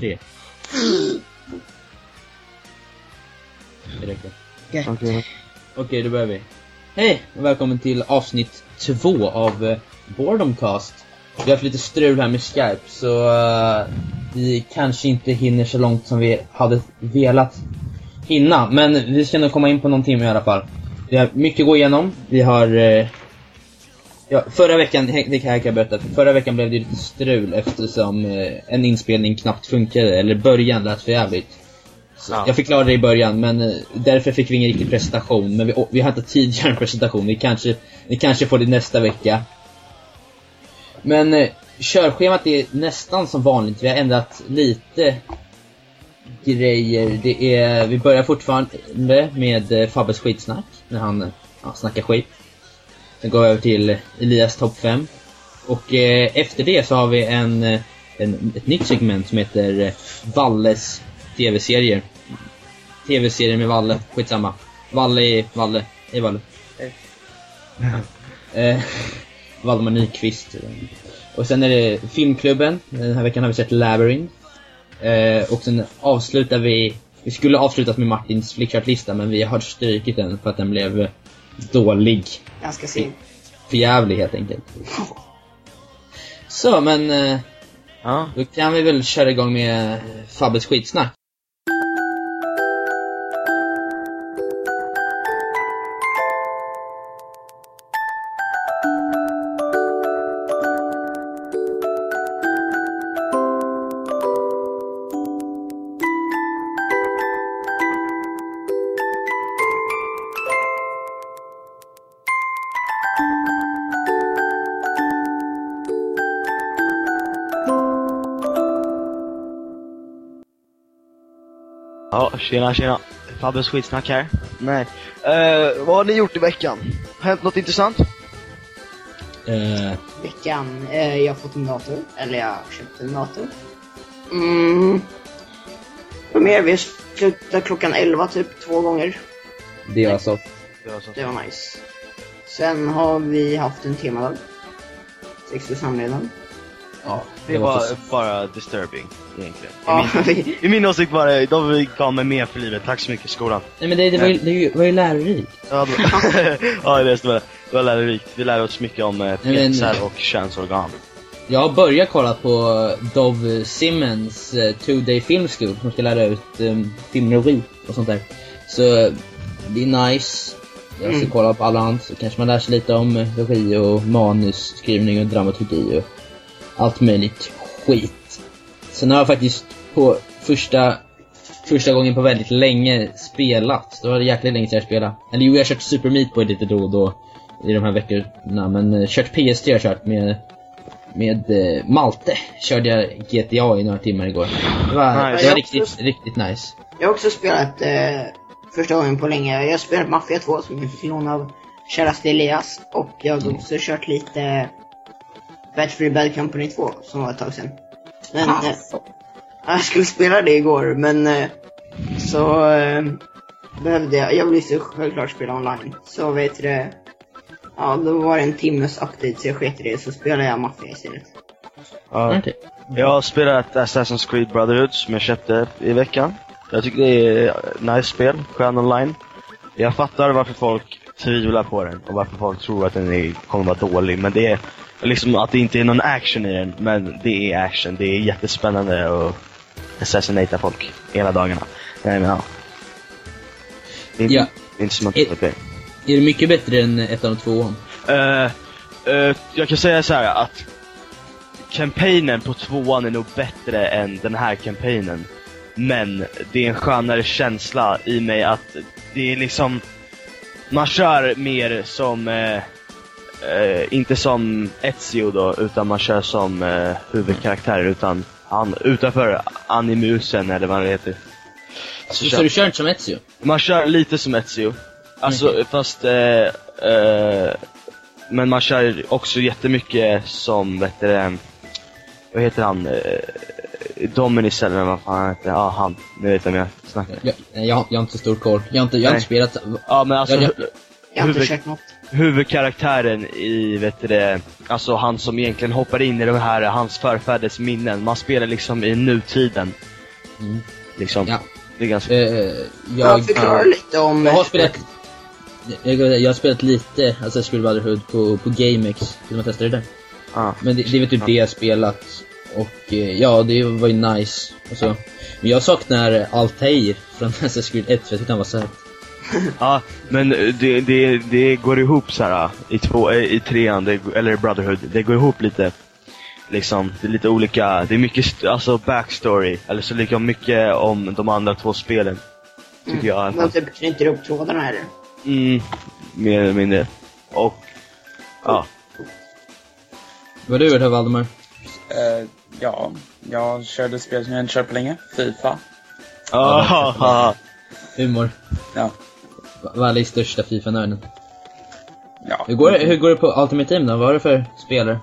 tre. Det räcker. Gött. Okej. Okej, då börjar vi. Hej och välkommen till avsnitt två av uh, Boredomcast. Vi har haft lite strul här med Skype, så eh, vi kanske inte hinner så långt som vi hade velat hinna. Men vi ska nog komma in på någon timme i alla fall. Vi har mycket att gå igenom. Vi har... eh, ja, förra veckan, det kan jag berätta, förra veckan blev det lite strul eftersom eh, en inspelning knappt funkade, eller början lät för jävligt. Ja. Jag förklarade det i början, men eh, därför fick vi ingen riktig presentation. Men vi, vi har inte tid att göra en presentation. Vi kanske, vi kanske får det nästa vecka. Men eh, körschemat är nästan som vanligt. Vi har ändrat lite grejer. Det är, vi börjar fortfarande med Fabbes skitsnack, när han ja, snackar skit. Sen går vi över till Elias topp 5. Och eh, efter det så har vi en, eh, en, ett nytt segment som heter eh, Valles TV-serier. TV-serier med Valle, skitsamma. Valle är Valle, är Valle. Eh, Valdemar Nyqvist. Och sen är det Filmklubben. Den här veckan har vi sett Labyrinth. Eh, och sen avslutar vi... Vi skulle avslutat med Martins flickchartlista men vi har strykit den för att den blev dålig. Ganska sent. För jävlig helt enkelt. Så, men eh, Ja. då kan vi väl köra igång med Fabbes skitsnack. Tjena tjena. Fabbes skitsnack här. Nej. Eh, vad har ni gjort i veckan? Hänt något intressant? Eh, Veckan, eh, jag har fått en dator. Eller jag köpte en dator. Mm. Vad mer? Vi slutade klockan 11 typ två gånger. det alltså... Var så. Det var nice. Sen har vi haft en temadag. Sex och samlevnad. Ja, Det var bara disturbing, egentligen. I Ja, min, I min åsikt var det, de gav mig mer för livet. Tack så mycket skolan. Nej men det, det, var, ju, det var ju lärorikt. Ja, det, ja, det var det. Det var lärorikt. Vi lärde oss mycket om eh, penisar och könsorgan. Jag har börjat kolla på Dov Simmons uh, Two Day Film School som ska lära ut um, filmregi och sånt där. Så det är nice. Jag ska Mm. kolla på alla hans så kanske man lär sig lite om eh, regi och manusskrivning och dramaturgi och allt möjligt skit. Sen har jag faktiskt på första Första gången på väldigt länge spelat. Det var jäkligt länge sedan jag spelade. Eller jo, jag har kört Super Meat Boy lite då och då i de här veckorna. Men uh, kört PS3 har jag kört med med eh, Malte körde jag GTA i några timmar igår. Det var, Nice. det var riktigt, också- riktigt nice. jag har också spelat eh, första gången på länge. Jag har spelat Mafia 2 som fick låna av käraste Elias. Och jag har också kört lite Battlefield Bad Company 2 som var ett tag sedan. Men eh, jag skulle spela det igår men eh, så eh, behövde jag, jag ville så självklart spela online. Så vet du ja då var det en timmes update så jag sket i det så spelade jag Mafia istället. Ja. Okej. Jag har spelat Assassin's Creed Brotherhood som jag köpte i veckan. Jag tycker det är nice spel, skön online. Jag fattar varför folk tvivlar på den och varför folk tror att den är, kommer vara dålig. Men det är liksom att det inte är någon action i den, men det är action. Det är jättespännande att assassinata folk hela dagarna. Nej men ja. Det är Ja. det är inte som att Är- okay. Är det mycket bättre än ettan och tvåan? Uh, uh, jag kan säga så här att kampanjen på tvåan är nog bättre än den här kampanjen. Men det är en skönare känsla i mig att det är liksom man kör mer som eh, eh, inte som Ezio då, utan man kör som eh, huvudkaraktär utan han, utanför animusen eller vad det heter. Så Så, kör- så du kör inte som Ezio? man kör lite som Ezio. Alltså Okej. fast... Eh, eh, men man kör också jättemycket som, vet du, vad heter han? Eh, Dominis eller vad fan han heter. Ja, han. Ni vet vem jag snackar. Jag, jag, jag har inte så stor koll. Jag har inte, jag har inte spelat... Ja men alltså, Ja, Jag har inte kört något. Huvudkaraktären i, vet du det, alltså han som egentligen hoppar in i de här, hans förfäders minnen. Man spelar liksom i nutiden. Mm. Liksom. Ja. Det är ganska... Eh, Jag förklarar lite om... jag har spelat... Jag, jag har spelat lite Assassin's Brotherhood på, på GameX. Vill man testa det där? Ah. Men det, det är väl typ det jag spelat. Och eh, ja, det var ju nice. Och så. Men jag saknar Altair från Assassin's Creed 1 för jag tyckte han var söt. Ja, men det, det, det går ihop så här i två, i trean, det, eller i Brotherhood. Det går ihop lite. Liksom, det är lite olika, det är mycket alltså backstory, eller så lika mycket om de andra två spelen. Tycker jag alla De fall. typ knyter ihop trådarna eller? Mm, mer eller mindre. Och, ja. Vad du här Valdemar? Eh, ja, jag körde spel som jag inte kört på länge. Fifa. Ah, Humor. Ja. Valle är största Fifa-nörden. Ja. Hur går, det, hur går det på Ultimate Team då? Vad har du för spelare?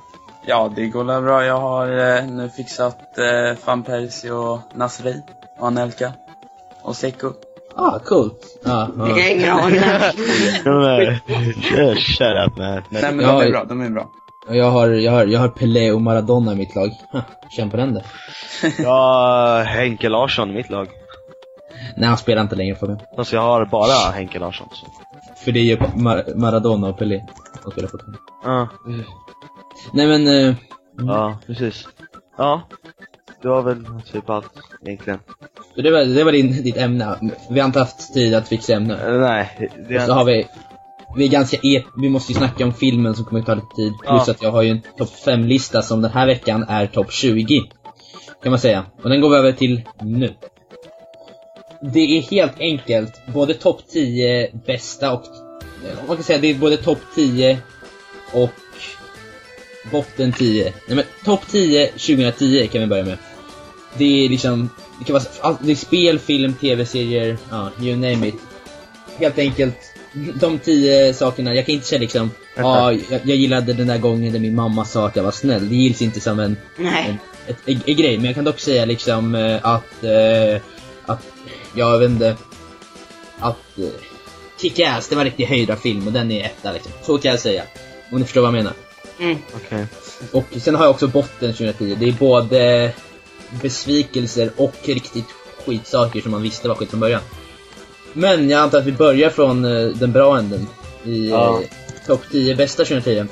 ja, det går väl bra. Jag har eh, nu fixat eh, Van Persie och Nasri. Och Anelka. Och Seko. Ah, coolt. Ah, Jag har ah. ingen aning. de är, shut up man. Nej men Ja, de är bra, de är bra. Jag har, jag, har, jag har Pelé och Maradona i mitt lag. Känn på den där. Jag har Henke Larsson i mitt lag. Nej, han spelar inte längre Fabian. Fast jag har bara Henke Larsson. Så. För det är ju Mar- Maradona och Pelé som spelar fortfarande. Ja, Nej men, eh, ja, precis. Ja, det var väl typ allt egentligen. det var, det var din, ditt ämne. Vi har inte haft tid att fixa ämnen. Eh, Nej, det Och så har vi, vi är ganska e vi måste ju snacka om filmen som kommer att ta lite tid. Plus att jag har ju en topp 5-lista som den här veckan är topp 20. Kan man säga. Och den går vi över till nu. Det är helt enkelt både topp 10 bästa och, man kan säga det är både topp 10 och botten 10. Nej men topp 10 2010 kan vi börja med. Det är liksom, det kan vara, allt- det är spel, film, tv-serier, ja, you name it. Helt enkelt, de tio sakerna, jag kan inte säga liksom, ja, jag, jag gillade den där gången där min mamma sa att jag var snäll. Det gills inte som en, Nej. en, ett, en, en grej, men jag kan dock säga liksom eh, att, eh, att, jag vet inte, att eh, Kick-Ass, det var en riktig höjdarfilm och den är etta liksom. Så kan jag säga. Om ni förstår vad jag menar. Mm. Okej. Och sen har jag också botten 2010. Det är både besvikelser och riktigt skitsaker som man visste var skit från början. Men jag antar att vi börjar från eh, den bra änden. I Ja. eh, topp 10 bästa 2010.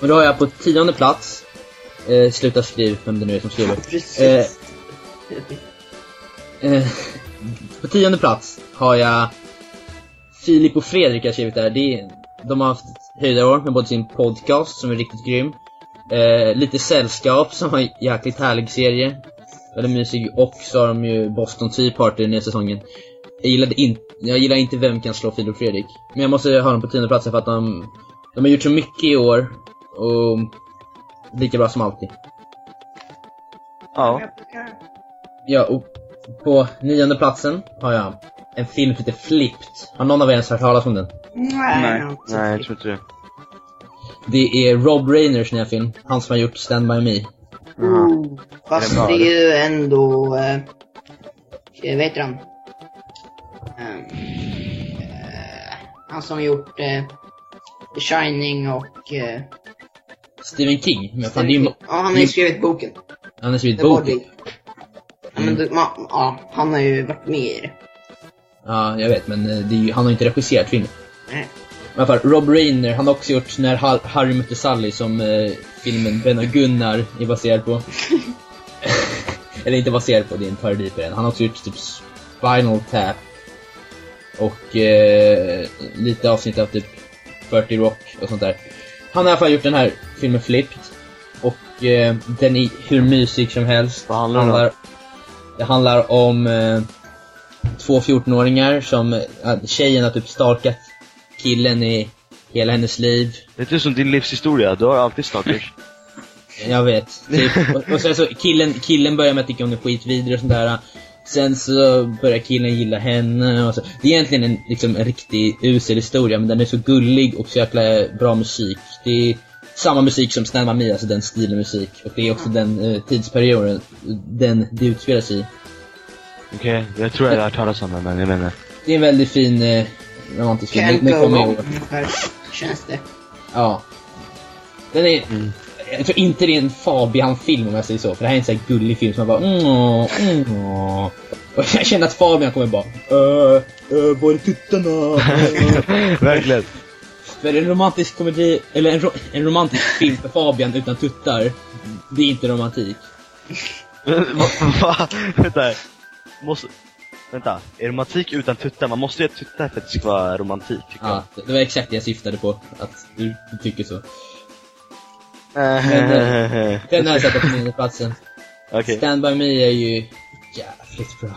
Och då har jag på tionde plats, eh, sluta skriv vem det nu är som skriver. Precis. På tionde plats har jag Filip och Fredrik har skrivit där. Det de har haft höjdarår med både sin podcast som är riktigt grym. Eh, lite sällskap som har en jäkligt härlig serie. Väldigt mysig. Och så har de ju Boston Tea Party den nya säsongen. Jag gillade inte, jag gillar inte Vem kan slå Filip och Fredrik. Men jag måste ha dem på tionde plats för att de, de har gjort så mycket i år. Och lika bra som alltid. Ja. Ja, och på nionde platsen har jag en film som heter Flipped. Har någon av er ens hört talas om den? Nej. Nej. jag har Nej, tror inte det. Det är Rob Rainers nya film. Han som har gjort Stand By Me. Oh, Fast Är det bra, det är ju ändå... Eh, eh, vad heter han? Eh, han som gjort eh, The Shining och... Eh, Stephen King. Men fan, det är ju, ja, han har ju skrivit boken. han har skrivit The boken. Body. Ja, men det, ma, ja, han har ju varit med i det. Ja, jag vet, men eh, det är ju, han har ju inte regisserat filmen. Nej. Fall, Rob Rainer, han har också gjort När Har- Harry mötte Sally som eh, filmen Ben och Gunnar är baserad på. Eller inte baserad på, det är en parodi på den. Han har också gjort typ Spinal Tap. Och eh, lite avsnitt av typ 40 Rock och sånt där. Han har i alla fall gjort den här filmen Flipped. Och eh, den är hur mysig som helst. Vad handlar den om? Det handlar om eh, två 14-åringar som, äh, tjejen har typ stalkat killen i hela hennes liv. Det är inte som din livshistoria, du har alltid stalkers. Jag vet. Typ. Och, och sen så killen, killen börjar med att tycka hon är skitvidrig och sånt där. Sen så börjar killen gilla henne och så. Det är egentligen en, liksom, en riktig usel historia men den är så gullig och så jäkla bra musik. Det är samma musik som Stand By Me, alltså den stilen musik. Och det är också den eh, tidsperioden den det utspelar sig i. Okej, jag tror jag har hört talas om den, men jag menar. Det är en väldigt fin, eh, romantisk film. Can't go wrong, känns det. Ja. Den är... Mm. Jag tror inte det är en Fabian-film om jag säger så, för det här är en sån här gullig film som man bara mm, mm. Och jag känner att Fabian kommer bara Öh, öh, var är tuttarna? Verkligen. För en romantisk komedi, eller en, ro en romantisk film för Fabian utan tuttar, det är inte romantik. Men, va, vänta. Måste, vänta. Är romantik utan tuttar? Man måste ju ha tuttar för att det ska vara romantik, Ja, det det var exakt det jag syftade på, att du, du tycker så. jag. Den har jag sett på nionde platsen. Okej. Stand By Me är ju jävligt bra.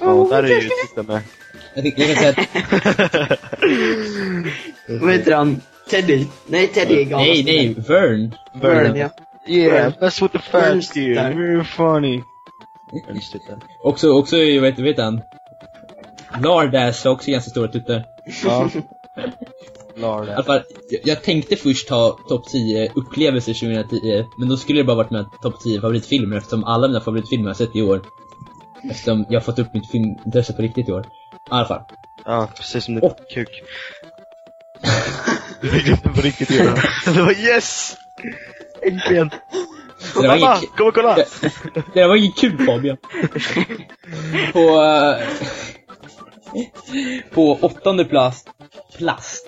Ja, där är ju tuttar med. Jag, jag säga att, Vad heter han? Teddy? Nej, Teddy är galen. nej, nej, Vern. Vern, ja. Yeah, that's what the fans do. Very funny. Också, också, vad heter, vet han? Lardass har också ganska stora tuttar. Ja. Alla fall, jag, jag tänkte först ta topp 10 upplevelser 2010, men då skulle det bara varit mina topp 10 favoritfilmer eftersom alla mina favoritfilmer har jag sett i år. Eftersom jag har fått upp mitt filmintresse på riktigt i år. I alla fall. Ja, precis som din Och- kuk. Du fick upp den på riktigt igen. Det var yes! Äntligen! Det var Mamma, kom och kolla! det, det var inget kul Fabian. På... eh, på åttonde plast... Plast?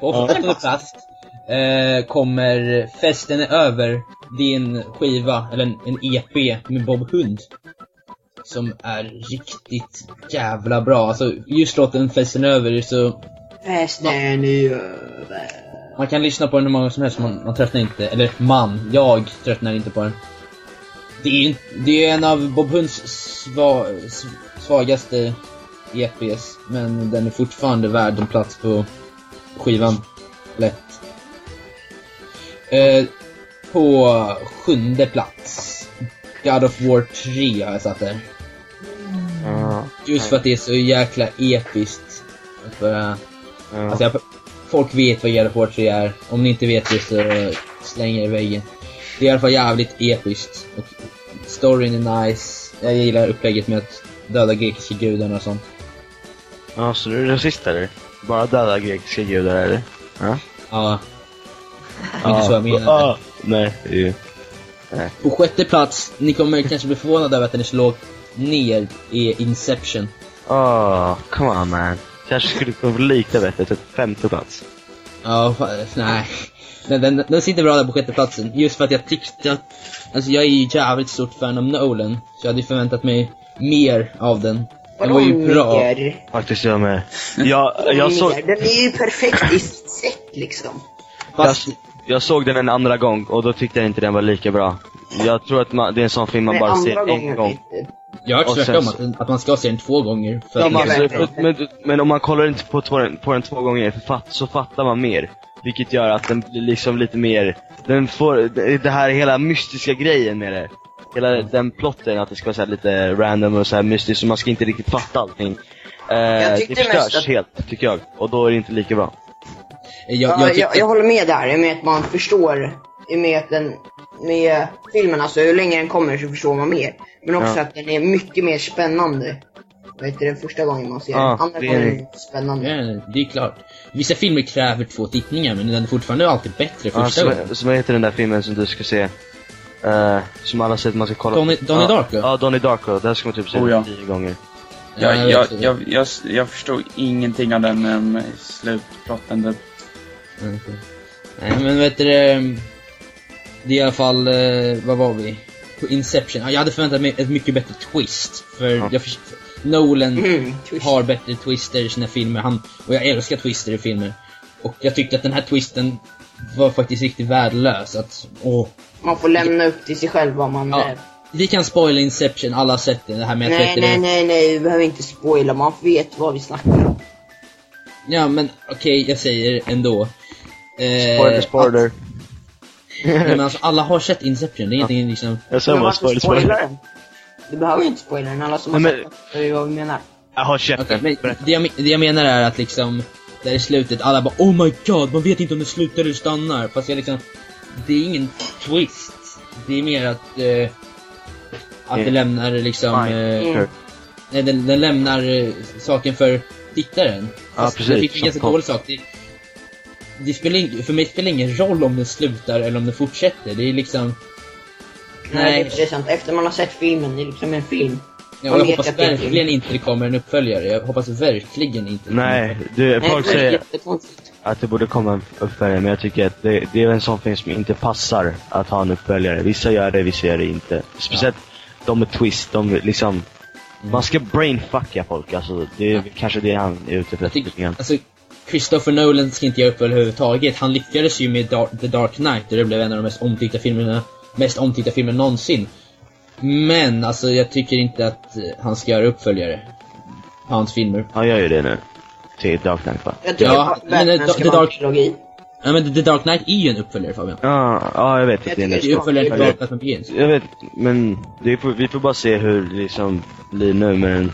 På Ja. åttonde plast eh, kommer Festen är över. Det är en skiva, eller en, en EP med Bob Hund. Som är riktigt jävla bra. Alltså just låten Festen över så... Festen är över. Man kan lyssna på den hur många som helst, man, man tröttnar inte. Eller man, jag tröttnar inte på den. Det är, det är en av Bob Hunds sva, svagaste EPs, men den är fortfarande värd en plats på skivan. Lätt. Eh, på sjunde plats, God of War 3 har jag satt där. Ja, Just för att det är så jäkla episkt. Att bara, ja. Alltså jag, folk vet vad War 3 är. Om ni inte vet det så släng er i väggen. Det är i alla fall jävligt episkt. Och storyn är nice. Jag gillar upplägget med att döda grekiska gudarna och sånt. ja, så du är rasist eller? Bara döda grekiska gudar eller? Ja. Ja. Är inte så jag menar. Ah, nej, det är ju... På sjätte plats, ni kommer kanske bli förvånade över att den är så lågt ner, är Inception. Oh, come on man. Kanske skulle kunna bli lite bättre, typ femte plats. Ja, fa- nej. Den, den, den sitter bra där på sjätte platsen. Just för att jag tyckte att... Alltså jag är ju jävligt stort fan av Nolan. Så jag hade förväntat mig mer av den. Den var ju bra. mer? Faktiskt jag med. Jag, jag, såg? Den är ju perfekt i sitt sätt liksom. jag, Fast, jag såg den en andra gång och då tyckte jag inte den var lika bra. Jag tror att man, det är en sån film man Men bara ser en gång. inte. Jag har hört och sen så- att, att man ska se den två gånger. För Ja, att men, alltså, men, men om man kollar inte på, två, på den två gånger för fatt, så fattar man mer. Vilket gör att den blir liksom lite mer, den får, det här hela mystiska grejen med det. Hela den plotten, att det ska vara så här lite random och så här mystiskt, så man ska inte riktigt fatta allting. Eh, det förstörs att- helt, tycker jag. Och då är det inte lika bra. jag, Ja, jag, jag, tyckte- jag, håller med där, med att man förstår, med att den, med filmen, alltså hur länge den kommer så förstår man mer. Men också Ja. att den är mycket mer spännande. Vad heter det, första gången man ser Ja, den. Andra det gången är det spännande. Ja, det är klart. Vissa filmer kräver två tittningar, men den är fortfarande alltid bättre Ja, första så, gången. så vad heter den där filmen som du ska se? Eh, som alla säger att man ska kolla på. Donnie ja, Darko? Ja, Donnie Darko. Den ska man typ se Oh, ja. tio gånger. Jag, jag jag, jag, jag, jag förstod ingenting av den um, slutplotten. Mm, okej. Nej, men vet du det, det är i alla fall, eh, vad var vi? På Inception. Ja, jag hade förväntat mig ett mycket bättre twist. För Ja. jag Nolan Mm, twist. har bättre twister i sina filmer. Han, och jag älskar twister i filmer. Och jag tyckte att den här twisten var faktiskt riktigt värdelös. Att, åh. Man får lämna upp till sig själv vad man Ja, är. vi kan spoila Inception, alla har sett det. Det här med att Nej, du nej, det- nej, nej, vi behöver inte spoila. Man vet vad vi snackar om. Ja, men okej, jag säger ändå. Eh, Spoiler, spoiler. Att, nej, men alltså, alla har sett Inception. Det är ingenting liksom... Jag sa Men bara spoiler, spoiler. Du behöver inte spoila den. Alla som har Nej, sett den vet vad vi menar. Jag har käften. men Berätta. det, jag, men- det jag menar är att liksom, där i slutet, alla bara Oh my god, man vet inte om det slutar eller stannar. Fast jag liksom, det är ingen twist. Det är mer att, eh, att det Mm. lämnar liksom, eh, Mm. nej, den, den lämnar eh, saken för, tittaren. Ja, Fast precis. Det är en ganska dålig sak. Det, det spelar ing, för mig spelar det ingen roll om den slutar eller om den fortsätter. Det är liksom... Nej, det är sant. Efter man har sett filmen, det är liksom en film. Ja, jag hoppas det verkligen inte det kommer en uppföljare. Jag hoppas verkligen inte Nej, Nej, folk är säger att det borde komma en uppföljare, men jag tycker att det, det är en sån film som inte passar att ha en uppföljare. Vissa gör det, vissa gör det inte. Speciellt de med twist, de liksom... Man ska brainfucka folk, alltså. Det är Ja. kanske det han är ute efter Jag tycker, lite grann. alltså, Christopher Nolan ska inte göra uppföljare överhuvudtaget. Han lyckades ju med Dar- The Dark Knight och det blev en av de mest omtyckta filmerna, mest omtyckta filmerna någonsin. Men, alltså jag tycker inte att eh, han ska göra uppföljare. På hans filmer. Han gör ju det nu. Till Dark Knight va? Jag tycker Ja, men Batman The- ska The vara en Dark- trilogi. Ja men The Dark Knight är ju en uppföljare Fabian. Ja, ja jag vet Jag att det är tycker Det är en Ja, uppföljaren till jag Dark vet. Knight Begins. Jag vet, men det får, vi får bara se hur det liksom blir nu med en,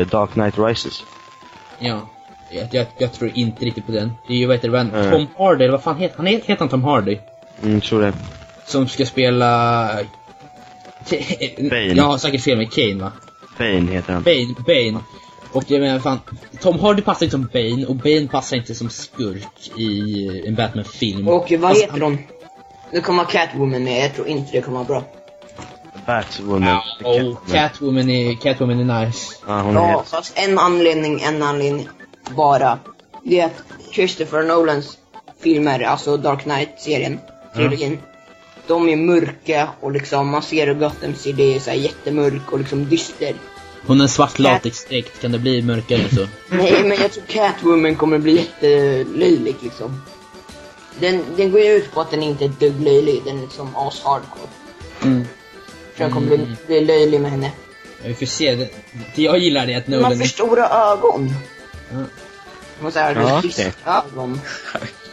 eh, Dark Knight Rises. Ja. Jag, jag, jag tror inte riktigt på den. Det är ju, vad heter det, Mm. Tom Hardy, eller vad fan heter han? Heter han Tom Hardy? Mm, tror det. Som ska spela... Bane. Jag har säkert fel med Kane va? Bane heter han. Bane, Bane. Och jag menar fan, Tom Hardy passar inte som Bane och Bane passar inte som skurk i en Batman-film. Och vad Alltså, heter hon? Nu kommer Catwoman med, jag tror inte det kommer vara bra. Batwoman. Ja, och Catwoman är, Catwoman är nice. Ja, hon är Ja, helt... fast en anledning, en anledning bara. Det är att Christopher Nolans filmer, alltså Dark Knight-serien, trilogin, de är mörka och liksom man ser hur Gotham City är så jättemörk och liksom dyster. Hon har en svart latexdräkt, kan det bli mörkare så? Nej, men jag tror Catwoman kommer bli jättelöjlig liksom. Den, den går ju ut på att den inte är ett dugg löjlig, den är liksom as-hardcore. Mm. Så jag kommer bli, bli löjlig med henne. Vi får se. Det, det jag gillar är att Nolan... har för stora ögon. Har Ja, ja, okej. ögon.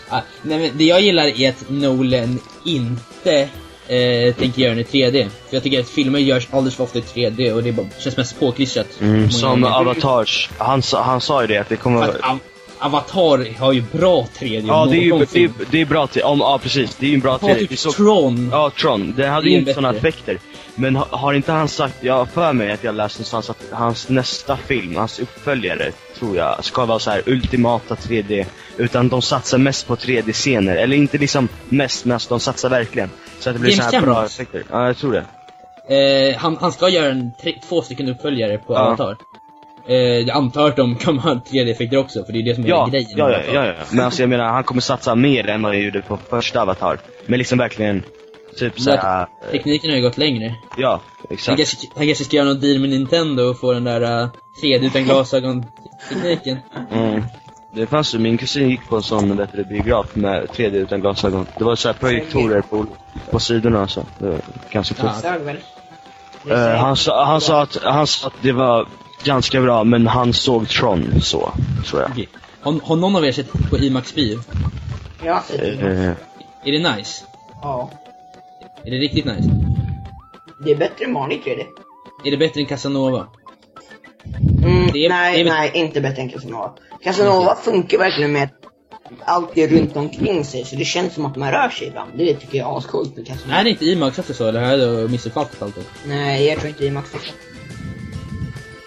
Ah, nej men det jag gillar är att Nolan inte eh, tänker göra den i 3D. För jag tycker att filmer görs alldeles för ofta i 3D och det bara, känns mest påklistrat. Mm, som gånger. Avatars. Han, han sa ju det att det kommer... Att Av- Avatar har ju bra 3D. Ja, det är ju det är, det är bra till, om, ja precis, det är ju en bra Ta till. typ Vi såg, Tron. ja, Tron. Den hade Det är ju inte sådana effekter. Men ha, har inte han sagt, jag har för mig att jag läste någonstans att hans nästa film, hans uppföljare, tror jag, ska vara så här ultimata 3D. Utan de satsar mest på 3D-scener. Eller inte liksom mest, men de satsar verkligen. Så att det blir James så här bra Cameron. effekter. Ja, jag tror det. Eh, han, han ska göra en tre, två stycken uppföljare på Ja. Avatar. Eh, jag antar att de kommer ha 3D-effekter också, för det är det som är Ja, grejen. ja, ja, ja, ja. Men alltså jag menar, han kommer satsa mer än vad han gjorde på första Avatar. Men liksom verkligen, typ såhär, äh, Tekniken har ju gått längre. ja, Han exakt. kanske, han kanske ska göra någon deal med Nintendo och få den där uh, 3D utan glasögon-tekniken. Mm. Det fanns ju, min kusin gick på en sån du, biograf med 3D utan glasögon. Det var så här projektorer på, på sidorna så. Det var ganska Ja. coolt. Väl? Eh, han, sa, han, sa att, han sa att det var ganska bra, men han såg Tron så, tror jag. Okej. Har, har någon av er sett på IMAX bio? Ja, det Eh, Är det nice? ja. Är det riktigt nice? Det är bättre än vanlig 3D. Är det bättre än Casanova? Mm, Det är- nej, det nej, inte bättre än Casanova. Casanova funkar verkligen med att allt är runt omkring sig, så det känns som att man rör sig ibland. Det tycker jag är ascoolt med Casanova. Nej, det är inte IMAX också så, eller har jag missuppfattat allt? det? Nej, jag tror inte IMAX fick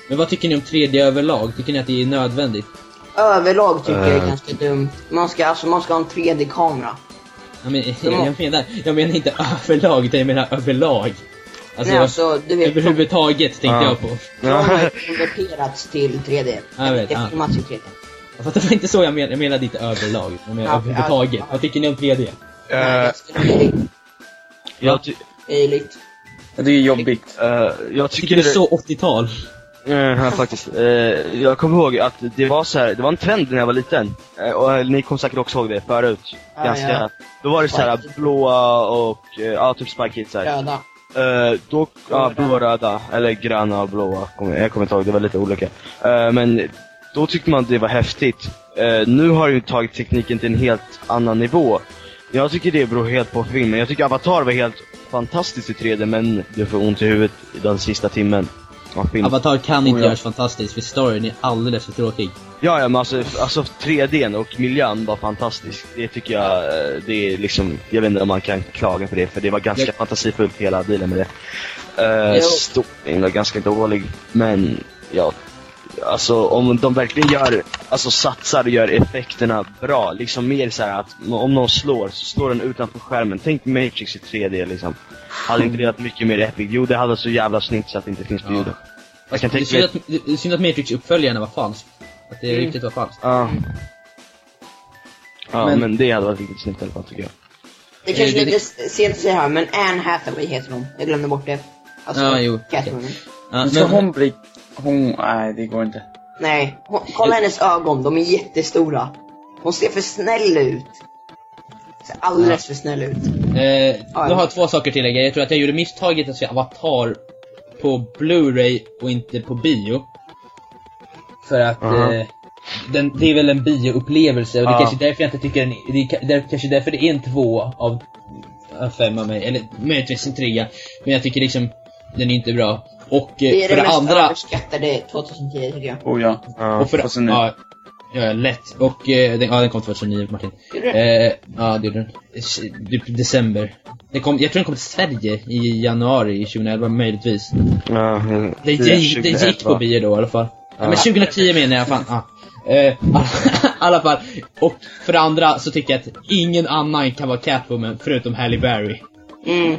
Men vad tycker ni om 3D överlag? Tycker ni att det är nödvändigt? Överlag tycker jag är Eh. ganska dumt. Man ska, alltså, man ska ha en 3D-kamera. Jag, men, Ja. jag, menar, jag menar inte överlag, utan jag menar överlag. Alltså, Nej, alltså, du vet, överhuvudtaget tänkte Ja. jag på. de har ju konverterats till 3D. Jag vet, det ja. filmas i 3D. Fast det var inte så jag menade, jag menade inte överlag. Jag menade Ja, överhuvudtaget. ja. Vad tycker ni om 3D? Nej, eh, jag, tycker det är jobbigt. eh, jag Tycker tycker det är så 80-tal? Eh, faktiskt. Eh, jag kommer ihåg att det var så här, det var en trend när jag var liten. Eh, och ni kommer säkert också ihåg det förut. Ja, Ganska. ja. Då var det så här blåa och, ja typ Spike Kids. Röda. Eh, då, ja, blå och röda. Eller gröna och blåa. Jag kommer inte ihåg, det var lite olika. Eh, men då tyckte man att det var häftigt. Eh, nu har ju tagit tekniken till en helt annan nivå. Jag tycker det beror helt på filmen. Jag tycker Avatar var helt fantastiskt i 3D, men det får ont i huvudet i den sista timmen. Avatar kan inte Oh, ja. göras fantastiskt, för storyn är alldeles för tråkig. Ja, ja men alltså, alltså 3Dn och miljön var fantastisk. Det tycker jag, eh, det är liksom, jag vet inte om man kan klaga på det, för det var ganska Jag- fantasifullt hela bilen med det. Uh, Jo. storyn var ganska dålig, men ja, alltså om de verkligen gör, alltså satsar och gör effekterna bra, liksom mer så här att om någon slår, så slår den utanför skärmen. Tänk Matrix i 3D liksom. Hade inte det varit mycket mer epic? Jo, det hade så jävla snyggt så att det inte finns på Ja. Jag kan det, är tänka synd mig... att, det är synd att Matrix-uppföljarna var falskt. Att det Mm. riktigt var falskt. Ja. Ja, Men- men, det hade varit riktigt snyggt i alla fall tycker jag. Det kanske är det- lite sent att säga här, men Anne Hathaway heter hon. Jag glömde bort det. Alltså, Ja, jo, Catwoman. Ja, Ska hon bli... Hon... Nej, det går inte. Nej, hon, kolla hennes ögon, de är jättestora. Hon ser för snäll ut. Ser alldeles för snäll ut. Eh, Ja, nu har jag två saker tillägga. Jag tror att jag gjorde misstaget att se Avatar på Blu-ray och inte på bio. För att Aha. eh, den, det är väl en bioupplevelse och det är Ja. kanske därför jag inte tycker den, det är det är kanske därför det är en två av av fem av mig. Eller möjligtvis en trea. Men jag tycker liksom, den är inte bra. Och eh, Det är för det det andra... överskattade 2010 tycker jag. Oh ja. Ja. Och för, 2009. ja, ja, lätt. Och eh, den, ja, den kom 2009, Martin. Gjorde det? Eh, ja, det gjorde den. Eh, Typ december. Det kom, jag tror den kom till Sverige i januari 2011, möjligtvis. Ja, Det, det, det- det gick på bio då i alla fall. Ja. men 2010 menar jag fan. Ja. Eh, I alla fall. Och för det andra så tycker jag att ingen annan kan vara Catwoman förutom Halle Berry. Mm.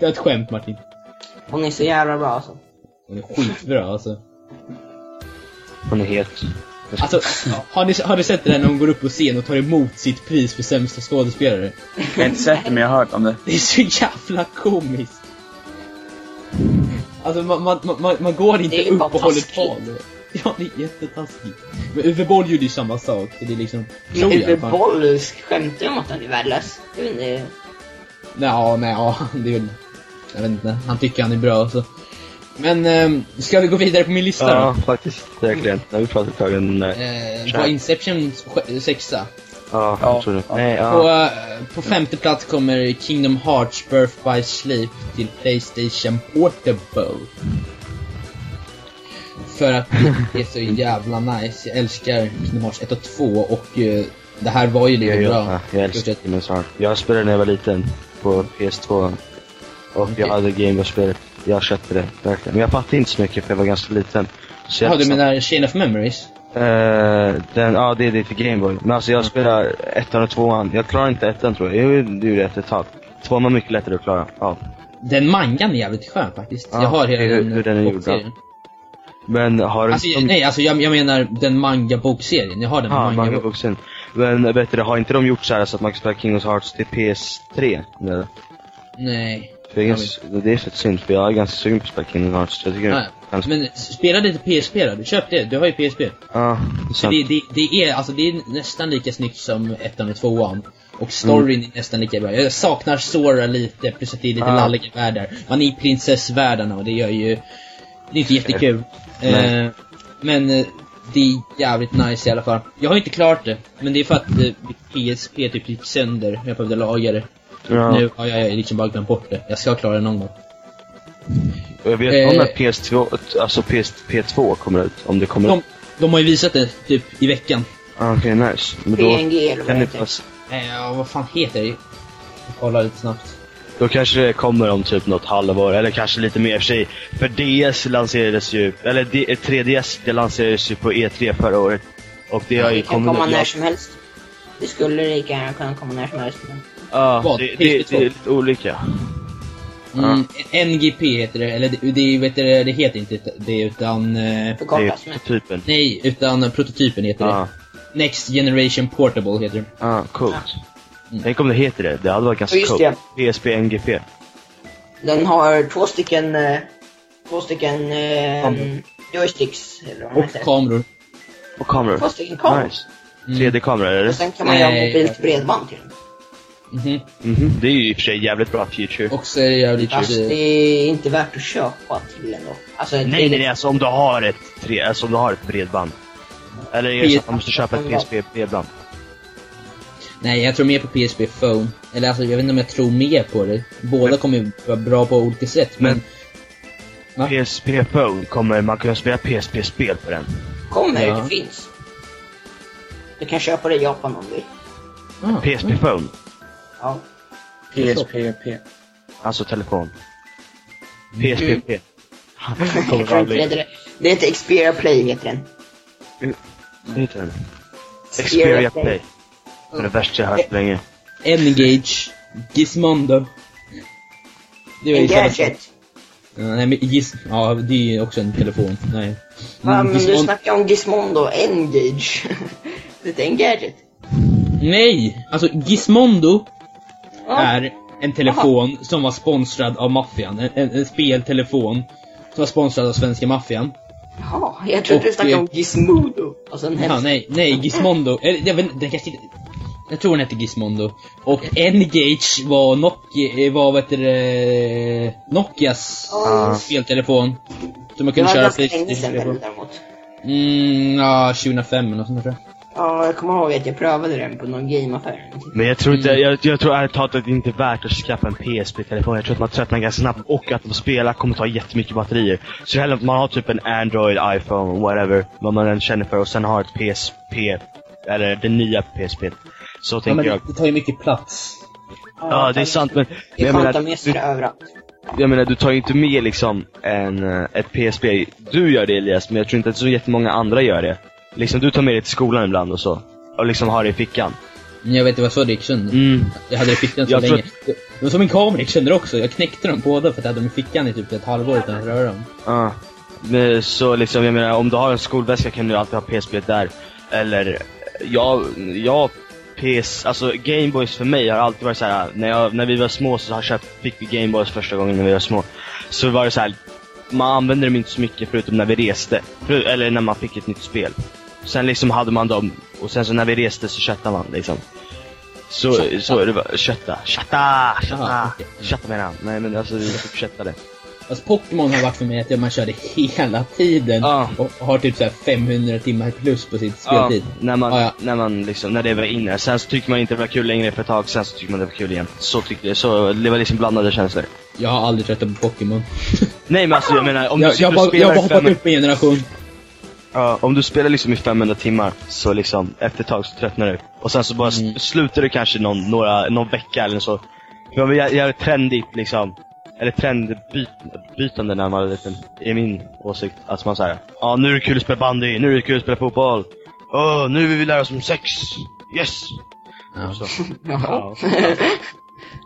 Det är ett skämt Martin. Hon är så jävla bra alltså. Hon är skitbra alltså. Hon är helt... Alltså, har ni, har ni sett det där när hon går upp på scen och tar emot sitt pris för sämsta skådespelare? Jag har inte sett det, men jag har hört om det. Det är så jävla komiskt. Alltså man, man, man, man går inte upp och håller tal. Ja, det är jättetaskigt. Men Uwe Boll gjorde ju samma sak. Det är liksom... Men Uwe. Boll skämtar ju om att han är värdelös. Jag vet inte. Ja, nej, ja, det är väl... Jag vet inte. Han tycker han är bra så. Men, ehm, ska vi gå vidare på min lista Ja, då? faktiskt. Verkligen. När vi pratat ett tag om... Eh, var Inception sexa? Ja, Ja. jag tror det. Nej, På, ja. eh, på femte plats kommer Kingdom Hearts Birth by Sleep till Playstation Portable. För att det är så jävla nice. Jag älskar Kingdom Hearts 1 och 2 och eh, det här var ju lika Jag, bra. jag, jag älskar Demon's Heart. Jag spelade när jag var liten på PS2. Och jag Okej. hade Game Boy-spelet. Jag köpte det, verkligen. Men jag fattade inte så mycket för jag var ganska liten. Så jag Jaha, du menar Chain of Memories? Eh, den, ja det är det till Gameboy. Men alltså jag spelar ettan och tvåan. Jag klarar inte ettan tror jag. Det gjorde jag efter ett tag. Tvåan var mycket lättare att klara. Ja. Den mangan är jävligt skön faktiskt. Ja, jag har hela hur- den hur den är gjord, bokserien. Men har Alltså, de... nej, alltså jag, jag menar den manga-bokserien. Jag har den Ja, manga mangaboxen. Men du, har inte de gjort så här så att man kan spela Kingdoms Hearts till PS3? Eller? Nej. För det, är ganska, det är fett synd, för jag är ganska sugen på att spela Kingdom Hearts. Jag tycker Nej. ganska... Men spela lite PSP då. Du köp det. Du har ju PSP. Ja, Så sant. det, det, det är, alltså det är nästan lika snyggt som ettan och tvåan. Och storyn är nästan lika bra. Jag saknar Sora lite, plus att det är lite Ja. lalliga världar. Man är i prinsessvärldarna och det gör ju... Det är inte jättekul. Eh, men eh, det är jävligt nice i alla fall. Jag har inte klart det, men det är för att eh, PSP typ gick sönder. Jag behövde laga det. Ja. Nu har jag liksom bara glömt bort det. Jag ska klara det någon gång. Jag vet Eh. om när PS2, alltså PSP 2 kommer ut. Om det kommer De, ut. de har ju visat det typ i veckan. Ah, Okej, nice. Men då PNG eller vad det det heter. Eh, ja, vad fan heter det? Jag kollar lite snabbt. Då kanske det kommer om typ något halvår, eller kanske lite mer för sig. För DS lanserades ju, eller D- 3DS, det lanserades ju på E3 förra året. Och det har ju Det kan komma ja, när som helst. Det skulle lika gärna kunna komma när som helst. Men... Ja, Vad? det, det, PS2? det är lite olika. Mm, NGP heter det, eller det, det, vet du, det heter inte det utan... Eh, Det är Förkortas med. typen. nej, utan prototypen heter Ja, det. Next Generation Portable heter det. ah, coolt. Mm. Tänk om det heter det, det hade varit ganska Ja, coolt. det. PSP NGP. Den har två stycken, eh, två stycken eh, joysticks, eller vad man Och säger. kameror. Och kameror. Två stycken kameror. Nice. Mm. 3D-kamera, eller? Och sen kan man göra Nej. mobilt bredband till den. Mhm. Mhm, det är ju i och för sig jävligt bra feature. Och så är det jävligt... Fast det är inte värt att köpa till ändå. Alltså, Nej, nej, nej, alltså om du har ett, tre, alltså om du har ett bredband. Eller är det så att man måste köpa ett PSP bredband? Nej, jag tror mer på PSP Phone. Eller alltså, jag vet inte om jag tror mer på det. Båda Men- kommer ju vara bra på olika sätt, men... Va? PSP Phone kommer man kunna spela PSP-spel på den. Kommer, Ja. det finns. Du kan köpa det i Japan om du vill. Ah, PSP Phone, Ja. PSPP. alltså telefon. Mm. PSPP. Jag tror inte det är det. Det heter Xperia Play, heter den. Vad heter den? Xperia Play. Det är det värsta jag hört på länge. N-Gage, Gizmondo. Det sak. Engadget. Nej men Giz... Ja, det är också en telefon. Nej. Ja, Mm, men du Gizmon- snackar om Gizmondo, Engage. det heter Engadget. Nej! Alltså Gizmondo Ja. är en telefon som var sponsrad av maffian. En, en, en speltelefon som var sponsrad av svenska maffian. Jaha, jag trodde du snackade eh, om Gizmodo. Alltså en Ja, nej, nej, Gizmondo. Eller, jag vet den kanske inte... Jag tror den hette Gizmondo. Och N-Gage var Nokia, var vet du, det, Nokias Ja. speltelefon. Som man Det kunde var köra ganska länge sedan Playstation väl på. däremot. Mm, ja, 2005 eller något sånt där tror jag. Ja, jag kommer ihåg att jag prövade den på någon gameaffär. Men jag tror inte, Mm. jag, jag tror ärligt talat att det inte är värt att skaffa en PSP-telefon. Jag tror att man tröttnar ganska snabbt och att spela kommer ta jättemycket batterier. Så hellre att man har typ en Android, iPhone, whatever, vad man än känner för och sen har ett PSP, eller det nya PSP. Så Ja, tänker men jag. det tar ju mycket plats. Ja, det är sant men, Det är skönt att ha med sig det överallt. jag menar, du tar ju inte med liksom en, eh, ett PSP. Du gör det Elias, men jag tror inte att så jättemånga andra gör det. Liksom du tar med det till skolan ibland och så. Och liksom har det i fickan. Men jag vet, det var så det gick sönder. Mm. Jag hade det i fickan så Jag länge. Det det var som min kamera gick sönder också. Jag knäckte dem båda för att jag hade dem i fickan i typ ett halvår utan att röra dem. Ja. Men Så liksom, jag menar, om du har en skolväska kan du alltid ha PSP där. Eller, jag, jag PS, alltså Gameboys för mig har alltid varit så här. när, jag, när vi var små så har köpt, fick vi Gameboys första gången när vi var små. Så var det så här. man använde dem inte så mycket förutom när vi reste. För, eller när man fick ett nytt spel. Sen liksom hade man dem, och sen så när vi reste så köttade man liksom. Så, Kötta. så det var, kötta, kötta, kötta, Jaha, okej. kötta menar jag. Nej men alltså, vi typ köttade. Alltså Pokémon har varit för mig att man körde hela tiden. Ja. Och har typ så här 500 timmar plus på sitt speltid. Ja, när man, Ja, ja. när man liksom, när det var inne. Sen så tyckte man inte det var kul längre för ett tag, sen så tyckte man det var kul igen. Så tyckte jag, så det var liksom blandade känslor. Jag har aldrig tröttnat på Pokémon. Nej men alltså jag menar, om Jag, du jag, skulle bara, spela jag har bara hoppat fem, upp en generation. Ja, om du spelar liksom i 500 timmar, så liksom, efter ett tag så tröttnar du. Och sen så bara Mm. slutar du kanske någon, några, någon vecka eller så. För man vill göra det trendigt liksom. Eller trendbytande när man var liten, är min åsikt. Att man säger ja nu är det kul att spela bandy, nu är det kul att spela fotboll. Åh, nu vill vi lära oss om sex. Yes! Ja. Så. Jaha.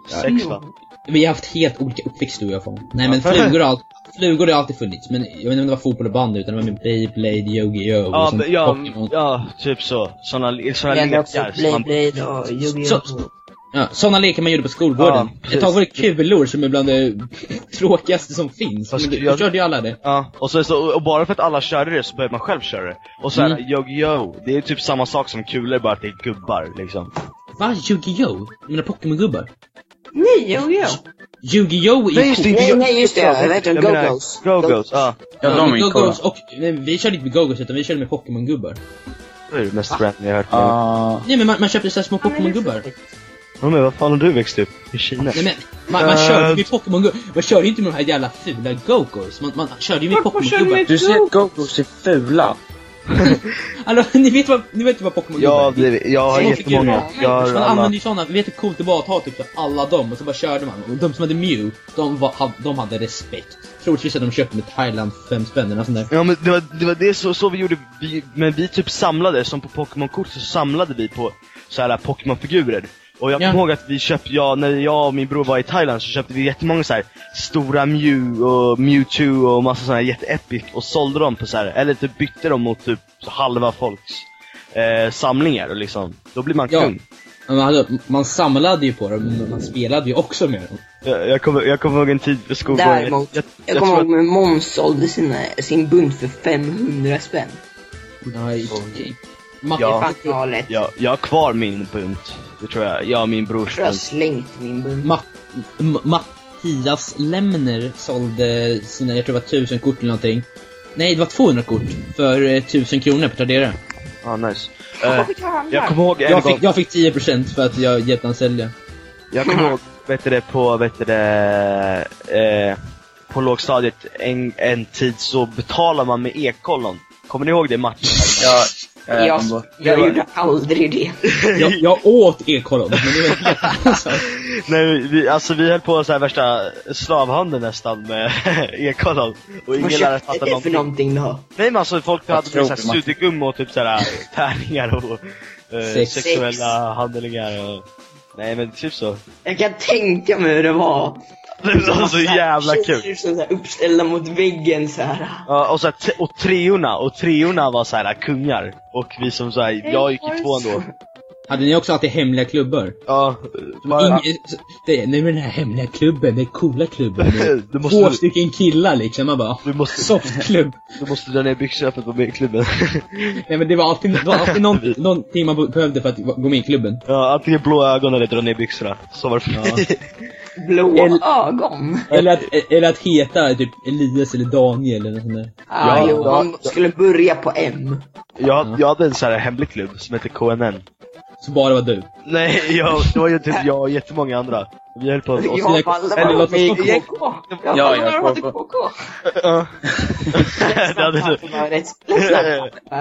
Sex va? Vi har haft helt olika uppväxt du och jag fan. Nej men flugor har, alltid, flugor har alltid funnits. Men jag vet inte om det var fotboll och bandy utan det var med Beyblade, Yu-Gi-Oh! Ja, och sånt men- ja, Pokémon. ja, typ så. Såna, såna också lekar. som man- Beyblade och Yu-Gi-Oh! Så- Ja, sådana lekar man gjorde på skolgården. Ja. Ett tag var det kulor som är bland det tråkigaste som finns. Fast Men jag- då körde ju alla det. Ja, och, så, så, och bara för att alla körde det så började man själv köra det. Och så Mm. Yu-Gi-Oh! Det är typ samma sak som kulor, bara att det är gubbar liksom. Va? Yu-Gi-Oh? Du menar Pokémon-gubbar? Nej, Yu-Gi-Oh! Yu-Gi-Oh är ju coolt. Nej, nej, just det. Jag vet inte, Go-Go's. Go-Go's, ja. Ja, de är. Go-Go's och, nej, vi körde inte med Go-Go's utan vi körde med Pokémon-gubbar. Det är det mest random jag hört. Ja. Nej men man, man köpte såhär små Pokémon-gubbar. Ja, men vad fan har du växt upp? I Kina? Nej men, man, man körde ju med Pokémon-gubbar. Man körde ju inte med de här jävla fula Go-Go's. Man, man körde ju med Pokémon-gubbar. Du ser att Go-Go's är fula. Alltså, ni vet vad, ni vet vad Pokémon-gubbar Ja, är? det, jag har jättemånga. Jag har Man alla. använde ju såna, vet hur coolt det var att ha typ alla dem och så bara körde man. Och de som hade Mew, de, var, de hade respekt. Troligtvis att de köpte med Thailand fem spänn eller sånt där. Ja men det var det, var det så, så vi gjorde, vi, men vi typ samlade, som på Pokémon-kort så samlade vi på så här Pokémon-figurer. Och jag Ja. kommer ihåg att vi köpte, ja, när jag och min bror var i Thailand så köpte vi jättemånga så här stora Mew och Mewtwo och massa sådana här jätteepic och sålde dem på så här, eller typ bytte dem mot typ halva folks eh, samlingar och liksom, då blir man Ja. kung. Man, hade, man samlade ju på dem, men man spelade ju också med dem. Jag, jag, kommer, jag kommer ihåg en tid på skolgården. Däremot, jag, jag jag kommer ihåg att, när Måns sålde sina, sin bunt för 500 spänn. Nej, okej. Ja. Är fan galet. jag, jag har kvar min bunt. Det tror jag, jag och min Jag brors tror jag har slängt min. Ma- M- Mattias Lemner sålde sina, jag tror det var 1000 kort eller någonting. Nej, det var 200 kort för eh, 1000 kronor på Tradera. Ja, nice. Eh, jag kommer ihåg en Jag gång, fick, jag fick 10% för att jag hjälpte han sälja. jag kommer ihåg, vet du det, på, vet du det, eh, på lågstadiet en, en tid så betalar man med ekollon. Kommer ni ihåg det matchen? Ja, Eh, Jag, var- jag gjorde aldrig det. Jag, jag åt ekollon, men det. Nej, vi, alltså vi höll på så här värsta slavhandeln nästan med ekollon. Och Vad ingen lärare fattade det för någonting. någonting då? Nej men alltså folk hade tror typ såhär det, Martin. studiegum och typ såhär tärningar och eh, Sex. sexuella handlingar och... Nej men typ så. Jag kan tänka mig hur det var. Det var så jävla kul. Som så här uppställda mot väggen så här. Ja, och, så här, och treorna, och treorna var så här kungar. Och vi som såhär, jag gick i tvåan då. Hade ni också alltid hemliga klubbor? Ja, bara, ingen, det, nej men den här hemliga klubben, den coola klubben. Du måste- Två stycken killar liksom, man bara, du måste, softklubb. du måste dra ner byxorna för att vara med i klubben. Nej men det var alltid, det var alltid någon, någonting man behövde för att gå med i klubben. ja, antingen blå ögon eller dra ner byxorna. Så var det för mig. Blå El- ögon. Eller att, eller att heta typ Elias eller Daniel eller nåt sånt där. Ah, Ja, jo, ja, man skulle börja på M. Jag, jag hade en sån här hemlig klubb som hette KNN. Så bara var du. Nej, jag, det var ju typ jag och jättemånga andra. Vi höll på att... Jag sina- valde eller bara låt oss med gå- KK. Ja, Jag ja, valde bara KK. Det hade du.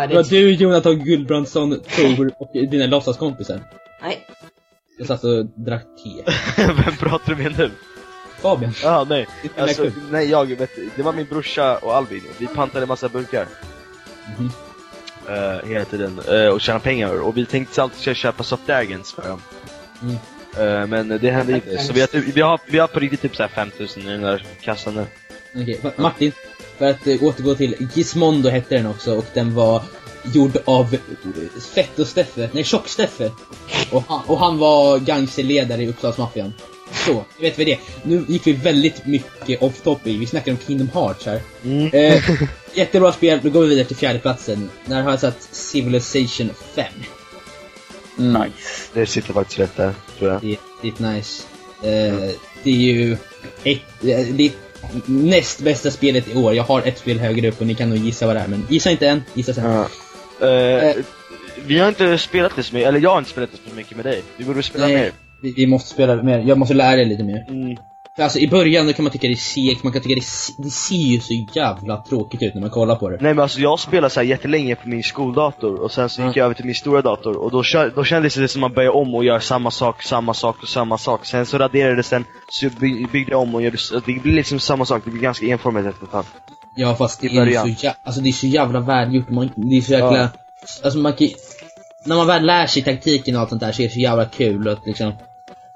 Det var du, Jonathan Gullbrandsson, Tor och dina låtsaskompisar. Nej. Jag satt och drack te. Vem pratar du med nu? Fabian. Ja, nej. Alltså, nej, jag vet Det var min brorsa och Albin. Vi pantade en massa burkar. Mhm. Eh, hela tiden. eh, och tjäna pengar. Och vi tänkte alltid köpa soft dragons för dem. Mm. Eh, men det hände inte. Så vi har, vi har, vi har på riktigt typ så här 5000 i den där kassan nu. Okej, Va- Martin. För att eh, återgå till Gizmondo hette den också och den var gjord av Fett och Steffe, nej Tjock-Steffe. Och han, och han var gangsterledare i Uppsalsmaffian. Så, vet vi det. Nu gick vi väldigt mycket off topic, vi snackar om Kingdom Hearts här. Mm. Eh, jättebra spel, då går vi vidare till fjärde platsen. Där har jag satt Civilization 5. Nice. Det sitter faktiskt rätt där, tror jag. Det, det är nice. Eh, det är ju ett, det är näst bästa spelet i år. Jag har ett spel högre upp och ni kan nog gissa vad det är. Men gissa inte än, gissa sen. Ja. Eh, vi har inte spelat det så mycket, eller jag har inte spelat det så mycket med dig. Vi borde spela Nej. mer. Vi, vi måste spela mer. Jag måste lära er lite mer. Mm. För alltså i början då kan man tycka det är segt, man kan tycka det, det ser ju så jävla tråkigt ut när man kollar på det. Nej men alltså jag spelade så här jättelänge på min skoldator och sen så gick Mm. jag över till min stora dator och då, då kändes det som att man började om och gör samma sak, samma sak och samma sak. Sen så raderade sen, så by- byggde jag om och gjorde, det blir liksom samma sak, det blir ganska enformigt efter ett tag. Ja fast I det är början. så, jä- alltså, det är så jävla välgjort. Man, det är så jäkla... Ja. Alltså man kan När man väl lär sig taktiken och allt sånt där så är det så jävla kul att liksom...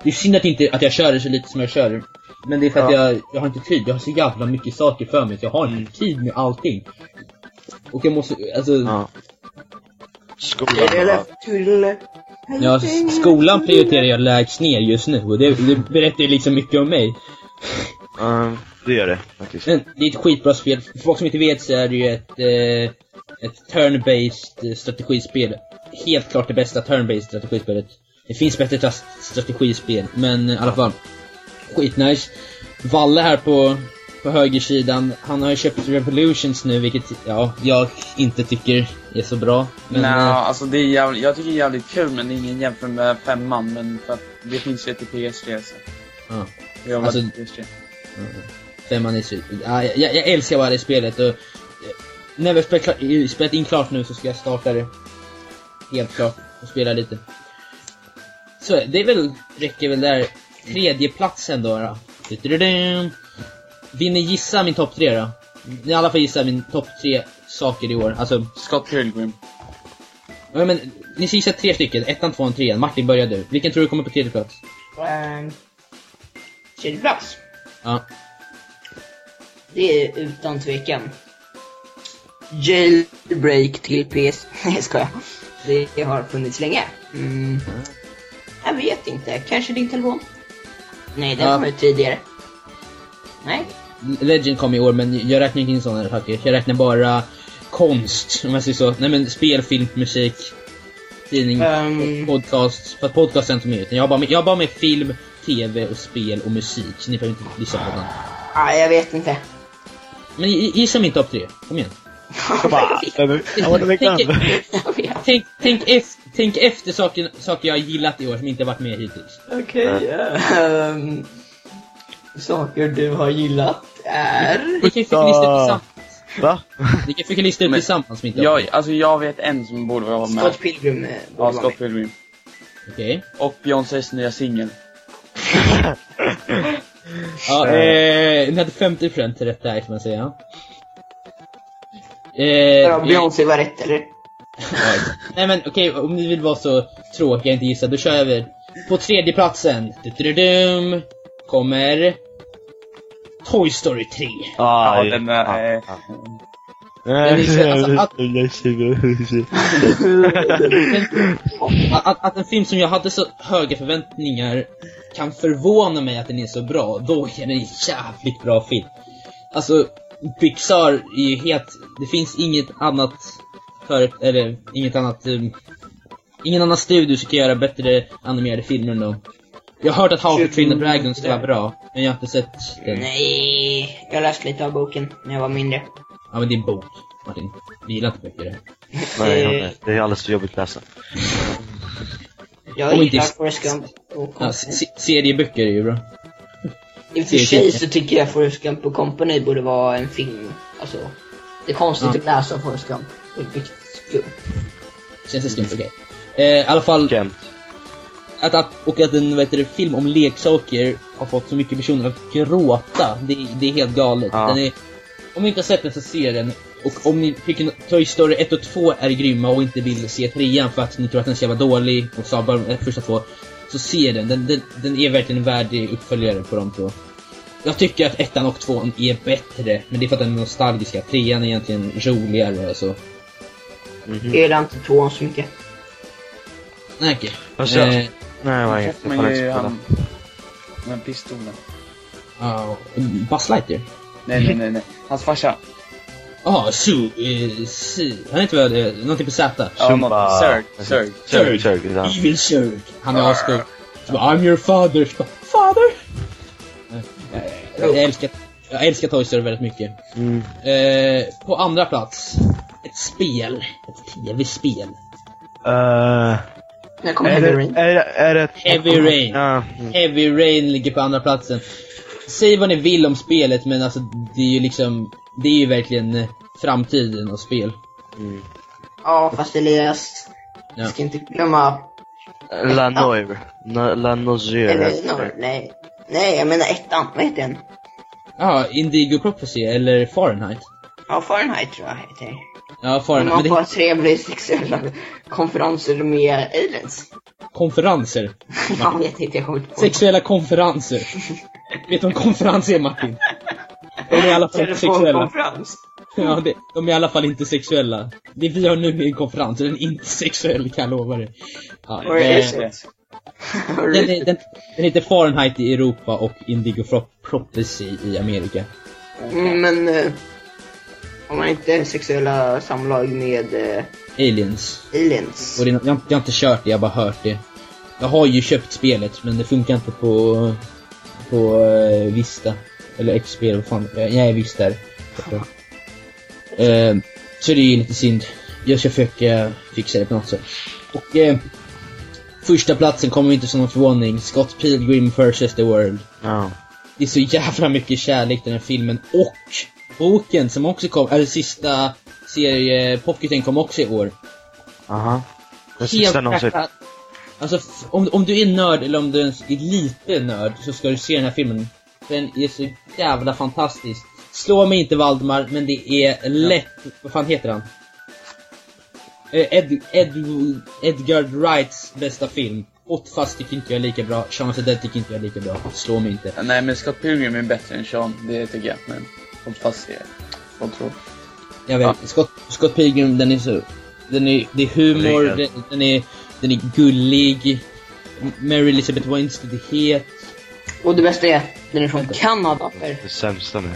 Det är synd att, inte, att jag kör det så lite som jag kör. Men det är för att Ja. jag, jag har inte tid. Jag har så jävla mycket saker för mig så jag har Mm. inte tid med allting. Och jag måste, alltså... Ja. Skolan, ja. Skolan prioriterar jag lägst ner just nu och det, det berättar ju liksom mycket om mig. Ja, det gör det faktiskt. Men det är ett skitbra spel. För folk som inte vet så är det ju ett, eh, ett turn-based eh, strategispel. Helt klart det bästa turn-based strategispelet. Det finns bättre tra- strategispel, men eh, i alla fall. Skitnice. Valle här på, på högersidan, han har ju köpt Revolutions nu, vilket ja, jag inte tycker är så bra. Men, Nej, eh, alltså det är jävligt, jag tycker det är jävligt kul men det är ingen jämfört med femman men för att det finns ju till PS3 så. Ja. Jag har Alltså- varit PS3. Femman är så... Ja, jag, jag älskar bara det spelet och... eh, När vi spelat in klart nu så ska jag starta det. Helt klart. Och spela lite. Så det är väl, räcker väl där. Tredje platsen då. då. Vill ni gissa min topp tre då? Ni i alla fall gissa min topp tre saker i år. Alltså, Scott Pilgrim. ja, men, ni ska gissa tre stycken. Ettan, tvåan, trean. Martin börjar du. Vilken tror du kommer på tredje plats? Ehm, Tredje plats. Ja. Det är utan tvekan. Jailbreak till PS... Nej, jag skojar. Det har funnits länge. Mm. Jag vet inte. Kanske din telefon? Nej, den Ja. kom ut tidigare. Nej. Legend kom i år, men jag räknar inte in sådana saker. Jag räknar bara konst, om jag säger så. Nej men spel, film, musik, tidning, Ehm. podcast. För att podcast är inte med, utan jag har bara med, jag har bara med film, tv och spel och musik. Så ni behöver inte lyssna på den. Nej, jag vet inte. Men gi- gissa min topp tre, kom igen. jag vet. Tänk, tänk, tänk, ef- tänk efter saker, saker jag har gillat i år som inte varit med hittills. Okej. ehm, saker du har gillat är... Vi kan ju fick lista tillsammans. Va? Ut Men- tillsammans som inte Jag, alltså jag vet en som borde vara med. Scott Pilgrim eh, Ja, Scott med. Pilgrim. Okej. Och Beyoncés nya singel. Ja, eh, ni hade 50% rätt där kan man säga. Eh, Ja, Beyoncé var rätt, eller? Nej men okej, om ni vill vara så tråkiga och inte gissa, då kör jag över. På tredje platsen, du-du-du-dum, kommer Toy Story 3. Ah, Ja, den är... eh, är så- alltså, att en film som jag hade så höga förväntningar kan förvåna mig att den är så bra, då är den en jävligt bra film. Alltså, Pixar är ju helt, det finns inget annat för, eller inget annat, um, ingen annan studio som kan göra bättre animerade filmer än dem. Jag har hört att How to Train the Dragon ska vara bra, men jag har inte sett den. Nej, jag läste lite av boken när jag var mindre. Ja men det är en bok, Martin. Vi gillar inte böcker här. Nej, jag det är alldeles för jobbigt att läsa. Jag gillar Forrest Gump. Och Ja, se- serieböcker är ju bra. I och för sig så tycker jag Forrest Gump och Company borde vara en film. Alltså, det är konstigt Ja. att läsa Forrest Gump. Det är riktigt skumt. Känns det skumt? Okej. Eh, I alla fall, Kent. att, att, och att en heter det, film om leksaker har fått så mycket personer att gråta. Det, är- det är helt galet. Ja. Den är, om ni inte har sett den så se den. Och om ni tycker Toy Story 1 och 2 är grymma och inte vill se trean för att ni tror att den ska vara dålig och sa bara de första två. Så se den. Den, den, den är verkligen en värdig uppföljare på de två. Jag tycker att ettan och tvåan är bättre, men det är för att den är nostalgiska. Trean är egentligen roligare och så. Mhm. Jag gillar inte tvåan så mycket. Nej, okej. Alltså, jag- Eh, Nej, vad är det? Kan ju han... Den pistolen. ja, Buzz Lightyear. Nej, nej, nej, nej. Hans farsa. Ja, Su, eh, Su, han heter väl eh, någonting på Z? Ja, Zumba. något. Sörg. Sörg. Sörg, sörg. ja. Evil Zurg. Han är. Så bara, I'm your father. Bara, Father? Jag älskar, jag älskar Toy Story väldigt mycket. Mm. Eh, på andra plats, ett spel. Ett tv-spel. Eh, När kommer är, Heavy Rain? är, är det... Heavy Rain. Ja. mm. Heavy Rain ligger på andra platsen. Säg vad ni vill om spelet, men alltså det är ju liksom, det är ju verkligen eh, framtiden av spel. Mm. Ja, fast Elias. Ja. Jag ska inte glömma... La Noir. Na- La Nozier. Eller, no, nej. Nej, jag menar ettan. Vad heter den? Ja, Indigo Prophecy, eller Fahrenheit. Ja, Fahrenheit tror jag heter det. Ja, Fahrenheit. man får det trevliga sexuella konferenser med aliens. konferenser. Jag vet inte, jag kommer inte på Sexuella konferenser. Vet du vad en konferens är, Martin? De är i alla fall inte sexuella. Ja, det, de är i alla fall inte sexuella. Det vi har nu är en konferens, den är inte sexuell, kan jag lova dig. Ja, Vad är eh, det? den, är- den, den heter Fahrenheit i Europa och Indigo Pro- Prophecy i Amerika. Mm, men... Eh, om man inte är sexuella samlag med eh, Aliens. aliens. Och det, jag, har inte- jag har inte kört det, jag har bara hört det. Jag har ju köpt spelet, men det funkar inte på, på uh, Vista. Eller XP, vad fan. Jag är Vista. är. Eh, så det är lite synd. Jag ska försöka fixa det på något sätt. Och eh, första platsen kommer inte som någon förvåning. Scott Pilgrim vs. The World. Ja. Det är så jävla mycket kärlek i den här filmen. Och boken som också kom, eller sista serie, pocketen kom också i år. Aha. Den sista någonsin. Alltså, om, om du är nörd eller om du är lite nörd så ska du se den här filmen. Den är så jävla fantastisk. Slå mig inte Valdemar, men det är lätt. Vad fan heter han? Eh, Ed, Ed, Edgar Wrights bästa film. Fuzz tycker inte jag är lika bra. The Dead tycker inte jag är lika bra. Slå mig inte. Ja, Nej, men Scott Pilgrim är bättre än Sean. Det tycker jag. Men håll fast det. Folk tror. Jag vet, Scott, Scott Pilgrim, den är så... Den är, det är humor, den, den är, den är gullig. Mary Elizabeth Winstead är het. Och det bästa är, den är från Kanada. Det sämsta med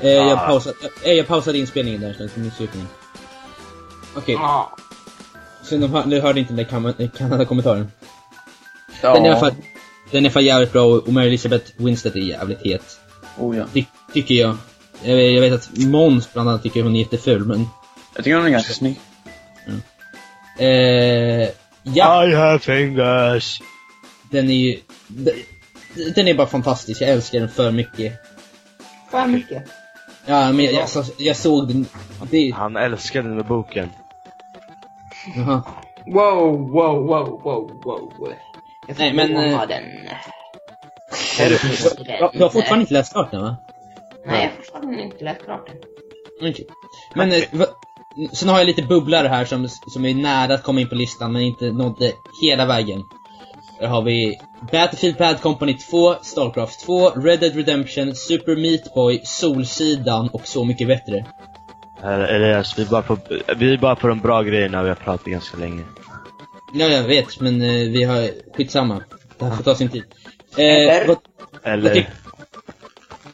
Eh, jag, Ah. pausade, eh, jag pausade inspelningen där en stund för Okej, Ja. så de, ni hörde inte den där eh, Kanada-kommentaren. Ja. Den är i alla fall, den är i alla fall jävligt bra och Mary Elizabeth Winstead är jävligt het. Oh, ja. Ty, tycker jag. jag. Jag vet att Måns bland annat tycker hon är jätteful, men... Jag tycker hon är ganska snygg. Eh, ja, I have fingers. den är ju... Den, den är bara fantastisk, jag älskar den för mycket. För mycket. Ja, men jag, jag, jag såg den. Det... Han älskade den med boken. Jaha. Wow, wow, wow, wow, wow. Jag får Nej, men, låna eh, den. Ja, du har fortfarande inte läst klart den va? Nej, jag har fortfarande inte läst klart den. Okej. Men, eh, va, sen har jag lite bubblare här som, som är nära att komma in på listan men inte nådde hela vägen. Där har vi Battlefield Bad Company 2, Starcraft 2, Red Dead Redemption, Super Meat Boy, Solsidan och Så Mycket Bättre. Eller, Elias, vi är, bara på, vi är bara på de bra grejerna vi har pratat ganska länge. Ja, jag vet, men eh, vi har... Skitsamma. Det här får ta sin tid. Eh, Eller? vad, Eller... Okej.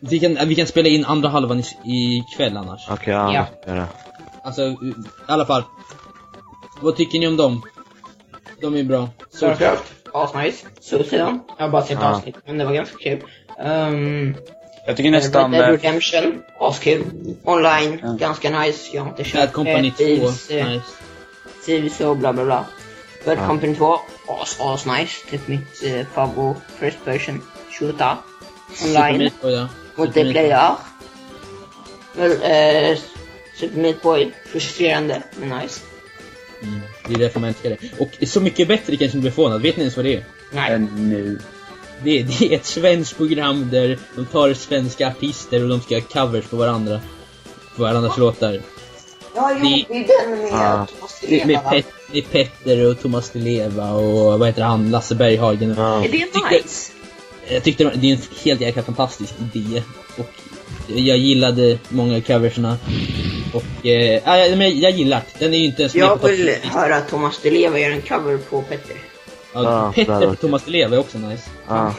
vi, kan, vi kan spela in andra halvan i, i kväll annars. Okej, ja. Ja. ja. Alltså, i alla fall. Vad tycker ni om dem? De är bra. Starcraft, asnice. Suicide, jag har bara sett Ja. avsnitt, men det var ganska kul. Um, Jag tycker nästan... Red Dead eh, Redemption, askul. Online, Ja. ganska nice. Jag har inte Bad kört Company eh, 2, Thieves, eh, nice. Thieves och bla bla bla. Bad Ja. Company 2, as, as nice. Typ mitt eh, favorit first person shooter. Online, multiplayer. Väl, eh, Super Meat Boy, frustrerande, men nice. Mm, det är därför man älskar det. Och Så Mycket Bättre kanske ni blir förvånad. Vet ni ens vad det är? Nej. eh, nu. Det är, det är ett svenskt program där de tar svenska artister och de ska göra covers på varandra. På varandras låtar. Ja, jo, det- det är den med Ja. Thomas är med, Leva. Pet, är Petter och Thomas Leva och vad heter han? Lasse Berghagen. Ja. Är det nice? Jag tyckte det är en helt jäkla fantastisk idé. Och jag gillade många av coverserna. Och eh, ja, jag, men jag gillar. Den är ju inte ens med Jag vill 10. höra Thomas Leva göra en cover på Petter. Ja, Ja, Petter på. Thomas Di Leva är också nice. Ja.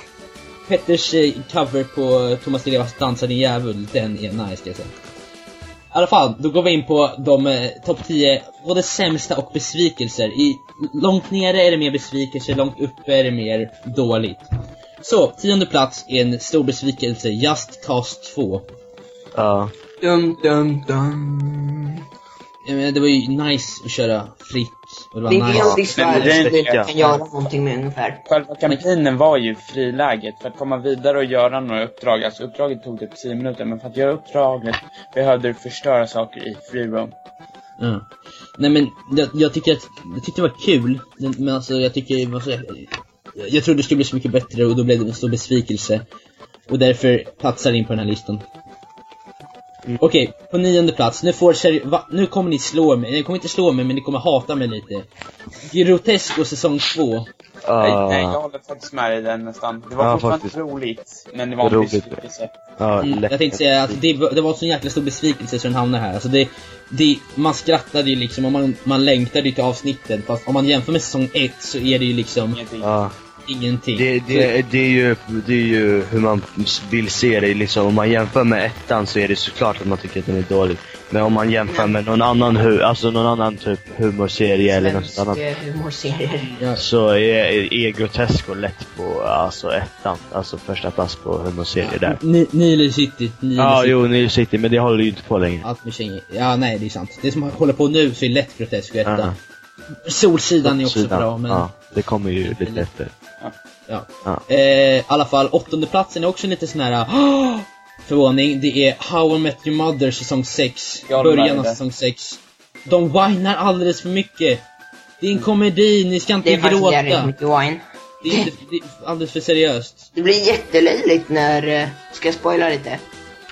Petters eh, cover på Thomas Di Levas Dansa din djävul, den är nice ska jag säga. I alla fall, då går vi in på de eh, topp 10, både sämsta och besvikelser. I, långt nere är det mer besvikelser, långt uppe är det mer dåligt. Så, tionde plats är en stor besvikelse, Just Cause 2. ja. Dum. Jag menar, det var ju nice att köra fritt. Det Det är helt Men värld som du inte- kan göra någonting med ungefär. Själva kampanjen var ju friläget. För att komma vidare och göra några uppdrag, alltså uppdraget tog typ 10 minuter, men för att göra uppdraget behövde du förstöra saker i free roam. Ja. Nej men, jag, jag tycker att, jag tyckte det var kul, men alltså jag tycker det var så, jag, jag trodde det skulle bli så mycket bättre och då blev det en stor besvikelse. Och därför platsar in på den här listan. Okej, på nionde plats, nu får seri- va? nu kommer ni slå mig, ni kommer inte slå mig men ni kommer hata mig lite. Grotesco säsong 2. Nej, nej, jag Ja. håller faktiskt med dig den nästan. Det var Ja, fortfarande faktiskt. roligt, men det var en Roligt. besvikelse. Ja, Mm, jag tänkte säga att det, var- det var så en jäkla stor besvikelse så den hamnar här. Alltså det, det, man skrattade ju liksom och man, man längtade ju till avsnitten. Fast om man jämför med säsong 1 så är det ju liksom. Ja. Ingenting. Det, det, det, är ju, det är ju hur man vill se det liksom. Om man jämför med ettan så är det såklart att man tycker att den är dålig. Men om man jämför med någon annan, hu, alltså någon annan typ humorserie eller något annat. eh, humorserier. Ja. Så är, är Grotesco lätt på alltså ettan. Alltså första plats på humorserier där. Ni- Nile City, Nile Ja, City. jo, New City, men det håller ju inte på längre. Allt med tjejer. Ja, nej det är sant. Det som håller på nu så är lätt grotesk och etta. Ja. Solsidan är också Sidan. bra, men... Ja, det kommer ju lite efter. Ja. Ja. Eh, I alla fall, åttonde platsen är också lite sån här "Åh!" förvåning. Det är How I Met Your Mother säsong 6. Jag håller med Början av säsong 6. De whinar alldeles för mycket. Det är en komedi, ni ska inte Det är faktiskt jävligt gråta. mycket wine. Det är, inte, det är alldeles för seriöst. Det blir jättelöjligt när, eh, ska jag spoila lite?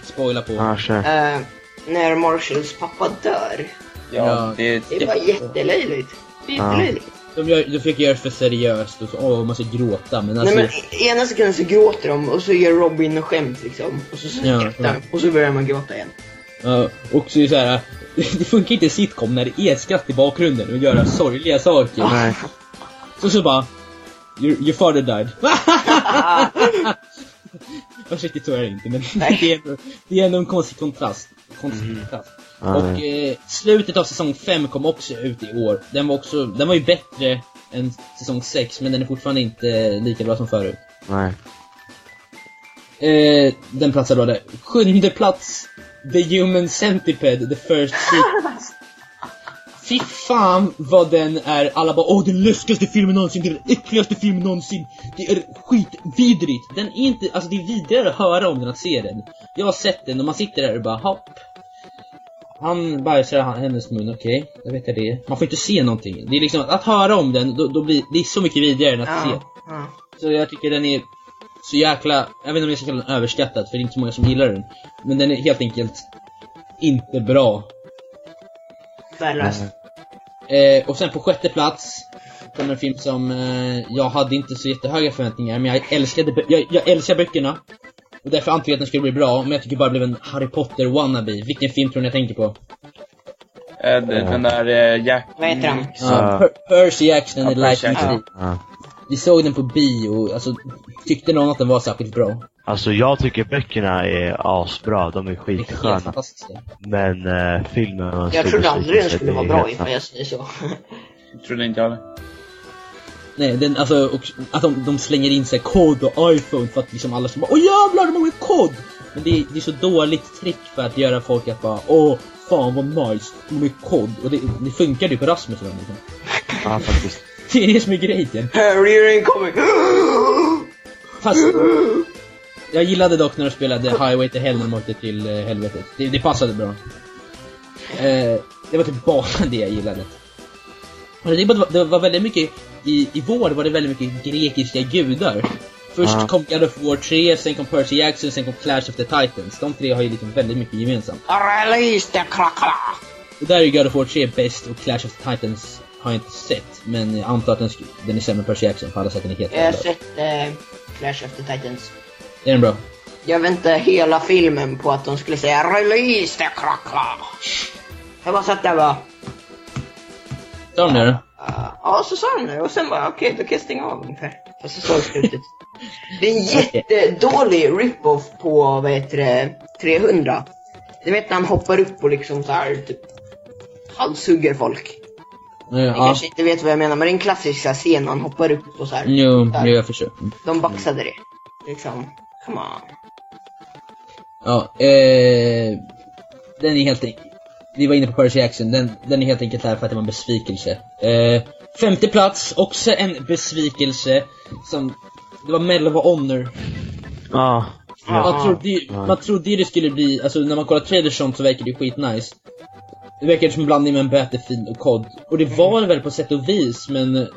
Spoila på. Ja, kör. Eh, när Marshalls pappa dör. Ja, Ja. det Det var jättelöjligt. Det är Ja. De, gör, de försöker göra det för seriöst och så, åh, man ska gråta. Men alltså, Nej men ena sekunden så gråter de och så gör Robin en skämt liksom. Och så Ja, skrattar ja. han och så börjar man gråta igen. Ja, och så är det så här. Det funkar inte i sitcom när det är skratt i bakgrunden och göra sorgliga saker. Nej. Så så bara... Your, your father died. Så är det inte, men det är, ändå, det är ändå en konstig kontrast. Konstig Mhm. kontrast. Och eh, slutet av säsong 5 kom också ut i år. Den var också, den var ju bättre än säsong 6, men den är fortfarande inte lika bra som förut. Nej. Eh, den platsar då där. Sjunde plats, The Human Centipede, the first sequel. Fy fan vad den är, alla bara åh den läskigaste filmen någonsin, det är den äckligaste filmen någonsin. Det är skitvidrigt. Den är inte, alltså det är vidrigare att höra om den att se den. Jag har sett den och man sitter där och bara hopp. Han bajsar i hennes mun, okej, jag vet jag det. Man får inte se någonting. Det är liksom, att höra om den, då, då blir det är så mycket vidrigare än att se. Ja, ja. Så jag tycker den är så jäkla, jag vet inte om jag ska kalla den överskattad, för det är inte så många som gillar den. Men den är helt enkelt inte bra. Värdelöst. Eh, och sen på sjätte plats kommer en film som eh, jag hade inte så jättehöga förväntningar, men jag älskade, jag, jag älskar böckerna. Och därför antog jag att den skulle bli bra, men jag tycker bara det blev en Harry Potter wannabe. Vilken film tror ni jag tänker på? Eh, den, där eh, Jack... Vad heter han? Ja, Per- Percy Jackson Ja, Lightning Jackson. Thief. Ja. Vi såg den på bio, alltså tyckte någon att den var särskilt bra? Alltså jag tycker böckerna är asbra, de är skitsköna. Men eh, filmen Jag trodde aldrig den skulle vara bra ifall jag säger så. Trodde inte jag heller. Nej, den, alltså, och, att de, de slänger in sig kod och iPhone för att liksom alla ska bara Åh jävlar, de har en kod! Men det är, det är så dåligt trick för att göra folk att bara Åh, fan vad nice, de har kod. Och det, det funkar ju på Rasmus redan liksom. Ja, faktiskt. Det är det som är grejen. Harry är incoming! Fast, jag gillade dock när de spelade Highway to Hell när de åkte till eh, helvetet. Det, det passade bra. Eh, det var typ bara det jag gillade. Och det, var, det var väldigt mycket, i, i vår var det väldigt mycket grekiska gudar. Först Ja. kom God of War 3, sen kom Percy Jackson, sen kom Clash of the Titans. De tre har ju liksom väldigt mycket gemensamt. Release the crackla! Och där är God of War 3 bäst och Clash of the Titans har jag inte sett. Men jag antar att den, den är sämre än Percy Jackson, för alla sätt den är helt Jag har sett eh, Clash of the Titans. Är den bra? Jag väntade hela filmen på att de skulle säga Release the crackla! Jag bara satt där och bara Sa de det då? Ja, så sa de det. Och sen bara, okej, då kan jag stänga av ungefär. Och så såg slutet. Det är en jättedålig rip-off på, vad heter det, 300. Du vet när han hoppar upp och liksom så här typ halshugger folk. Ni Ja. kanske inte vet vad jag menar, men det är en klassisk så här, scen när han hoppar upp och så här. Jo, jag förstår. De baxade det. Liksom, come on. Ja, eh, den är helt enkelt... Vi var inne på Percy Jackson, den, den är helt enkelt här för att det var en besvikelse. Eh, femte plats, också en besvikelse. Som, det var Medal of Honor. Ja. Ja. Man trodde, ju, man trodde ju det skulle bli, alltså när man kollar trailers sånt så verkar det skitnice. Det verkar som en blandning med en Battlefield och COD. Och det var det väl på sätt och vis, men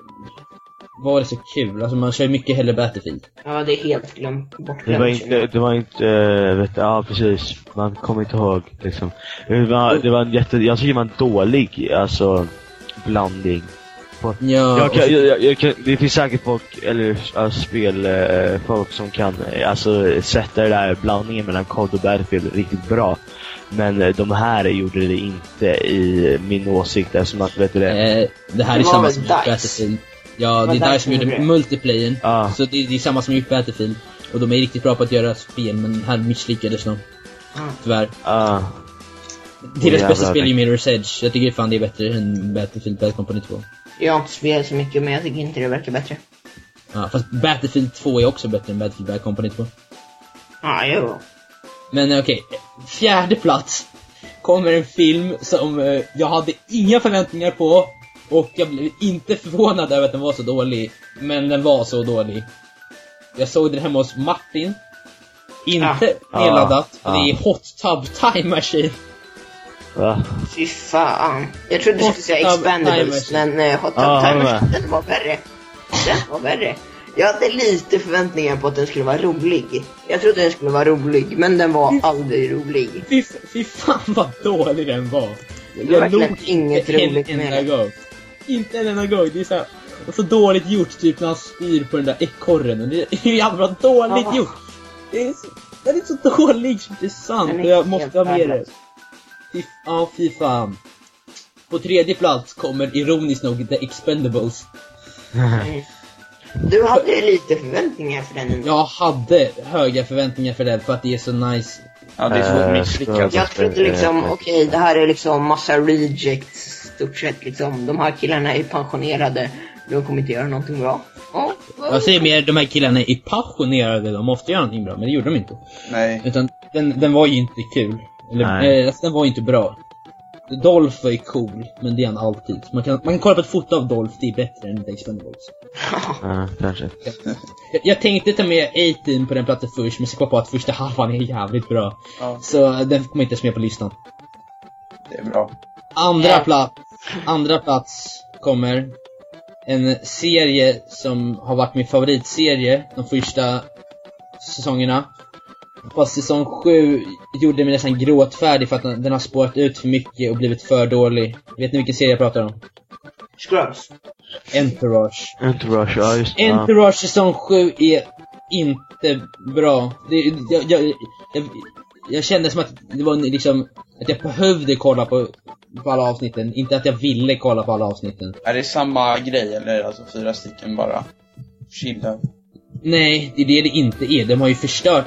var det så kul? Alltså man kör ju mycket hellre Battlefield. Ja, det är helt glömt, Det bortglömt. var inte, det var inte, äh, vet du, ja precis. Man kommer inte ihåg liksom. Det var, det var en jätte, jag tycker det var en dålig, alltså, blandning. Ja, Jag kan, jag, jag, jag kan, det finns säkert folk, eller äh, spel, äh, folk som kan äh, alltså, sätta det där blandningen mellan COD och Battlefield riktigt bra. Men äh, de här gjorde det inte i min åsikt eftersom att, vet du det? Eh, det här Det är samma som DICE? Battlefield. Ja, Det är DICE som gjorde multiplayern. Ja. Så det, det är samma som gjort Battlefield. Och de är riktigt bra på att göra spel, men här misslyckades de. Tyvärr. Ja. Deras bästa spel är ju Mirror's Edge. Jag tycker fan det är bättre än Battlefield Bad Company 2. Jag har inte spelat så mycket, men jag tycker inte det verkar bättre. Ja, fast Battlefield 2 är också bättre än Battlefield Bad Company 2. Ja, jo. Men eh, okej, fjärde plats kommer en film som eh, jag hade inga förväntningar på. Och jag blev inte förvånad över att den var så dålig. Men den var så dålig. Jag såg den hemma hos Martin. Inte Ah. nedladdat, för Ah. det är Hot Tub Time Machine. Va? Fy fan. Jag trodde du skulle säga Time men uh, Hot Tub Ja, Time. Machine, den var värre. Den var värre. Jag hade lite förväntningar på att den skulle vara rolig. Jag trodde den skulle vara rolig, men den var aldrig rolig. Fy, fy fan vad dålig den var. Det var verkligen inget roligt en med den. Inte en enda gång. Det är så, här, och så dåligt gjort, typ när han spyr på den där ekorren. Det är ju jävla dåligt Ja. gjort. Det är så, den är så dålig så det är sant. Den är jag måste ha med det. Fy, ja, fy fan. På tredje plats kommer ironiskt nog The Expendables. Du hade lite förväntningar för den. Jag hade höga förväntningar för den för att det är så nice. Ja, det är så Eh, misslyckat. Jag trodde liksom, okej, det här är liksom massa rejects, stort sett liksom. De här killarna är pensionerade, de kommer inte göra någonting bra. Ja, Jag säger mer, de här killarna är passionerade, de måste göra någonting bra, men det gjorde de inte. Nej. Utan den, den var ju inte kul. Eller, Nej. eh, alltså, den var ju inte bra. Dolph är cool, men det är han alltid. Man kan, man kan kolla på ett foto av Dolph, det är bättre än The Expendables. Ja, kanske. Jag, jag tänkte ta med A-Team på den platsen först, men så kom jag på att första halvan är jävligt bra. Ja, Så den kommer inte ens med på listan. det är bra. Andra Ja. plats, andra plats kommer en serie som har varit min favoritserie de första säsongerna. Fast säsong 7 gjorde mig nästan gråtfärdig för att den har spårat ut för mycket och blivit för dålig. Vet ni vilken serie jag pratar om? Scrubs. Entourage. Entourage, ja just det. Entourage säsong 7 är inte bra. Det, jag, jag, jag, jag kände som att det var liksom, att jag behövde kolla på, på alla avsnitten. Inte att jag ville kolla på alla avsnitten. Är det samma grej eller alltså fyra stycken bara? Chilla. Nej, det är det det inte är. De har ju förstört.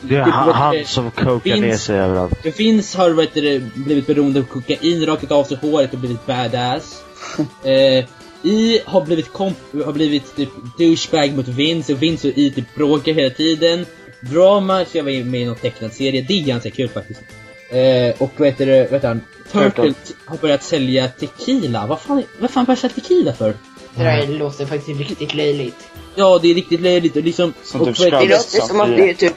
Det är han, han som kokar ner sig överallt. Det finns har vet du, blivit beroende av kokain, rakat av sig håret och blivit badass. eh, I har blivit komp har blivit typ douchebag mot Vince och Vince och I typ bråkar hela tiden. Drama så jag var med i någon tecknad serie, det är ganska kul faktiskt. Eh, och vad heter det, vet han, Turtle har börjat sälja tequila. Vad fan, vad fan börjar sälja tequila för? Det där låter faktiskt riktigt löjligt. Ja, det är riktigt löjligt och liksom... Som och typ vad heter Det låter som att det är typ...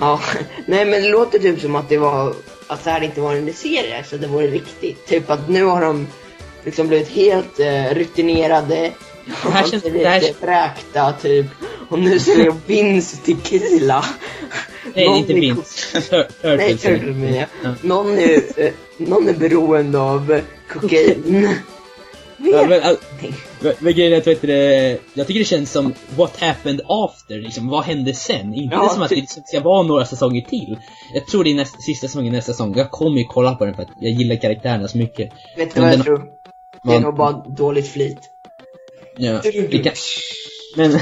Ja, nej men det låter typ som att det var... Att det här inte var en serie, så det var riktigt. Typ att nu har de liksom blivit helt uh, rutinerade. Det här känns- det här- fräkta typ. Och nu ser jag Vince Tequila. Nej, Någon inte Turtle. Nej, Turtle. Någon är, eh, någon är beroende av eh, kokain. Ja, men, all- grejen är att, vet du, det, jag tycker det känns som what happened after, liksom, vad hände sen? Inte Ja, som att typ. det liksom ska vara några säsonger till. Jag tror det är nästa, sista säsongen nästa säsong. Jag kommer ju kolla på den för att jag gillar karaktärerna så mycket. Vet du vad jag den- tror? Det är Man- nog bara dåligt flit. Ja, kan, men...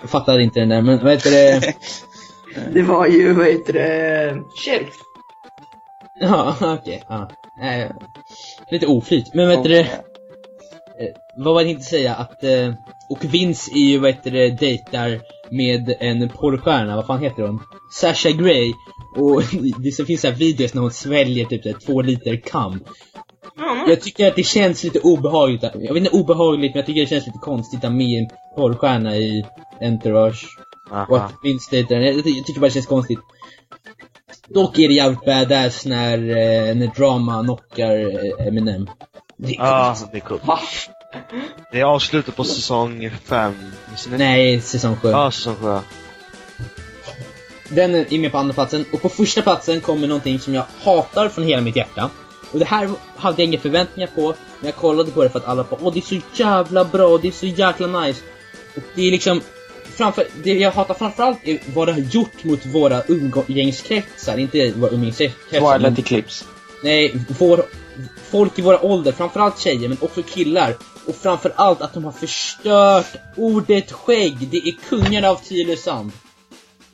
jag fattar inte den där, men vad heter det? Det var ju, vad heter det, Sheriff. Ja, okej. ja. Eh, lite oflyt. Men vad heter det? Eh, vad var det inte säga? Att, eh, och Vince är ju, vad heter det, dejtar med en porrstjärna, vad fan heter hon? Sasha Grey. Och det finns så här videos när hon sväljer typ så här, två liter kam. Jag tycker att det känns lite obehagligt. att- Jag vet inte obehagligt, men jag tycker det känns lite konstigt att med en porrstjärna i Entourage. Och Aha. att Vince dejtar henne. Jag, jag tycker bara det känns konstigt. Dock är det jävligt badass när, eh, när Drama knockar eh, Eminem. Det är Ja, coolt. det är coolt. Det är avslutat på säsong 5. Nej, säsong 7. Ja, säsong 7. Den är med på andra platsen och på första platsen kommer någonting som jag hatar från hela mitt hjärta. Och det här hade jag inga förväntningar på, men jag kollade på det för att alla bara Åh, det är så jävla bra, det är så jäkla nice. Och det är liksom, framför, det jag hatar framförallt är vad det har gjort mot våra umgängeskretsar, inte våra umgängeskretsar. Twilight Eclipse. Nej, vår, folk i våra ålder, framförallt tjejer men också killar. Och framförallt att de har förstört ordet skägg. Det är kungarna av Tylösand.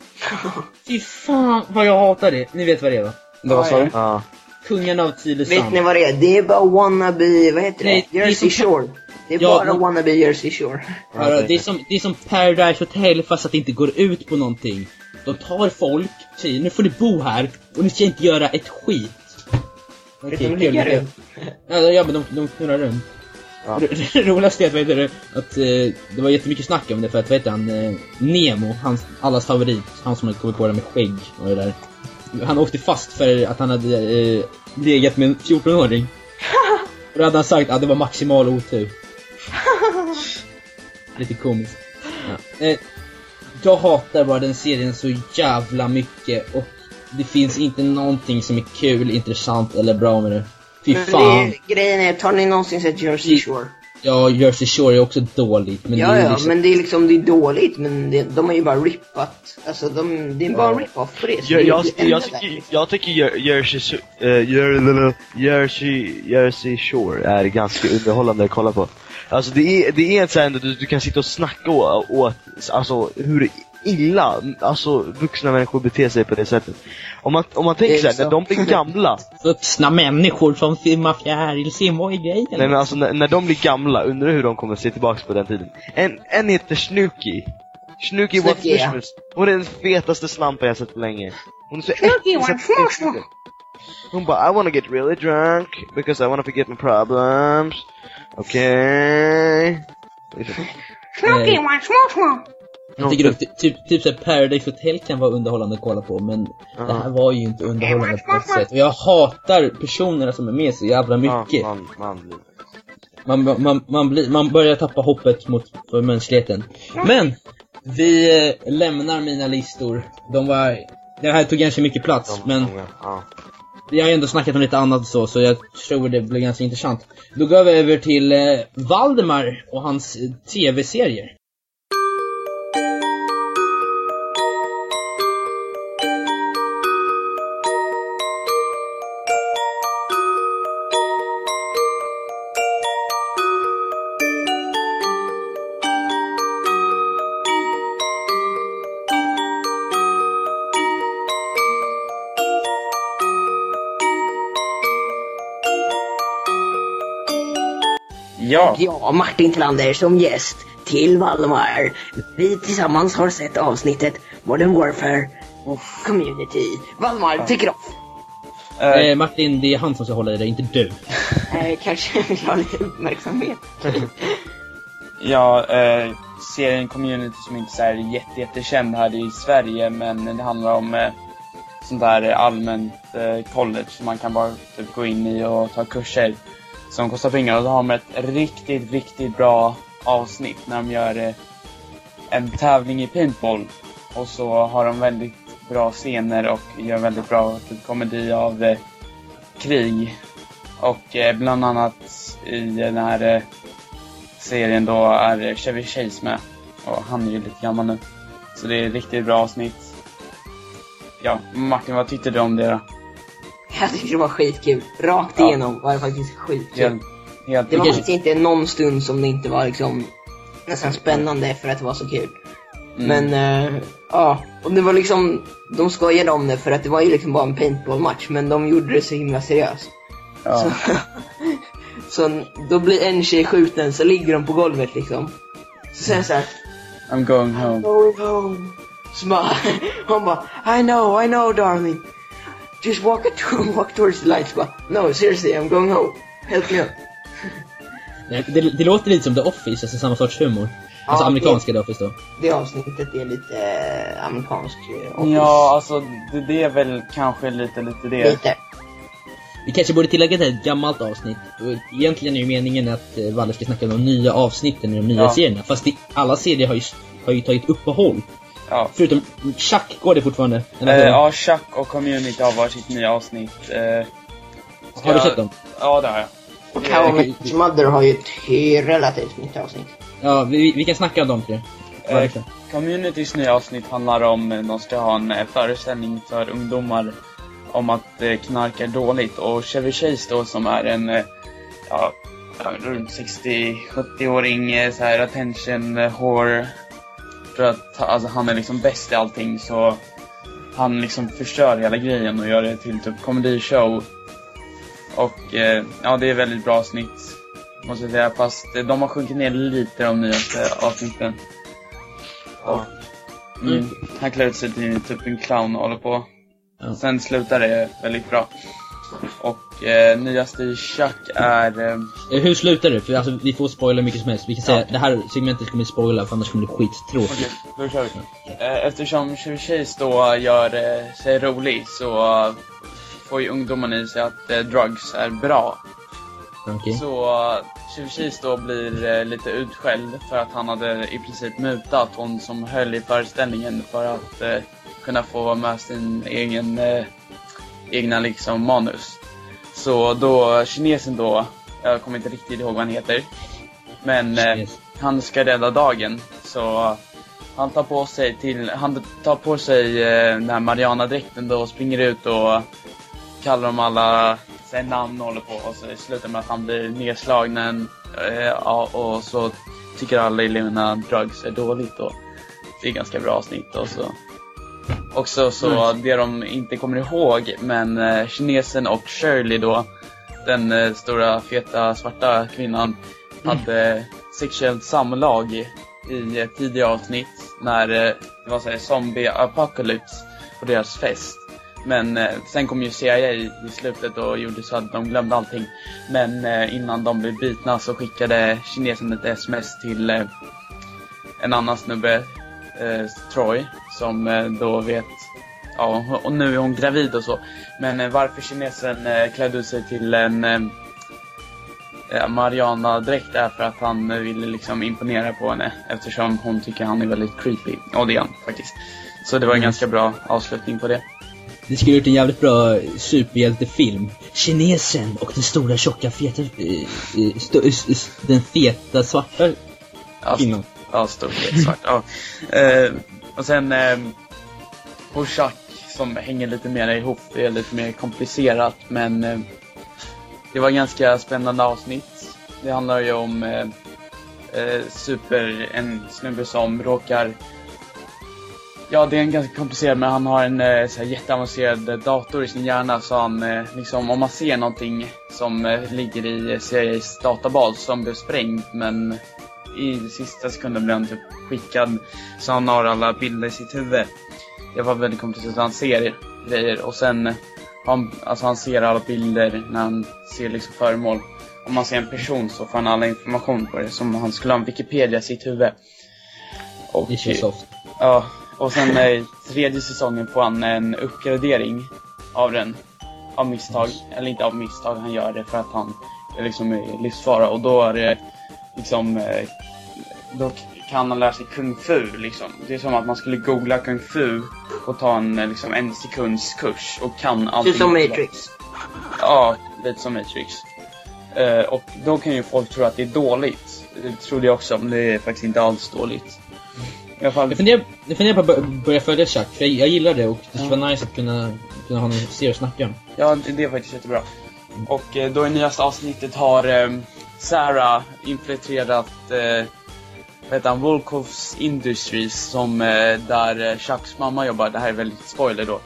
Fy fan vad jag hatar det. Ni vet vad det är va? Vad sa du? Ja. Kungarna av Vet Tylösand. ni vad det är? Det är bara wannabe, vad heter Nej, det? Jersey som- Shore. Det är Ja, bara men- wannabe Jersey Shore. Ja, det, är som, det är som Paradise Hotel fast att det inte går ut på någonting. De tar folk, säger nu får ni bo här och ni ska inte göra ett skit. Vet Okej, de kul. Ja, ja men de, de knullar runt. Ja. Det, roligaste är att, heter det, att eh, det var jättemycket snack om det för att, vad heter han, eh, Nemo, hans, allas favorit, han som kommit på det med skägg och det där. Han åkte fast för att han hade eh, legat med en 14-åring. Och då hade han sagt att det var maximal otur. Lite komiskt. Ja. Eh, jag hatar bara den serien så jävla mycket och det finns inte någonting som är kul, intressant eller bra med det. Fy Men fan. det, grejen är, har ni någonsin sett Jersey Shore? Ja, Jersey Shore är också dåligt. Men ja, det är ja, liksom... men det är liksom, det är dåligt, men det, de har ju bara rippat. Alltså, de, det är bara en rip-off på det. så Jag, det jag, jag, tycker, jag tycker Jer- Jersey, Jer- Jersey, Jersey Shore är ganska underhållande att kolla på. Alltså det är, det är ett sånt du, du kan sitta och snacka åt, åt alltså hur illa alltså, vuxna människor beter sig på det sättet. Om man, om man tänker såhär, när så. de blir gamla, Vuxna människor som simmar fjärilsim, vad är grejen? nej men alltså när, när de blir gamla, undrar hur de kommer att se tillbaks på den tiden. En, en heter Snooki. Snooki Snooki, What's. Christmas. Hon är den fetaste slampan jag sett på länge. Hon är så Snooki äcklig så wants. Hon bara I wanna get really drunk because I wanna forget my problems. Okej. Eh. one, små, små. Jag tycker dock ty- typ, typ såhär Paradise Hotel kan vara underhållande att kolla på, men det här var ju inte underhållande på något sätt. Och jag hatar personerna som är med så jävla mycket. Man, man blir... Man, man, man, man, blir, man börjar tappa hoppet mot, för mänskligheten. Men! Vi eh, lämnar mina listor. De var... Det här tog ganska mycket plats, De, men ja. vi har ju ändå snackat om lite annat så, så jag tror det blir ganska intressant. Då går vi över till eh, Valdemar och hans eh, TV-serier. Ja, Ja, Martin Tillander som gäst till Valdemar. Vi tillsammans har sett avsnittet Modern Warfare Community. Valdemar, tycker off. eh, Eh, Martin, det är han som ska hålla i det, inte du. Eh, kanske vill ha lite uppmärksamhet. ja eh, serien Community som inte är jätte, jättekänd här i Sverige men det handlar om eh, sånt där allmänt eh, college som man kan bara typ, gå in i och ta kurser som kostar pengar och då har de ett riktigt, riktigt bra avsnitt när de gör eh, en tävling i paintball och så har de väldigt bra scener och gör väldigt bra typ, komedi av eh, krig och eh, bland annat i den här eh, serien då är Chevy Chase med. Och han är ju lite gammal nu. Så det är ett riktigt bra avsnitt. Ja, Martin vad tyckte du om det då? Jag tyckte det var skitkul. Rakt Ja. igenom var det faktiskt skitkul. Helt, helt Det var faktiskt inte någon stund som det inte var liksom nästan spännande för att det var så kul. Mm. Men eh, ja, och det var liksom, de skojade om det för att det var ju liksom bara en paintball-match men de gjorde det så himla seriöst. ja. Så, så då blir en tjej skjuten så ligger de på golvet liksom. Så säger han såhär, I'm going home. going home. Så bara, han bara, I know, I know darling. Just walk, it walk towards the lights. Bara, no seriously I'm going home. Help me out. Det, det, det låter lite som The Office, alltså samma sorts humor. Alltså Ja, amerikanska The Office då. Det avsnittet är lite eh, amerikansk eh, office. Ja, alltså det, det är väl kanske lite, lite det. Lite. Vi kanske borde tillägga att det är ett gammalt avsnitt. Och egentligen är ju meningen att eh, Valle ska snacka om de nya avsnitten i de nya Ja. serierna. Fast det, alla serier har ju, har ju tagit uppehåll. Ja. Förutom Chuck går det fortfarande. Eh, ja, Chuck och Community har varsitt nya avsnitt. Eh, har du sett dem? Ja, det har jag. Och How I Met Your Mother har ju ett relativt nytt avsnitt. Ja, vi, vi kan snacka om de tre. Eh. Communitys nya avsnitt handlar om eh, de ska ha en eh, föreställning för ungdomar om att eh, knarka är dåligt och Chevy Chase då som är en eh, ja, runt 60-70-åring eh, så här attention eh, whore. För att alltså, han är liksom bäst i allting så han liksom förstör hela grejen och gör det till typ komedishow. Och eh, ja, det är väldigt bra avsnitt. Måste jag säga, fast eh, de har sjunkit ner lite de nyaste avsnitten. Och, mm, han klär ut sig till typ en clown och håller på. Sen slutar det väldigt bra. Och eh, nyaste Chuck är... Eh, Eh, Hur slutar det? För alltså, vi får spoila mycket som helst. Vi kan säga Ja. att det här segmentet kommer vi spoila för annars kommer det bli skittråkigt. Okej, då kör vi. Eh, Eftersom Chase då gör eh, sig rolig så eh, får ju ungdomarna i sig att eh, drugs är bra. Okej. Så uh, Chevy Chase då blir eh, lite utskälld för att han hade i princip mutat hon som höll i föreställningen för att eh, kunna få vara med sin egen eh, egna liksom manus. Så då kinesen då, jag kommer inte riktigt ihåg vad han heter. Men eh, han ska rädda dagen. Så han tar på sig till, han tar på sig eh, den här Mariana-dräkten då och springer ut och kallar dem alla säger namn och håller på och så slutar med att han blir nedslagen. Eh, och så tycker alla eleverna att drugs är dåligt och det är ganska bra avsnitt och så. Också så det de inte kommer ihåg men eh, kinesen och Shirley då den eh, stora feta svarta kvinnan hade sexuellt samlag i, i tidigare avsnitt när eh, det var så här zombie apocalypse på deras fest. Men eh, sen kom ju CIA i slutet och gjorde så att de glömde allting. Men eh, innan de blev bitna så skickade kinesen ett sms till eh, en annan snubbe, eh, Troy, som eh, då vet Ja, och nu är hon gravid och så. Men eh, varför kinesen eh, klädde ut sig till en Mariana-dräkt är för att han ville liksom imponera på henne eftersom hon tycker han är väldigt creepy. Och det är han faktiskt. Så det var en Mm. ganska bra avslutning på det. Det skulle gjort en jävligt bra superhjältefilm. Kinesen och den stora tjocka feta... den feta svarta kvinnan. Ja, stort helt svart. Ja. Och sen eh, hos som hänger lite mer ihop. Det är lite mer komplicerat men eh, det var ganska spännande avsnitt. Det handlar ju om ehm, eh, super, en snubbe som råkar Ja, det är en ganska komplicerad men han har en eh, så här, jätteavancerad dator i sin hjärna så han eh, liksom om man ser någonting som eh, ligger i eh, CIAs databas som blev sprängd men i sista sekunden blev han typ skickad så han har alla bilder i sitt huvud. Det var väldigt komplicerat, han ser grejer och sen han, alltså han ser alla bilder när han ser liksom föremål. Om man ser en person så får han alla information på det som han skulle ha en Wikipedia i sitt huvud. Och, Det känns soft. Ja, och sen i tredje säsongen får han en uppgradering av den. Av misstag. Eller inte av misstag, han gör det för att han är liksom i livsfara. Och då är det liksom... eh, Då kan han lära sig kung fu liksom. Det är som att man skulle googla kung fu och ta en eh, liksom en sekunds kurs och kan allting. Typ som Matrix. Ja, lite som Matrix. Eh, och då kan ju folk tro att det är dåligt. Det trodde jag också, men det är faktiskt inte alls dåligt. I alla fall, Jag funderar, jag funderar på att bör- börja följa Chuck, för jag, jag gillar det och det skulle vara nice att kunna, kunna ha någon serie att snacka om. Ja, det det är faktiskt jättebra. Och eh, då i nyaste avsnittet har eh, Sarah infiltrerat eh, vad heter han, Volkovs Industries som eh, där eh, Chucks mamma jobbar. Det här är väldigt spoiler då.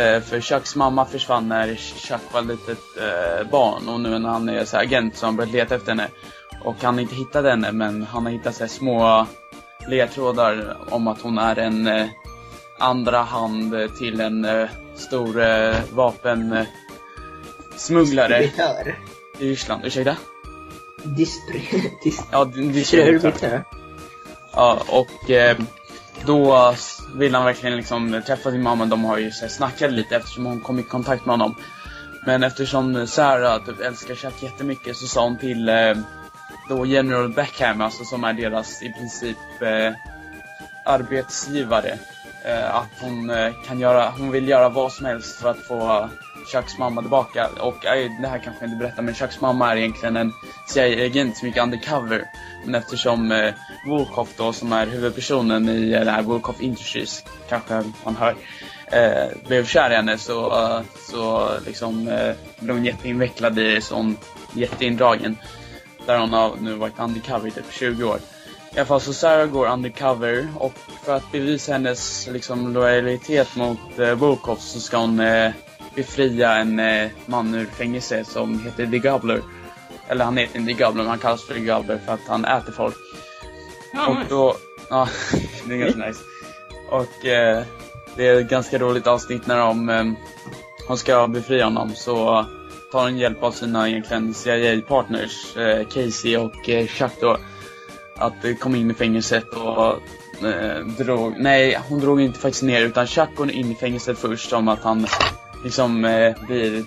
Eh, för Chucks mamma försvann när Chuck var litet eh, barn och nu när han är så agent så har han börjat leta efter henne. Och han har inte hittat henne men han har hittat så små ledtrådar om att hon är en eh, andra hand till en eh, stor eh, vapen eh, i Ryssland. Ursäkta? Dispri... Dis... Ja, d- distributör. Distributör. Ja, och eh, då vill han verkligen liksom träffa sin mamma. De har ju så här, snackat lite eftersom hon kom i kontakt med honom. Men eftersom Sarah typ älskar Chuck jättemycket så sa hon till eh, då General Beckham, alltså som är deras i princip eh, arbetsgivare. Eh, att hon eh, kan göra, hon vill göra vad som helst för att få Chucks mamma tillbaka. Och eh, det här kanske jag inte berättar men Chucks mamma är egentligen en CIA-agent som gick undercover. Men eftersom eh, Volkov då som är huvudpersonen i eh, det här Volkov Industries, kanske man hör, eh, blev kär i henne så, eh, så liksom eh, blev hon jätteinvecklad i sån jätteindragen. Där hon har nu varit undercover i typ 20 år. I alla fall så Sarah går undercover och för att bevisa hennes liksom lojalitet mot eh, Volkov så ska hon eh, befria en eh, man ur fängelse som heter The Gobbler. Eller han heter inte The Gobbler men han kallas för The Gobbler för att han äter folk. och då, ja, det är ganska nice. Och eh, det är ett ganska roligt avsnitt när de, eh, hon ska befria honom så tar hon hjälp av sina egentligen CIA-partners, eh, Casey och eh, Chuck då. Att eh, komma in i fängelset och eh, drog, nej hon drog inte faktiskt ner utan Chuck går in i fängelset först som att han liksom eh, blir,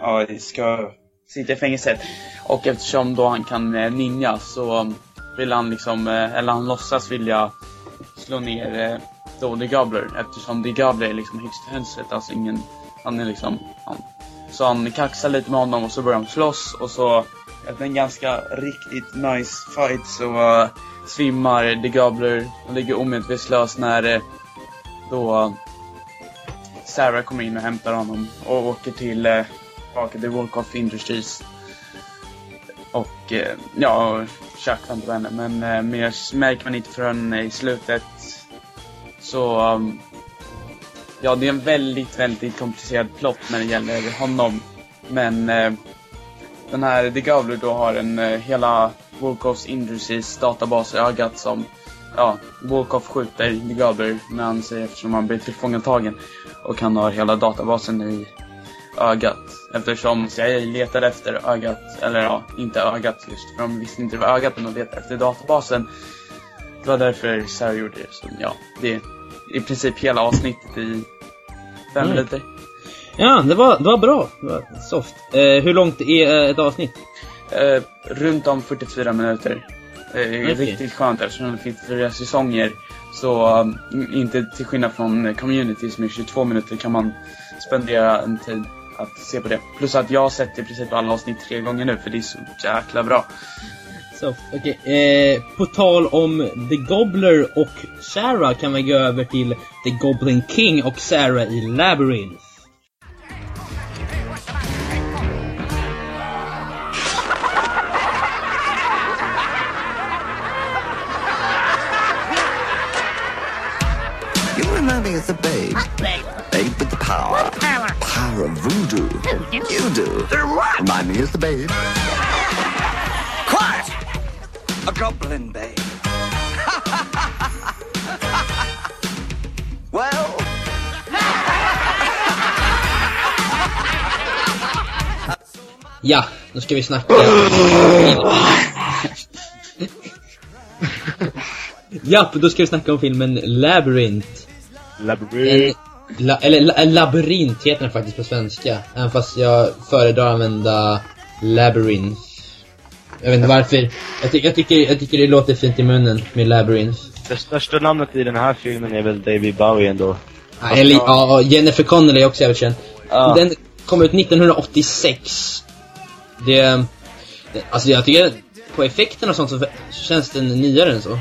ja ska sitta i fängelset. Och eftersom då han kan eh, ninja så vill han liksom, eh, eller han låtsas vilja slå ner eh, då The Gobbler eftersom The Gobbler är liksom högst i hönset, alltså ingen, han är liksom, han, så han kaxar lite med honom och så börjar de slåss och så efter en ganska riktigt nice fight så uh, svimmar The Gobbler och ligger omedvetslös när eh, då uh, Sarah kommer in och hämtar honom och åker till eh, tillbaka till Wolkoff Industries. Och eh, ja, Chuck väntar på henne men eh, mer märker man inte förrän i slutet. Så um, ja, det är en väldigt, väldigt komplicerad plott när det gäller honom. Men eh, den här The Gobbler då har en eh, hela Wolkoffs Industries databas i ögat som ja, Volkov skjuter Gobber med sig eftersom han blir tillfångatagen. Och han har hela databasen i ögat. Eftersom CIA letade efter ögat, eller ja, inte ögat just, för de visste inte det var ögat, men de letade efter databasen. Det var därför Sarah gjorde det. Så ja, det är i princip hela avsnittet i fem Mm. minuter. Ja, det var, det var bra. Det var soft. Eh, hur långt är eh, ett avsnitt? Eh, runt om 44 minuter. Eh, Okej. Riktigt skönt eftersom det finns fyra säsonger. Så um, inte till skillnad från Community som är 22 minuter kan man spendera en tid att se på det. Plus att jag har sett i princip alla avsnitt tre gånger nu för det är så jäkla bra. Soft. Okej, eh, på tal om The Gobbler och Sarah kan vi gå över till The Goblin King och Sarah i Labyrinth. Voodoo? You do. Remind me of the babe. Quiet! A goblin babe. well, Ja, nu ska vi snacka... Japp, då ska vi snacka om filmen Labyrinth. En, la, eller la, labyrint heter den faktiskt på svenska. Även fast jag föredrar att använda Labyrinth. Jag vet inte varför. Jag, ty, jag, tycker, jag tycker det låter fint i munnen med Labyrinth. Det största namnet i den här filmen är väl David Bowie ändå. Ja, Eller, ja, Jennifer Connelly är också jävligt känd. Ja. Den kom ut 1986. Det, det... Alltså jag tycker på effekten och sånt så känns den nyare än så.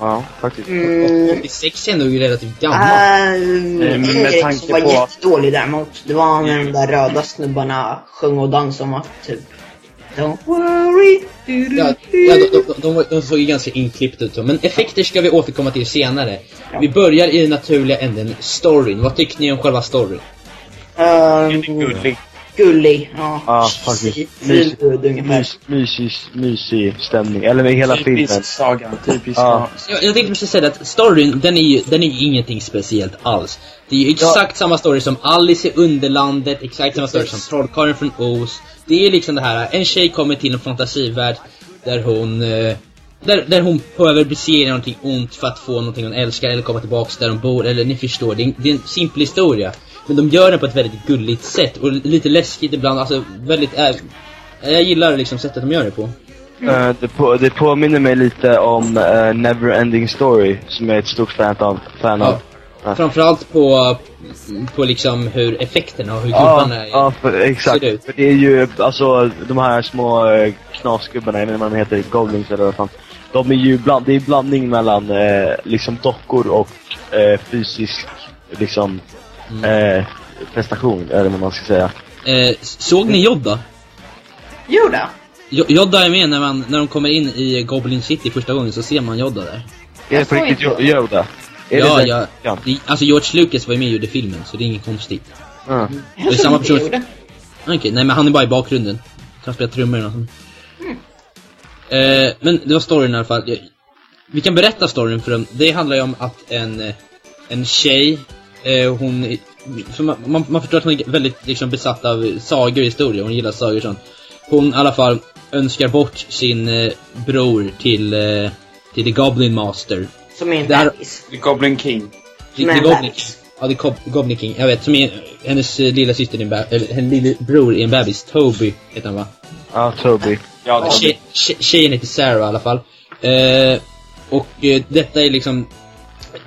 Ja, faktiskt. Mm. 86 är ändå relativt gammal. Uh, med med tanke som var på- jättedålig däremot. Det var när de där röda snubbarna sjöng och dansade om att typ Don't worry. Ja, ja de, de, de, de såg ju ganska inklippta ut. Men effekter ska vi återkomma till senare. Vi börjar i den naturliga änden, storyn. Vad tyckte ni om själva storyn? Ehm, Gullig. Ja. Ja, faktiskt. Mys, mysig, mysig stämning. Eller med hela filmen. Typisk saga. Typisk Ja. saga. Jag, jag tänkte precis säga att storyn, den är ju, den är ju ingenting speciellt alls. Det är ju exakt samma story som Alice i Underlandet, exakt samma story som Trollkarlen från Oz. Det är liksom det här, en tjej kommer till en fantasivärld där hon, eh, där, där hon behöver besegra någonting ont för att få någonting hon älskar eller komma tillbaks där hon bor, eller ni förstår, det är, en- det är en simpel historia. Men de gör den på ett väldigt gulligt sätt och lite läskigt ibland, alltså väldigt, äh, jag gillar liksom sättet de gör det på. Eh, det, på, det påminner mig lite om uh, Neverending Story, som jag är ett stort fan av. Fan av. Ja. Framförallt på, på liksom hur effekterna och hur Ja, gubbarna är. ja för, exakt. ser ut. För det är ju, alltså de här små eh, knasgubbarna, jag vet inte vad de heter, goblins eller vad fan. De är ju bland, det är blandning mellan eh, liksom dockor och eh, fysisk, liksom, eh, prestation, eller vad man ska säga. Eh, såg ni Jodda? Jo då. Jo- Jodda är med när, man, när de kommer in i Goblin City första gången så ser man Jodda där. Är det på såg riktigt Yoda? Är ja, det ja, ja. det, Alltså George Lucas var ju med och gjorde filmen så det är inget konstigt. Ja. Jag är samma person-. Okej, nej men han är bara i bakgrunden. Han spelar trummor eller något sånt. Eh, men det var storyn i alla fall. Vi kan berätta storyn för dem. Det handlar ju om att en, eh, en tjej, eh, hon, för man, man, man förstår att hon är väldigt liksom, besatt av sagor och historia. Hon gillar sagor och sånt. Hon i alla fall önskar bort sin eh, bror till, eh, till The Goblin Master. Som är en bebis. The Goblin King. The, the Goblin. King. Ja, The Gob- Goblin King. Jag vet, som är, hennes eh, lilla syster en eller hennes lille bror är en bebis. Toby heter han va? ja, Toby. Ja, Tje, tje, tjejen heter Sarah i alla fall. Eh, och eh, detta är liksom...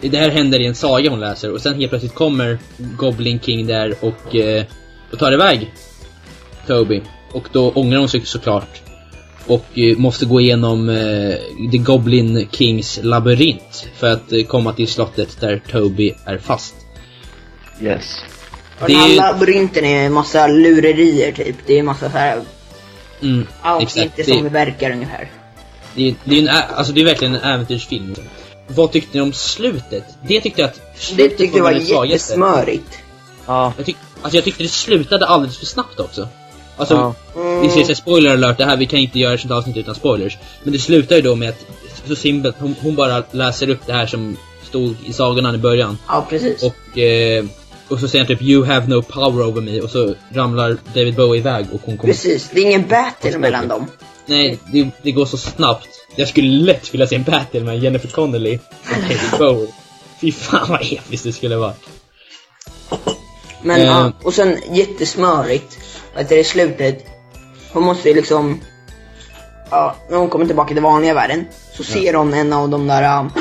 Det här händer i en saga hon läser och sen helt plötsligt kommer Goblin King där och, eh, och tar iväg Toby. Och då ångrar hon sig såklart. Och eh, måste gå igenom eh, The Goblin Kings labyrint för att eh, komma till slottet där Toby är fast. Yes. Och Det den är här ju- labyrinten är en massa lurerier typ. Det är massa så här. Mm, Allt exakt. inte som det verkar ungefär. Det är, det är, en, alltså det är verkligen en äventyrsfilm. Vad tyckte ni om slutet? Det tyckte jag att Det slutet tyckte jag var jättesmörigt. Ja. Jag, tyck, alltså jag tyckte det slutade alldeles för snabbt också. Alltså, Ja. vi säger spoiler alert, det här, vi kan inte göra ett sånt avsnitt utan spoilers. Men det slutar ju då med att så simpelt. Hon, hon bara läser upp det här som stod i sagorna i början. Ja, precis. Och, eh, och så säger han typ You have no power over me och så ramlar David Bowie iväg och hon kommer... Precis, det är ingen battle mellan dem. Nej, det, det går så snabbt. Jag skulle lätt vilja se en battle med Jennifer Connelly och David Bowie. Fy fan vad episkt det skulle vara. Men ja, och sen jättesmörigt. Att det är slutet. Hon måste ju liksom... Ja, när hon kommer tillbaka till vanliga världen. Så ser hon en av de där um,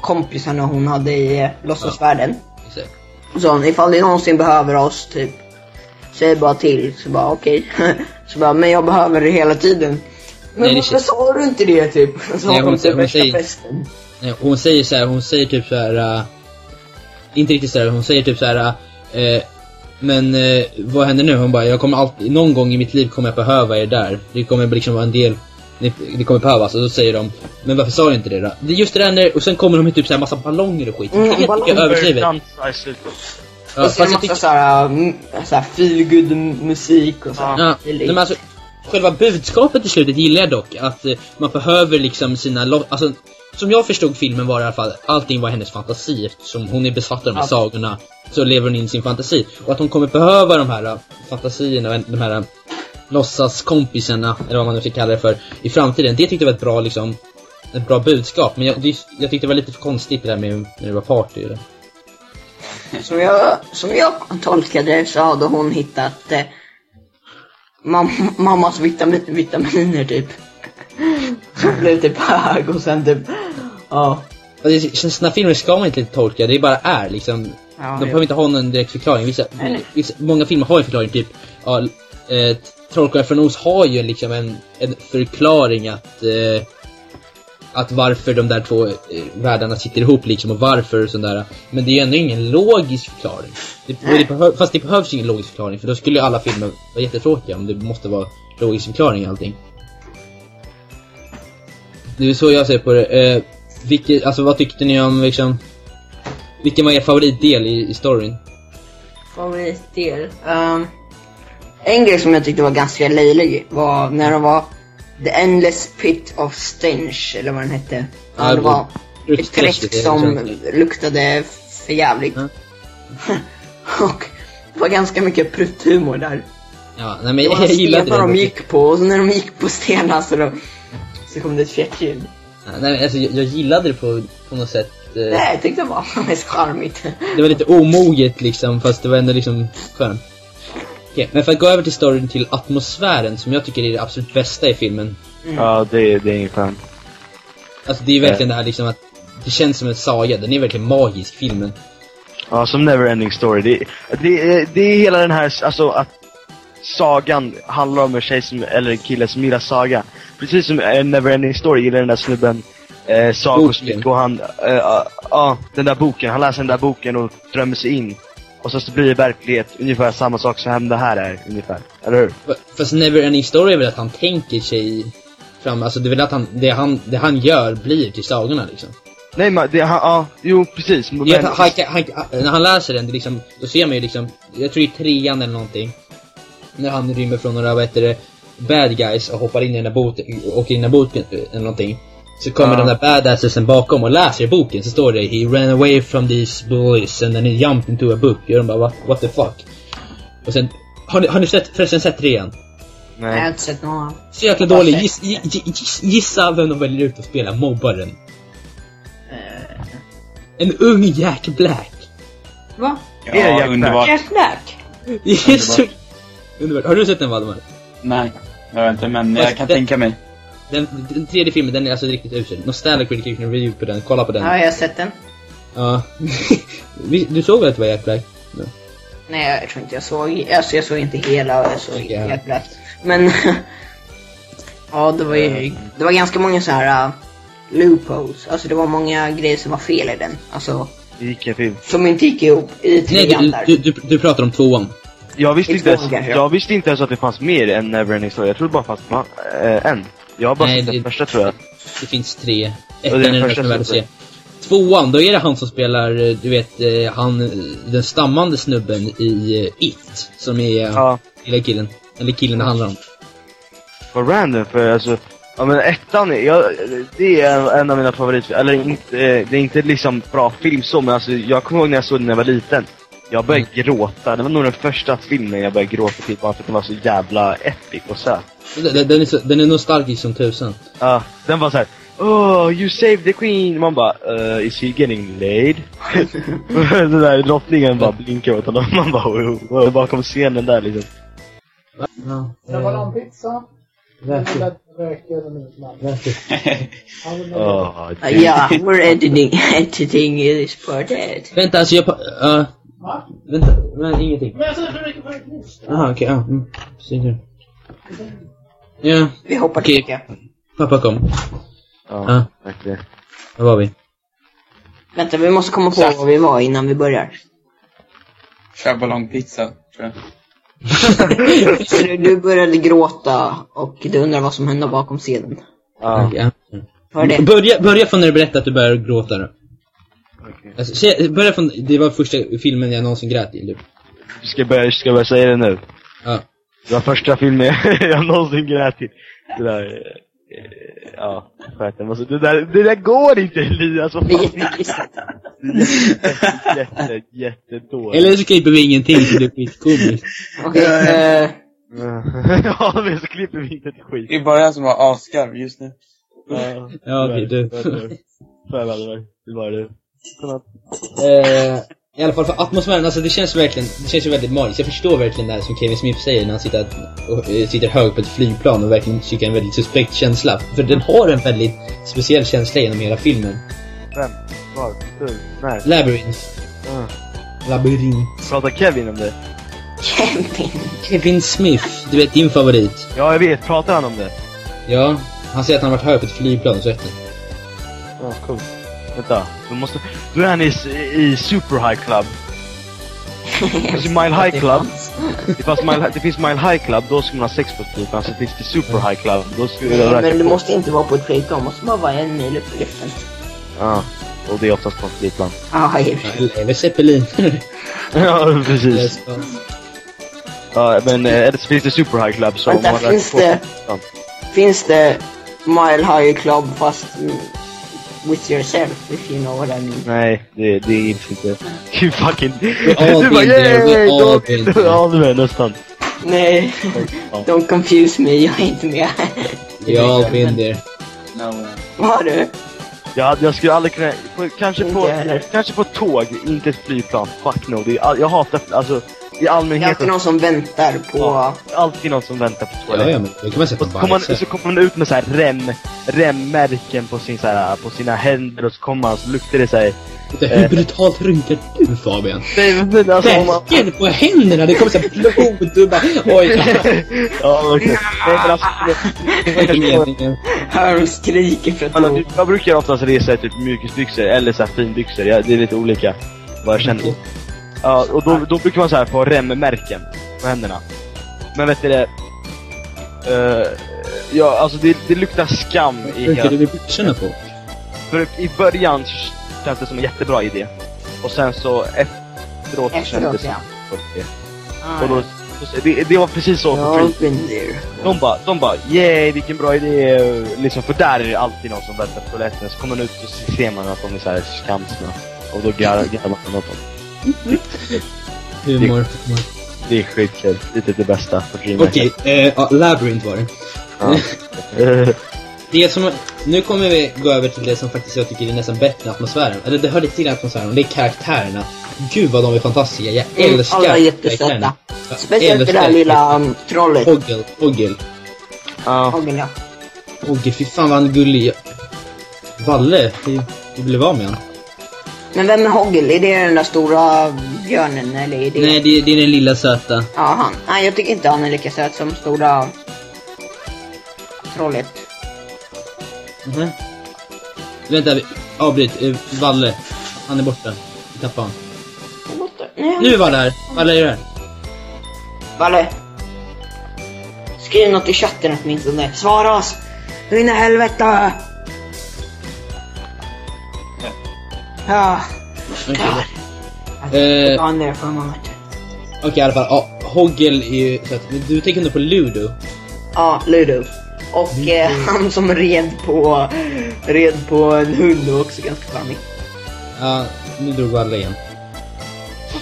kompisarna hon hade i uh, låtsasvärlden. Exakt. Och så hon, ifall ni någonsin behöver oss, typ. Säg bara till. Så bara okej. så bara, men jag behöver det hela tiden. Men Nej, det varför sa du inte det typ? Så Nej, hon säger- hon säger- festen. Nej, Hon säger så här, hon säger typ så här. äh, inte riktigt så här, hon säger typ så här. äh, men äh, vad händer nu? Hon bara, jag kommer alltid, någon gång i mitt liv kommer jag behöva er där. Det kommer liksom vara en del, det kommer behövas. Och då säger de, men varför sa du inte det då? Det är just det där när, och sen kommer de med typ så här massa ballonger och skit. Mm, Helt ballonger. överdrivet. Dansa i slutet. Ja, och så är det jag massa tycker, såhär, mm, såhär feelgood musik och så. Ja. ja, men alltså, själva budskapet i slutet gillar jag dock. Att eh, man behöver liksom sina, alltså som jag förstod filmen var det i alla fall, allting var hennes fantasi eftersom hon är besatt av de här Ja. sagorna. Så lever hon in sin fantasi. Och att hon kommer behöva de här äh, fantasierna, de här låtsaskompisarna, eller vad man nu ska kalla det för, i framtiden. Det tyckte jag var ett bra liksom, ett bra budskap. Men jag, jag tyckte det var lite för konstigt det där med när det var party. Eller? Som jag, som jag tolkade det så hade hon hittat eh, mam mammas vitamin, vitaminer typ. Som blev typ hög och sen typ, ja. Och det såna filmer ska man inte tolka, det bara är liksom. ja De behöver inte ha någon direkt förklaring. Vissa, vissa, många filmer har ju förklaring, typ ja, eh, Trollkarlen från Oz har ju liksom en, en förklaring att eh, att varför de där två eh, världarna sitter ihop liksom och varför och sådär. Men det är ju ändå ingen logisk förklaring. Det, det fast det behövs ingen logisk förklaring för då skulle ju alla filmer vara jättetråkiga om det måste vara logisk förklaring i allting. Det är så jag ser på det. Eh, vilket, alltså vad tyckte ni om liksom vilken var er favoritdel i, i storyn? Favoritdel? Um, en grej som jag tyckte var ganska löjlig var när de var The Endless Pit of Stench, eller vad den hette. Ja, det var det- ett träsk som luktade för jävligt. Ja. och det var ganska mycket prutthumor där. Ja, nej men Det var jag, gillade stenar de det. gick på och så när de gick på stenar så, då, så kom det ett fjättljud. Ja, nej, men alltså, jag, jag gillade det på, på något sätt. Eh, Nej, jag tyckte det var mest charmigt. det var lite omoget liksom, fast det var ändå liksom skönt. Okej, men för att gå över till storyn till atmosfären som jag tycker är det absolut bästa i filmen. Ja, det, det är inget skönt. Alltså det är verkligen det här liksom att det känns som en saga, den är verkligen magisk filmen. Ja, som Neverending Story. Det, det, är- det är hela den här, alltså att sagan handlar om en tjej som, eller en kille som gillar saga. Precis som eh, Neverending Story gillar den där snubben eh, mycket och han, eh, ja, ja, den där boken, han läser den där boken och drömmer sig in. Och så, så blir det verklighet ungefär samma sak som det här är, ungefär. Eller hur? Fast Never Ending Story är väl att han tänker sig fram, alltså det är väl att han, det han, det han gör blir till sagorna liksom. Nej men det, han, ja, jo precis. Men, han, han, han, när han läser den, det liksom, då ser man ju liksom, jag tror i trean eller någonting. När han rymmer från några, vad heter det, bad guys och hoppar in i den där boten, åker in i den där boken eller någonting. Så kommer Ja. den där badassen bakom och läser i boken, så står det He ran away from these bullies and then he jumped into a book. Och de bara, what, what the fuck? Och sen, har ni, har ni sett, förresten sett trean? Jag har nej. inte sett någon Så jäkla Jag har dålig. Giss, gi- giss, gissa vem de väljer ut att spela mobbaren. Eh, En ung Jack Black. Va? Ja, Jack underbart. Jack Black? Det är så... Underbart. Har du sett den Valdemar? Nej, jag vet inte, men jag kan Det- tänka mig. Den, den tredje filmen, den är alltså riktigt usel. Nostalgic Critic Review på den, kolla på den. Ja, jag har sett den. Ja. Du såg väl att det var Jack Black? Ja. Nej, jag tror inte jag såg, alltså jag såg inte hela, jag såg Okej. Jack Black. Men, ja det var ju, det var ganska många så här uh, loopholes. Alltså det var många grejer som var fel i den. Alltså, Vilken film. som inte gick ihop i Nej, trean du, där. du, du, du pratar om tvåan. Jag visste, inte ens, jag visste inte ens att det fanns mer än Neverending Story. Jag trodde bara fanns äh, en. Jag har bara Nej, sett det- första tror jag. Det finns tre. Ettan är den första värd att se. Tvåan, då är det han som spelar, eh, du vet, eh, han, den stammande snubben i eh, It. Som är Ja. lilla killen. Eller killen det handlar om. Vad random för alltså, Ja men ettan, jag, det är en, av mina favoritfilmer. Eller inte, det är inte liksom bra film så, men alltså, jag kommer ihåg när jag såg den när jag var liten. Jag började gråta. Det var nog den första filmen jag började gråta till bara för att den var så jävla epic och söt. Den, den, är så, den är nostalgisk som tusan. Ja, den var så här. Oh, you saved the queen! Man bara, uh, is he getting laid? den där drottningen bara blinkar åt honom. Man bara, oh, oh, bakom scenen där liksom. Ja, Ska man ha en pizza? verkligen. Oh, Uh, yeah, we're editing, editing this part. Vänta, alltså jag... Uh, Va? vänta, men ingenting. Men jag sa för mycket ett mos. Jaha, okej, ja. Mm. Ja, Vi hoppar Okej. tillbaka. pappa kom. ja, Ja. verkligen. Var var vi? Vänta, vi måste komma på var vi var innan vi börjar. Kör ballongpizza, tror jag. Du, du började gråta och du undrar vad som hände bakom scenen. Ja. Vad är det? Börja, börja från när du berättade att du började gråta då. Okej. Alltså, börja från, det var första filmen jag någonsin grät i. Typ. Ska jag börja, ska börja säga det nu? Ja. Det var första filmen jag någonsin grät till. Det där, eh, ja, sköten. Alltså, det där, det där går inte Elias, vad Det är fan. Jätte, jättedåligt. Eller så klipper vi ingenting så det blir skitkomiskt. Okej, eh, ja, men så klipper vi inte ett skit. Det är bara jag som har asgarv just nu. Ja, Ja, okej, du. Fan vad det var. Det var det. Godnatt. Eh, I alla fall för atmosfären, alltså det känns verkligen, det känns ju väldigt magiskt. Jag förstår verkligen det här som Kevin Smith säger när han sitter, och, eh, sitter hög på ett flygplan och verkligen tycker en väldigt suspekt känsla. För den har en väldigt speciell känsla genom hela filmen. Vem? Var? Hur? När? Labyrinth. Ja. Labyrint. Pratar Kevin om det? Kevin. Kevin Smith, du vet din favorit. Ja, jag vet. Pratar han om det? Ja, han säger att han har varit hög på ett flygplan och så efter. Ja, coolt. Vänta, du måste... Då är han i, i Super High Club. Ju Mile High Club. Det, fanns Mile, det finns Mile High Club, då ska man ha sex på ett flygplan. Så finns det Super High Club, då ska Nej, men på. måste inte vara på ett flygplan, det måste bara vara en mil upp i luften. Ja, och det är oftast på ett flygplan. Ja, i och för Ja, sig. eller- zeppeliner. ja, precis. Ja, men eh, eller så finns det Super High Club så Vänta, finns det-. Finns det Mile High Club fast with yourself, if you know what I mean? Nej, det, det är inte... You fucking... all du bara been there, we yay! all Då- been there." Ja, du är nästan. Nej, Ja. don't confuse me, jag är inte med. We all been there. No. Vad har du? Jag, hade- jag skulle aldrig kunna... På, kanske, Inte på, jag heller. kanske på tåg, inte ett flygplan. Fuck no. Det jag hatar... Alltså, i Det är allmänhet... alltid någon som väntar på... Ja, alltid någon som väntar på Ja, toaletten. ja, men då kan man sätta Och så kommer, man, så kommer man ut med så här rem, remmärken på, sin, så här, på sina händer och så kommer man så luktar det så här. Hur brutalt rynkar du Fabian? Men alltså man... Väsken på händerna, det kommer såhär blod, du bara oj. Ja okej. Nej men alltså... Det var inte meningen. Hör de skriker för att Alltså, jag brukar oftast resa i typ mjukisbyxor eller så här finbyxor, ja, det är lite olika vad jag känner. Ja, och då, då brukar man så här få remmärken på händerna. Men vet du det? Uh, ja, alltså det, det luktar skam i Rynkar du hela... vid byxorna på? För i början så känns det som en jättebra idé. Och sen så efteråt så känns det Efteråt, som ja. en idé. Och då, då, det, det var precis så för Ja, there. De bara, de bara, yay vilken bra idé. Liksom, för där är det alltid någon som väntar på toaletten. Så kommer man ut och så ser man att de är så här skamsna. Och då garvar man åt dem. Humor. humor. Det är skitkul. Det är typ det bästa på DreamHack. Okej, eh, ja, Labyrinth var det. Ja. Eh, Det som, nu kommer vi gå över till det som faktiskt jag tycker är nästan bättre än atmosfären. Eller det hör lite till atmosfären, det är karaktärerna. Gud vad de är fantastiska, jag Mm, älskar alla är jättesöta. Speciellt det där lilla um, trollet. Oggel, Oggel. ja. Hagen, ja. Oggel, fy fan vad han är gullig. Valle, vi, vi blev av med han. Men vem är Hoggle? Är det den där stora björnen eller är det... Nej, det, det är den lilla söta. Ja, han. Nej, jag tycker inte han är lika söt som stora trollet. Mhm. Vänta, vi- avbryt. Eh, Valle. Han är borta. Vi tappade Nej, Nu är Valle här. Valle är här. Valle. Skriv något i chatten åtminstone. Svara oss! Hur in i helvete! Ja. Okej, Okay. Eh. On there for a moment. Okej, i alla fall. Ja, Hoggel är ju söt. Men Du tänker nog på Ludo? Ja, Ludo. Och eh, han som red på, red på en hund var också ganska charmig. Ja, nu drog alla igen.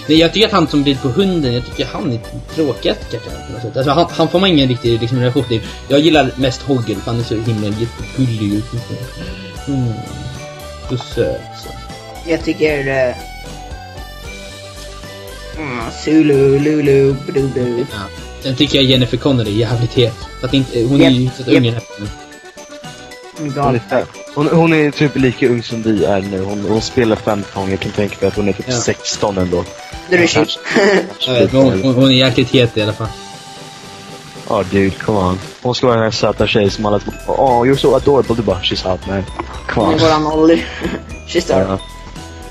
Nej, jag tycker att han som rider på hunden, jag tycker han är tråkigast karaktären på något sätt. Alltså, han, han får man ingen riktig liksom, relation till. Jag gillar mest Hoggle, för han är så himla ut. Mm. Så söt så. Jag tycker... Eh, mm, Zulu, Lulu, Blubu. Ja. Sen tycker jag Jennifer Connelly är jävligt het. För att inte, hon är ju att japp. ungen här. Hon är Hon hon, är typ lika ung som vi är nu. Hon, hon spelar 15, jag kan tänka mig att hon är typ Ja. 16 ändå. Det är shit. Jag vet, men hon, hon, hon är jäkligt het i alla fall. Ja, dude, come on. Hon ska vara den här söta tjej som alla typ Oh, you're so adorable. Du bara, she's hot man. Come Hon on. är våran ålder. She's there.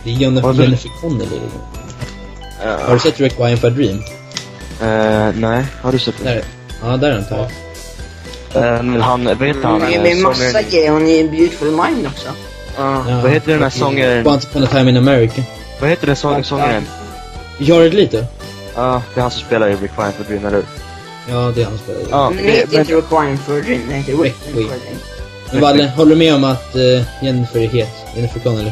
Det är Jennifer, det? Jennifer Connelly. Har du sett Requiem for a Dream? Eh, nej, har du sett det? Där. Ja, där är den tar. Eh, men han, vad heter han? Eh, med massa sångaren- grejer. Hon är i Beautiful Mind också. Ja, Ja. Vad heter den här sångaren? Once upon a time in America. Vad heter den sång, sångaren? Jared Leto? Ja, det är han som spelar i Requiem for Dream, eller hur? Ja, det är han som spelar. Ja, Men det heter men, inte Requiem for a Dream. Det heter Requiem Requiem. for a Dream. Men Valle, håller du med om att uh, Jennifer är het? Jennifer Connelly?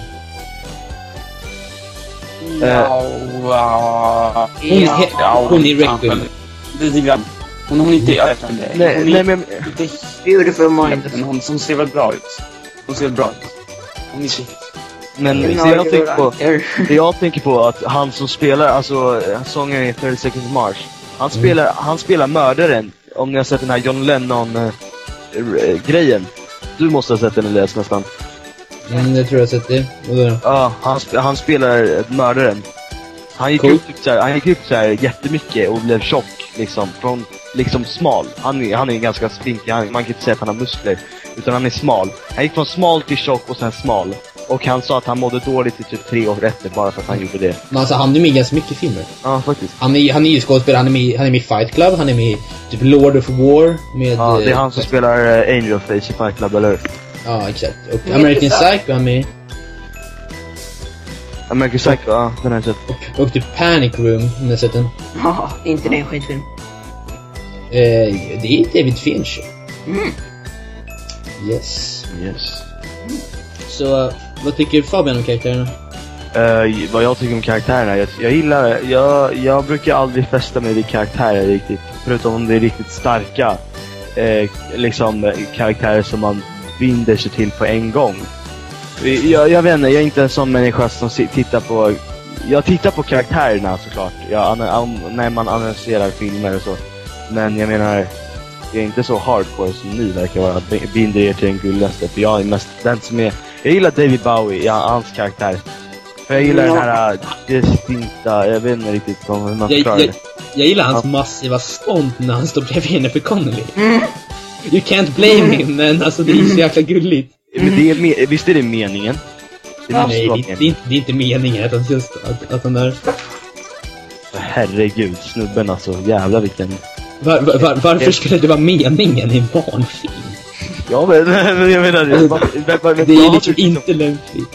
Ja, ja. Hon, är he- Ja, hon är Requiem. Tycker jag. Hon, hon är inte... Jag vet inte. nej, nej, är men... inte Beautiful Mind. men hon, hon ser väl bra ut. Hon ser väl bra ut. Hon är shit. Men det jag tänker på, det jag tänker på att han som spelar, alltså eh, sångaren i 30 Seconds Mars. Han spelar, han spelar mördaren. Om ni har sett den här John Lennon eh, eh, grejen. Du måste ha sett den Elias nästan. Mm, jag tror jag sett det. Ja, han, sp- han spelar mördaren. Han gick Cool. upp så här, han gick upp så här jättemycket och blev tjock liksom. Från liksom smal. Han är, han är ganska spinkig, han, man kan inte säga att han har muskler. Utan han är smal. Han gick från smal till tjock och sen smal. Och han sa att han mådde dåligt i typ tre år efter bara för att han gjorde det. men alltså han är med i ganska mycket filmer. Ja, faktiskt. Han är, han är ju skådespelare, han är med, han är med i Fight Club, han är med i typ Lord of War med... Ja, det är eh, han som spelar eh, Angel Face i Fight Club, eller hur? Ja, exakt. Och American Psycho är med. American Psycho, ja, den har jag sett. och, och typ Panic Room, om ni har sett den. Ja, inte det en skitfilm. Eh, det är David Fincher. Mm. Yes. Yes. Så, vad tycker Fabian om karaktärerna? Eh, vad jag tycker om karaktärerna, jag, jag gillar, jag, jag brukar aldrig fästa mig vid karaktärer riktigt. Förutom om det är riktigt starka, eh, liksom karaktärer som man binder sig till på en gång. Jag, jag vet inte, jag är inte en sån människa som tittar på, jag tittar på karaktärerna såklart, jag, när man analyserar filmer och så. Men jag menar, jag är inte så hardcore som ni verkar vara, binder er till den gulligaste. För jag är mest den som är, jag gillar David Bowie, ja, hans karaktär. För jag gillar Ja. den här äh, distinkta, jag vet inte riktigt vad- hur man förklarar jag, det. jag gillar hans massiva stånd när han står bredvid Jennifer Connelly. Mm. You can't blame him, men alltså det är så jäkla gulligt. Men det är, visst är det meningen? Det måste Nej, det, det, är inte, det är inte meningen att han, just, att, att han är... Herregud, snubben alltså. Jävlar vilken... Var, var, var, varför skulle det vara meningen i en barnfilm? Ja men, men jag menar... Jag, bara- Det är liksom inte lämpligt.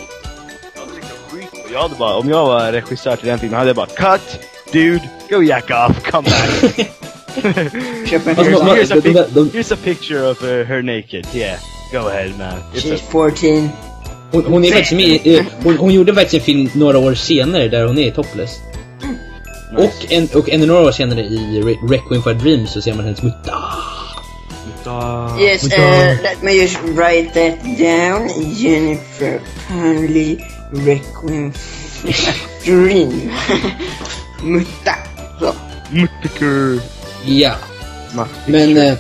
Jag hade bara, om jag var regissör till den filmen hade jag bara Cut! Dude! Go jack off! Come back! Man- here's, a pic- here's a picture of uh, her naked. Yeah. Go ahead man. It's She's a, 14. Hon, hon är faktiskt med eh, hon, hon gjorde faktiskt en film några år senare där hon är topless. Och, en, och en några år senare i Re- Requiem for a Dream så ser man hennes mutta. Yes, uh, let me just write that down. Jennifer Connelly Requiem Dream. Mutta. Så. Ja, men eh,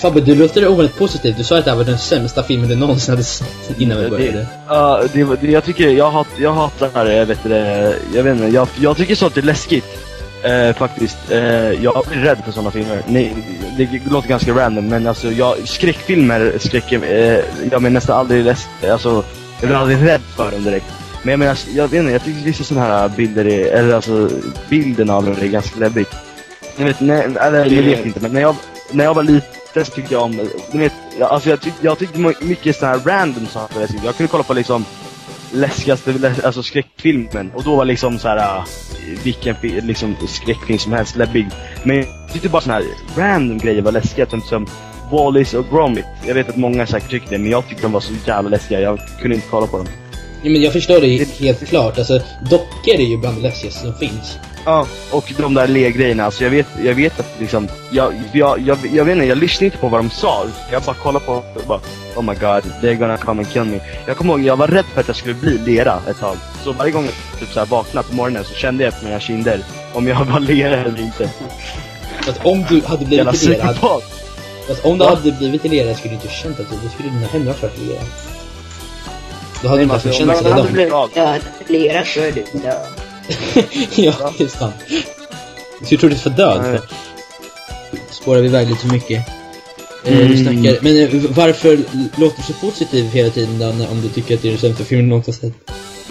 Fabbe, du låter ovanligt positiv. Du sa att det här var den sämsta filmen du någonsin hade sett innan vi började. Ja, det, var- det, jag tycker, jag, hat, jag hatar jag vet det, jag vet inte, jag, jag tycker sånt är läskigt. Eh, faktiskt. Eh, jag blir rädd för sådana filmer. Nej, det, det låter ganska random, men alltså jag, skräckfilmer, skräck, eh, jag blir nästan aldrig läsk, alltså, jag blir aldrig rädd för dem direkt. Men jag menar, jag vet inte, jag tycker vissa sådana här bilder är, eller alltså bilden av dem är ganska läbbigt. Jag vet, nej, eller jag vet inte, men när jag, när jag var liten så tyckte jag om, du vet, jag, alltså jag, tyck, jag tyckte my- mycket sådana här random saker. Jag kunde kolla på liksom läskigaste, lä- alltså skräckfilmen och då var liksom så här äh, vilken liksom skräckfilm som helst läbbig. Men jag tyckte bara såna här random grejer var läskiga, typ som Wallis och Gromit. Jag vet att många säkert tycker det, men jag tyckte de var så jävla läskiga. Jag kunde inte kolla på dem. Ja, men jag förstår det helt klart. Alltså, dockor är ju bland det läskigaste som finns. Ja, och de där le-grejerna. Alltså jag vet, jag vet att liksom, jag, jag, jag, jag vet inte, jag lyssnade inte på vad de sa. Jag bara kollade på och bara, oh my god, they're gonna come and kill me. Jag kommer ihåg, jag var rädd för att jag skulle bli lera ett tag. Så varje gång jag typ så här vaknade på morgonen så kände jag på mina kinder om jag var lera eller inte. Att om du hade Jävla blivit lerad, psykopat! att om du Va? hade blivit lerad skulle du inte känt att du, då skulle dina händer ha varit lerade. Då hade du inte haft en alltså, om känsla man Om i du dem. blir död, lera så är du död. ja, det är sant. Så du trodde för död? Nej. Spårar vi iväg lite för mycket. Eh, Mm. snackar, men eh, varför låter du så positiv hela tiden när- om du tycker att det är den sämsta filmen du någonsin sett?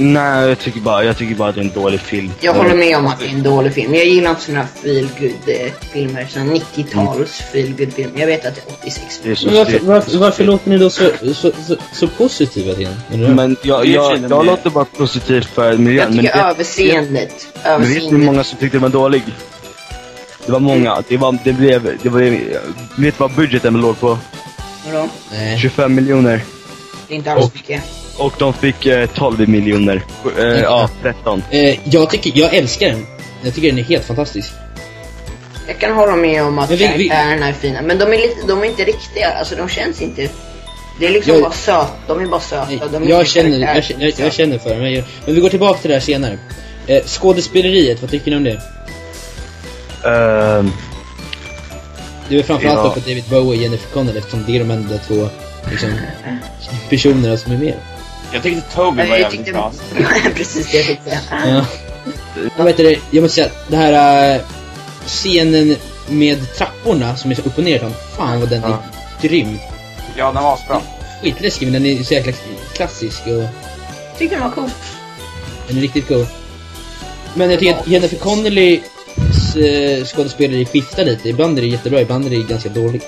Nej, jag tycker bara, jag tycker bara att det är en dålig film. Jag håller med om att det är en dålig film. Jag gillar inte såna feelgood-filmer. Såna 90-tals feelgood-filmer. Jag vet att det är 86. Det är Men varför, varför, varför låter ni då så, så, så, så positiva till den? Jag. Men jag, jag, jag det. låter bara positivt för miljön. Jag men tycker vet- överseendet. Men vet ni hur många som tyckte den var dålig? Det var många. Det var, det blev, det var, vet du vad budgeten låg på? Vadå? Nej. 25 miljoner. Det är inte alls mycket. Och de fick eh, 12 miljoner. Eh, ja, 13. Eh, jag tycker, jag älskar den. Jag tycker den är helt fantastisk. Jag kan hålla med om att Men vi- vi- karaktärerna är fina. Men de är, lite, de är inte riktiga. Alltså de känns inte... Det är liksom Jag- bara söt. De är bara söta. De är Jag känner, jag, jag, jag känner för det. Men, jag, men vi går tillbaka till det här senare. Eh, skådespeleriet, vad tycker ni om det? Ehm, Det är framförallt Ja. för David Bowie och Jennifer Connelly eftersom det är de enda två liksom, personerna som är med. Jag tyckte Toby var. Jag jävligt tyckte... bra. Precis det jag tänkte säga. Ja. Jag, vet det, jag måste säga, det här äh, scenen med trapporna som är så upp och ner, fan vad den Ja. är grym. Ja, den var asbra. Skitläskig men den är så jäkla klassisk och Tyckte den var cool. den är riktigt cool. Men jag tycker att Jennifer Connellys äh, skådespeleri skiftar lite. Ibland är det jättebra, ibland är det ganska dåligt.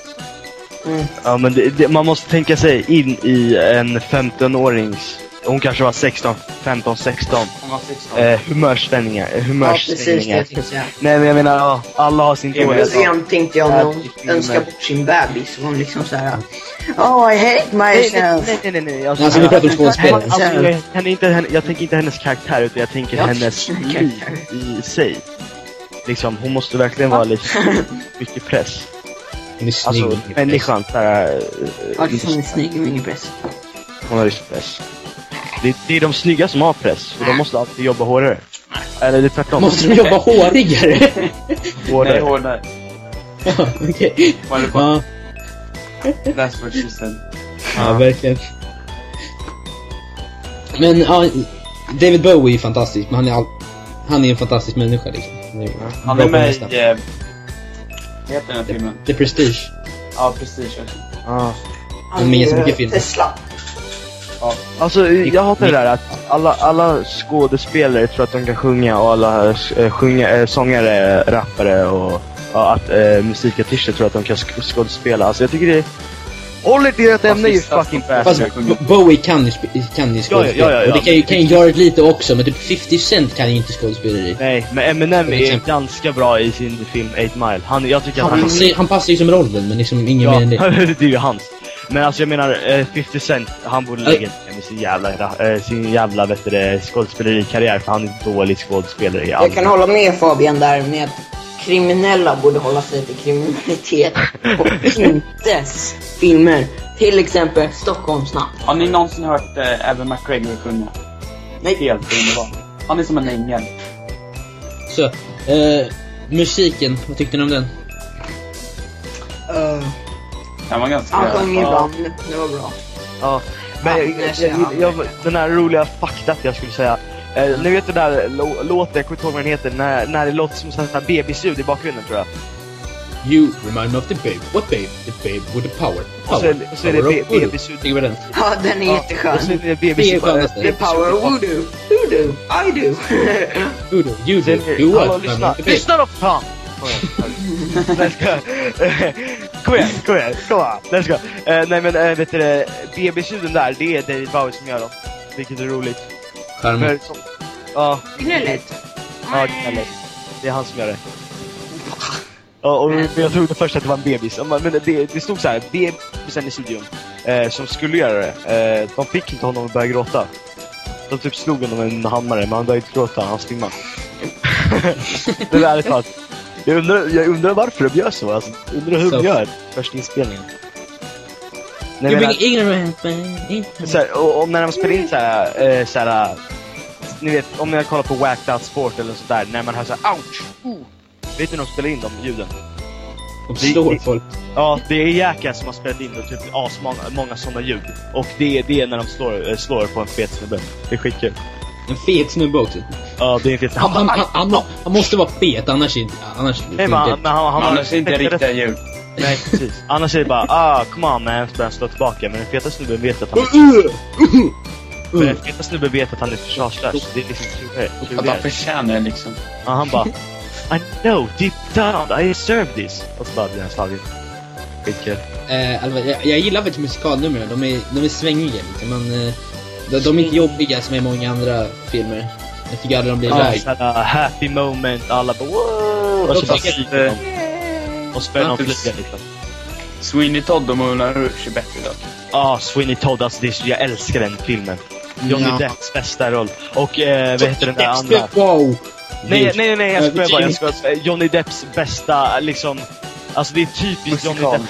Mm. ja, men det, det, man måste tänka sig in i en 15-årings, hon kanske var 16, 15, 16, Hon var 16. eh, humörsvängningar. eh, Ja, precis det jag tänkte säga. Nej men jag menar, ja, alla har sin dåliga Och sen tänkte jag när hon önskar bort sin bebis. Hon liksom såhär... Oh, I hate myself. Nej, nej, nej, nej. Alltså, vi pratar om. Alltså, jag, inte, henne- jag tänker inte hennes karaktär utan jag tänker Ja, hennes liv i sig. Liksom, hon måste verkligen vara lite mycket press. Hon är snygg. Alltså, människan såhär... Ja, hon är snygg med ingen press. Hon har just press. Det, det är de snygga som har press, och de måste alltid jobba hårdare. Eller det är tvärtom. Måste de jobba hårigare? Nej, hårdare? hårdare. ja, okej. Det? Ja, That's what she said. ja, verkligen. Men ja, David Bowie är fantastisk, men han är, all, han är en fantastisk människa liksom. Han är, Han är det med i... Eh, heter den här filmen? The Prestige. Ja, Prestige. Ja. Han är så mycket filmer. Tesla. Alltså, jag hatar det där att alla, alla skådespelare tror att de kan sjunga och alla äh, sjunga, äh, sångare, rappare och ja, att äh, musikartister tror att de kan sk- skådespela. Alltså jag tycker det är... Håll er till ert ämne you fucking Fast bastard! B- Bowie kan ju, sp- kan ju skådespela. Ja, ja, ja, ja. Och det kan ju, kan ju göra det lite också, men typ 50 Cent kan ju inte skådespeleri. Nej, men Eminem är exempel. ganska bra i sin film 8 Mile. Han, jag tycker Han han... passar, han passar ju som rollen, men liksom ingen Ja, mer än det. det är ju hans. Men alltså jag menar, eh, 50 Cent, han borde lägga ner med sin jävla, eh, sin jävla vet du, det, skådespelerikarriär för han är dålig skådespelare i Jag kan hålla med Fabian där med kriminella borde hålla sig till kriminalitet och inte filmer. Till exempel Stockholmsnatt. Har ni någonsin hört eh, Evan McGregor sjunga? Nej. Helt underbart. Han är som en ängel. Så, eh, musiken, vad tyckte ni om den? Uh, Han var ganska... han sjöng ibland. Det var bra. Ja, men jag, jag. jag, den här roliga faktat jag skulle säga. Eh, ni vet den där lå- låten, jag kommer inte ihåg vad den heter, när, när det låter som här bebisljud i bakgrunden tror jag. You remind me of the babe. What babe? The babe with the power. Och så, och så är det be- bebisljud. Ja, den är jätteskön. Och så är det bebisljud. The power of voodoo. Voodoo. I do. You do, you do, do what? hallå, lyssna! Lyssna då för fan! Kom igen. Let's go. Kom igen, kom igen, kom igen. Let's go. Eh, nej men äh, vet du det, bebisljuden där, det är David Bowie som gör dem. Vilket är roligt. Som, ja, Gnälligt. ja, knälligt. Det är han som gör det. Ja, och jag trodde först att det var en bebis. Men det, det stod så här, bebisen i studion eh, som skulle göra det. Eh, de fick inte honom att börja gråta. De typ slog honom med en hammare, men han började inte gråta, han svimmade. det är ärligt talat. Jag undrar, jag undrar varför de gör så. Alltså, undrar hur de gör första inspelningen. Nej, men, being ignorant, man. så här, och, och när de spelar in så här, eh, så här, ni vet, om jag kollar på Whacked Out Sport eller sånt där, när man hör så här, ouch! Oh. Vet du när de spelar in de ljuden? De slår folk. Ja, det är Jackass som har spelat in och typ asmånga många sådana ljud. Och det är det när de slår, eh, slår på en fet snubbe. Det är skitkul. En fet snubbe också. Ja, det är fet. Han, han, han, han, han måste vara fet, annars inte... Annars Nej, men han, Annars inte riktiga ljud. Nej, precis. Annars är det bara, ah, come on man, han slå tillbaka. Men den feta snubben vet att han men den feta snubben vet att han är försvarslös. Det är liksom Att han tjusigare. förtjänar det liksom. Ja, han bara, I know, deep down, I deserve this. Och så bara blir han slagen. Skitkul. Eh, alltså, jag, jag gillar faktiskt musikalnumren, de är, de är svängiga liksom, men eh, de, de är inte jobbiga som i många andra filmer. Jag tycker aldrig de blir Ja, såhär happy moment, alla bara wow! Och så bara Och börjar de flyga liksom. Sweeney Todd och Moulin Rouge är bättre dock. Ja, Sweeney Todd, alltså det är, jag älskar den filmen. Johnny Ja. Depps bästa roll. Och eh, vad heter den där andra? Wow! Nej, nej, nej, jag Eh, skojar bara. Jag skojar. Johnny Depps bästa, liksom... Alltså det är typiskt Johnny. Depp.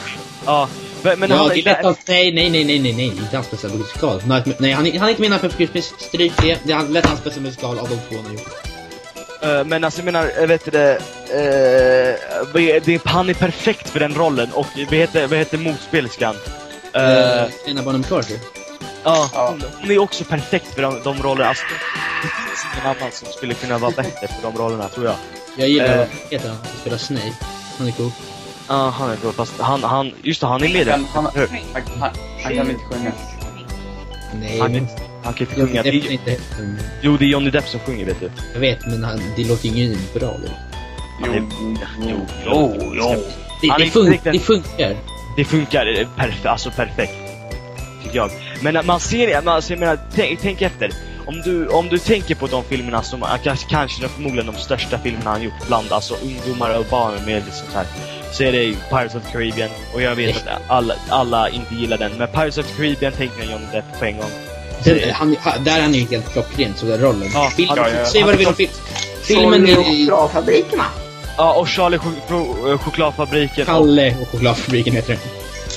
Ja, men, ja, han, det är lätt att... Nej, nej, nej, nej, nej, nej, inte hans bästa musikal. Nej, nej han, är- han är inte menad för Christmas, stryk det. Det är lätt hans bästa musikal av de två han har gjort. Eh, men alltså jag menar, jag vet du det, eh, det han är perfekt för den rollen och vad heter, vad heter motspelerskan? Uh, Uh, Ena Bonham Carter. ja, hon, hon är också perfekt för de, de rollerna. Alltså, det finns ingen annan som skulle kunna vara bättre för de rollerna, tror jag. Jag gillar, Eh. vad heter han, som spelar Snape. Han är cool. Ja, han är bra, fast han, han, just det, han är med i Han, den. han, Hör. han, han, han kan inte sjunga. Nej, Han, men... han kan inte Jag, sjunga. vet är, inte, jo, det är Johnny Depp som sjunger, vet du. jag vet, men han, det låter ju ingen bra. liksom. Jo, Jo, jo, jo. Det, det, fun riktigt- det funkar. Det funkar eh, perf alltså perfekt. Tycker jag. Men att man ser det, man, alltså, jag menar, tänk, tänk efter. Om du, om du tänker på de filmerna som, äh, kanske, kanske förmodligen de största filmerna han gjort bland alltså ungdomar och barn med sånt här. Så är det Pirates of the Caribbean. Och jag vet att alla, alla inte gillar den. Men Pirates of the Caribbean tänker jag Johnny Depp på en gång. Den, han, han, där är han ju helt klockren, så där rollen. Ja, Film, ja, ja. Säg vad du vill om film. Filmen är... chokladfabrikerna. Ja, och Charlie Chok Chok- chokladfabriken och Kalle och chokladfabriken heter den.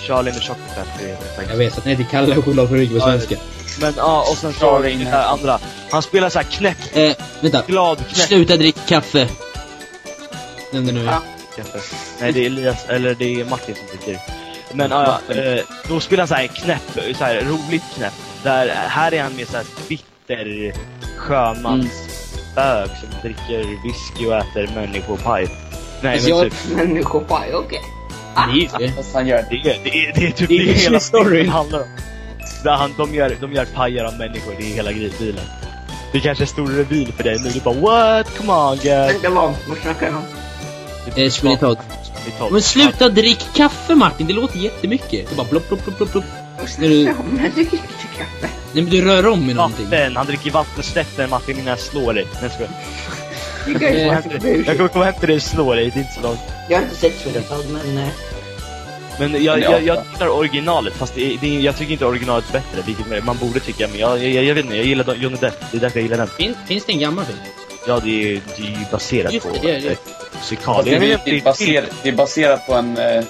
Charlie the Chocolate det. Jag vet att den heter Kalle och chokladfabriken på Ja, svenska. Men ja, och sen Charlie det in här andra. Han spelar så här knäpp, Eh, vänta. glad knäpp. Sluta dricka kaffe. Den där nu. Ja. Kaffe. Nej, det är Elias, eller det är Martin som dricker. Men ja, ja, eh, då spelar han så här knäpp, så här roligt knäpp. Där, här är han med så här bitter sjömansbög som dricker whisky och äter människopaj. Nej Alltså, men jag- typ, Människopaj, okej. Det är ju det. Fast han gör det är, det är, det är typ Det är det, hela storyn. handlar om. Där han, de, gör, de gör pajar av människor, det är hela grej- bilen. Det kanske är stor reveal för dig nu, du bara what? Come on guys. Vänta vad? Snackar du om? Eh, Sweeney Todd. Men sluta drick kaffe Martin, det låter jättemycket. Det bara plopp, plopp, plopp, plopp, När du- Jag kaffe. Nej men du rör om med någonting. Vatten, han dricker vattenstätten Martin innan jag slår dig. Nej, jag skojar. Jag kommer komma hem till dig och slå dig, det är inte så långt. Jag har inte sett Sweeney Todd, men... eh, Men jag, jag, jag gillar originalet, fast det det jag tycker inte originalet är bättre, vilket man borde tycka, men jag, jag, jag vet inte, jag gillar Johnny Depp, det är därför jag gillar den. Fin, finns det en gammal film? Ja, det är, det är ju baserat Just på det, det är det. ett musikal. Jag det, är, inte, det, är baser, det är baserat på en eh,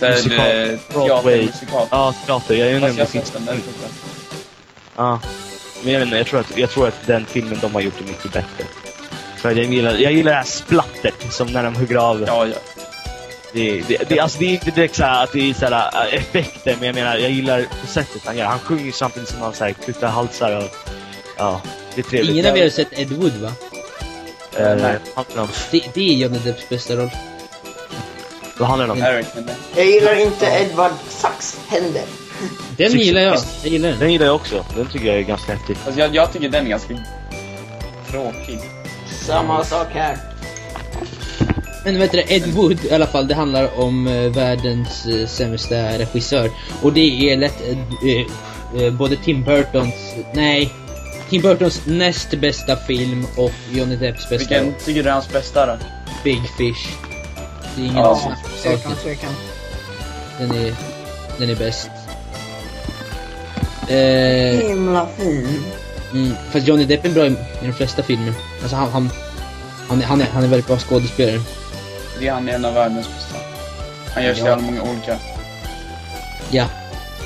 Musikal. eh, teatermusikal. Ja, teater, jag vet inte om det jag har finns... Ja. Men jag vet inte, jag tror, att, jag tror att den filmen de har gjort är mycket bättre. För jag gillar, jag gillar det här splattet, som när de hugger av Ja, ja. Det, det, det, alltså det är inte direkt så här att det är så här, äh, effekter, men jag menar, jag gillar på sättet han gör. Han sjunger samtidigt som han så här, kuttar halsar och... Ja, det är trevligt. Ingen av er har sett Ed Wood va? Eh, Nej. Det, det är Johnny Depps bästa roll. vad handlar det om? Jag gillar inte Edward Sachs händer. Den Six- gillar jag. Jag gillar den. Den gillar jag också. Den tycker jag är ganska häftig. Fast jag, jag tycker den är ganska tråkig. Samma sak här. Men vet du, Ed Wood i alla fall, det handlar om eh, världens eh, sämsta regissör. Och det är lätt eh, eh, både Tim Burtons, nej, Tim Burtons näst bästa film och Johnny Depps bästa Vilken tycker du är hans bästa då? Big Fish. Det är ingen Ja, snack jag kan. Den är, den är bäst. Eh, Himla fin. mm, fast Johnny Depp är bra i, i de flesta filmer. Alltså han, han, han, är, han, är, han är väldigt bra skådespelare. Det är han en av världens bästa. Han gör så Ja. många olika. Ja.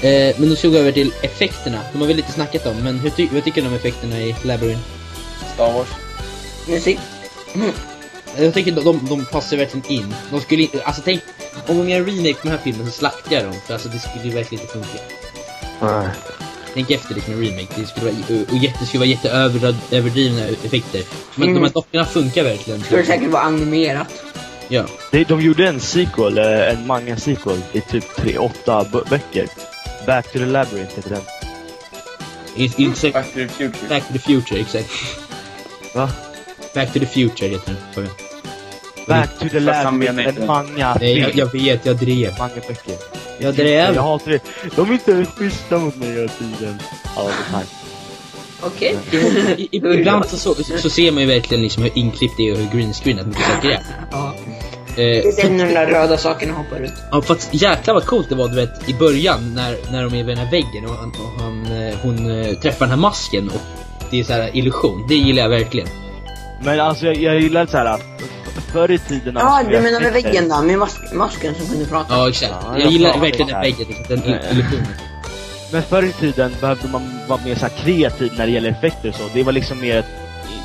Eh, men då ska vi gå över till effekterna. De har vi lite snackat om, men hur ty vad tycker du om effekterna i Labyrinth? Star Wars. Musik. Jag tycker de, de, de passar verkligen in. De skulle inte, alltså tänk, om de gör en remake på den här filmen så slaktar jag dem, för alltså det skulle ju verkligen inte funka. Tänk efter liksom en remake, det skulle vara, och jätte, det skulle vara jätteöverdrivna effekter. Men Mm. de här dockorna funkar verkligen. Skulle säkert vara animerat. Ja. De, de gjorde en sequel, eh, en manga-sequel i typ tre, åtta bö- böcker. Back to the Labyrinth heter den. In, in, in, Back to the Future. back to the future, exakt. Va? Back to the future heter den. Back to the inte. en manga Nej, jag, jag vet, jag drev. Manga-böcker. Jag drev. Jag hatar det. De är inte schyssta mot mig hela tiden. All the time. Okej. I, ibland så, så, så ser man ju verkligen liksom hur inklippt det är och hur greenscreenat mycket saker är. Ja. Eh, Det ser när de där röda sakerna hoppar ut. Ja fast jäklar vad coolt det var du vet i början när, när de är vid den här väggen och, han, och han, eh, hon eh, träffar den här masken och det är så här illusion. Det gillar jag verkligen. Men alltså jag, jag gillar så här att förr i tiden Ja, skulle du menar med väggen då? Med mask masken som kunde prata? Ja exakt. Ja, jag jag gillar verkligen så den väggen, liksom, den illusionen. Men förr i tiden behövde man vara mer så här kreativ när det gäller effekter och så. Det var liksom mer ett,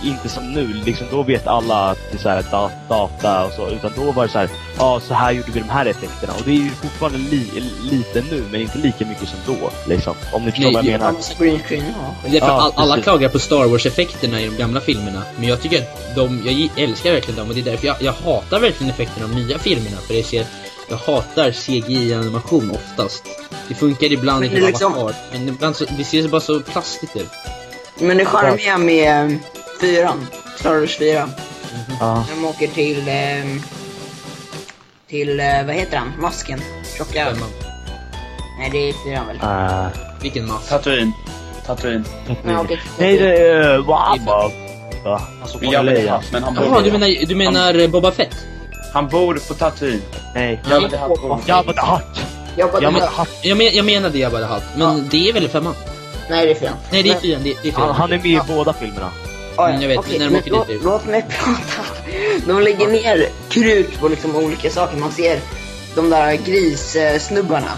inte som nu, liksom då vet alla att det är så här da, data och så. Utan då var det så här, ja så här gjorde vi de här effekterna. Och det är ju fortfarande li, lite nu, men inte lika mycket som då. Liksom. Om ni förstår Nej, vad jag ja, menar. Green screen, ja. Därför Ja, all, alla precis. klagar på Star Wars-effekterna i de gamla filmerna. Men jag tycker att de, jag älskar verkligen dem och det är därför jag, jag hatar verkligen effekterna av de nya filmerna. För det ser, jag hatar CGI-animation oftast. Det funkar ibland Men i det liksom- men ibland så, det ser bara så plastigt ut. Men det charmiga med fyran, Star Wars 4, Ja. när de åker till, eh, till, eh, vad heter han, masken? Tjocka. Femman. Nej, det är fyran väl? Uh, Vilken mask. Tatooine. Tatooine. Ja, okej. Nej, det är... Wow! Va? Alltså, Men jag vet men han Jaha, bor, du menar, du menar eh, Boba Fett? han bor på Tatooine. Nej. Han bor. Jabba the Hutt! Ja, Hutt. jag, men, jag menade jag bara hatt, men det är väl femman? Nej, det är fyran. Nej, det är fyran, det, det är Han, fyran. han är med i båda filmerna. Ja, Mm, jag vet, okej, när de men åker låt, dit. låt mig prata. De lägger ner krut på liksom olika saker. Man ser de där grissnubbarna.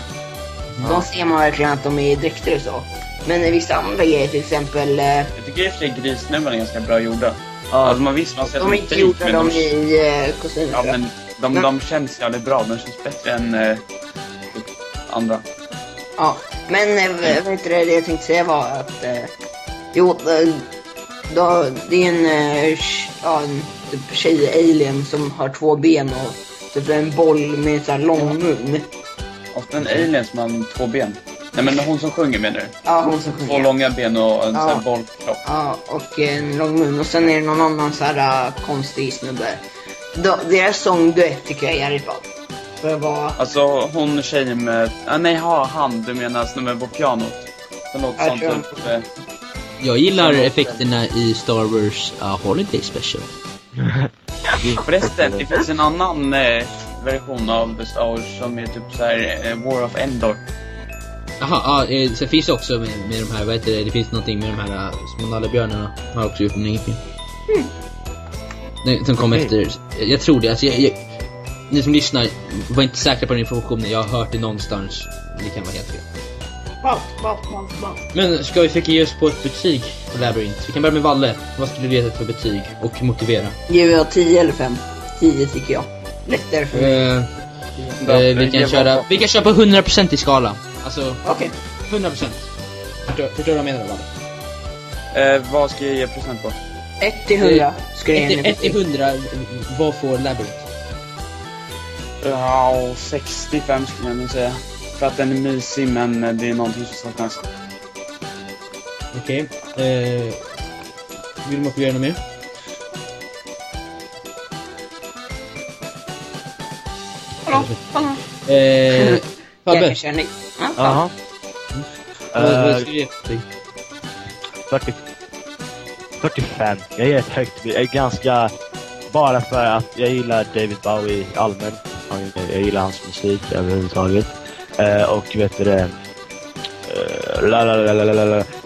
De ser man verkligen att de är i dräkter och så. Men i vissa andra grejer, till exempel, eh, Jag tycker i och för sig grisnubbarna är ganska bra gjorda. Alltså man visst, man ser de är inte fake, gjorda men de de, i eh, kostymer. ja, tror jag. men de, de känns jävligt bra. De känns bättre än typ andra. Ja, men eh, vad heter det, det jag tänkte säga var att eh, jo, då, det är en, eh, ja, en typ tjej-alien som har två ben och typ en boll med så här lång mun. Ofta en alien som har två ben. Nej men hon som sjunger menar du? Ja, hon som Två sjunger. långa ben och en Ja. bollkropp. Ja, och en lång mun. Och sen är det någon annan så här uh, konstig snubbe. Då, deras sångduett tycker jag är jävligt bra. För att vara... Alltså hon tjejen med... Ah, nej, ha, han. Du menar snubben på pianot. Som låter som typ... Eh, Jag gillar effekterna i Star Wars uh, Holiday Special. Förresten, det finns en annan eh, version av Star Wars som är typ så här eh, War of Endor. Jaha, ja, eh, sen finns det också med, med de här, vad heter det, det finns någonting med de här uh, små nallebjörnarna. Har också gjort en egen film. Den, som kom Okej. efter, jag tror det, alltså jag, jag, ni som lyssnar, var inte säkra på den informationen, jag har hört det någonstans. Det kan vara helt fel. Ballt, ballt, ballt, ballt. Men ska vi försöka ge oss på ett betyg på Labyrinth? Vi kan börja med Valle. Vad skulle du ge för betyg? Och motivera. Ger jag 10 eller 5? 10 tycker jag. Lättare för mig. Eh, eh, vi kan köra, vi kan köra på 100% i skala. Alltså, Okej. 100%. Förstår, förstår du vad jag menar Valle? Eh, vad ska jag ge procent på? 1 till 100 skulle jag ge 1 mig till 100, vad får Labyrinth? Ja, 65 skulle jag nog säga. För att den är mysig men eh, det är någonting som saknas. Okej. Eh, vill du motivera något mer? Hallå, hallå. Eh, Fabbe. Jaha. vad, vad Eh, skulle du ge för betyg? 40, 45. Jag ger ett högt. Jag är ganska... Bara för att jag gillar David Bowie allmänt. Jag gillar hans musik överhuvudtaget. Eh, och vet du det... eh.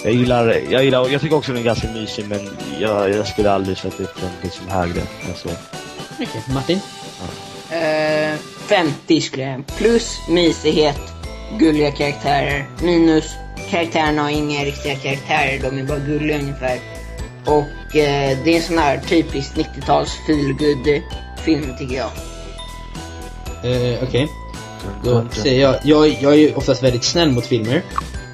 Jag gillar, jag gillar, jag tycker också den är ganska mysig men jag, jag skulle aldrig sätta upp den liksom högre. Alltså, Okej, Martin? Eh, 50 skulle jag Plus mysighet, gulliga karaktärer. Minus karaktärerna har inga riktiga karaktärer, de är bara gulliga ungefär. Och eh, det är en sån här typisk 90-tals feelgood film tycker jag. Eh, Okej. Då säger jag, jag, jag är ju oftast väldigt snäll mot filmer.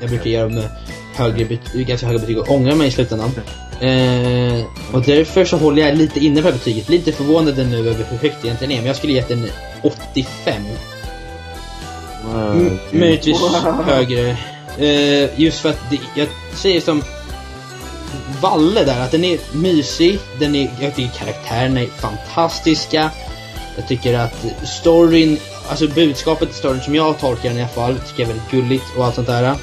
Jag brukar göra med högre ganska höga betyg och ångrar mig i slutändan. Eh, och därför så håller jag lite inne på betyget. Lite förvånad nu över hur högt det egentligen är, men jag skulle gett en 85. M- möjligtvis Wow. högre. Eh, just för att det, jag säger som Valle där, att den är mysig, den är, jag tycker karaktärerna är fantastiska. Jag tycker att storyn, alltså budskapet i storyn som jag tolkar den i alla fall, tycker jag är väldigt gulligt och allt sånt där.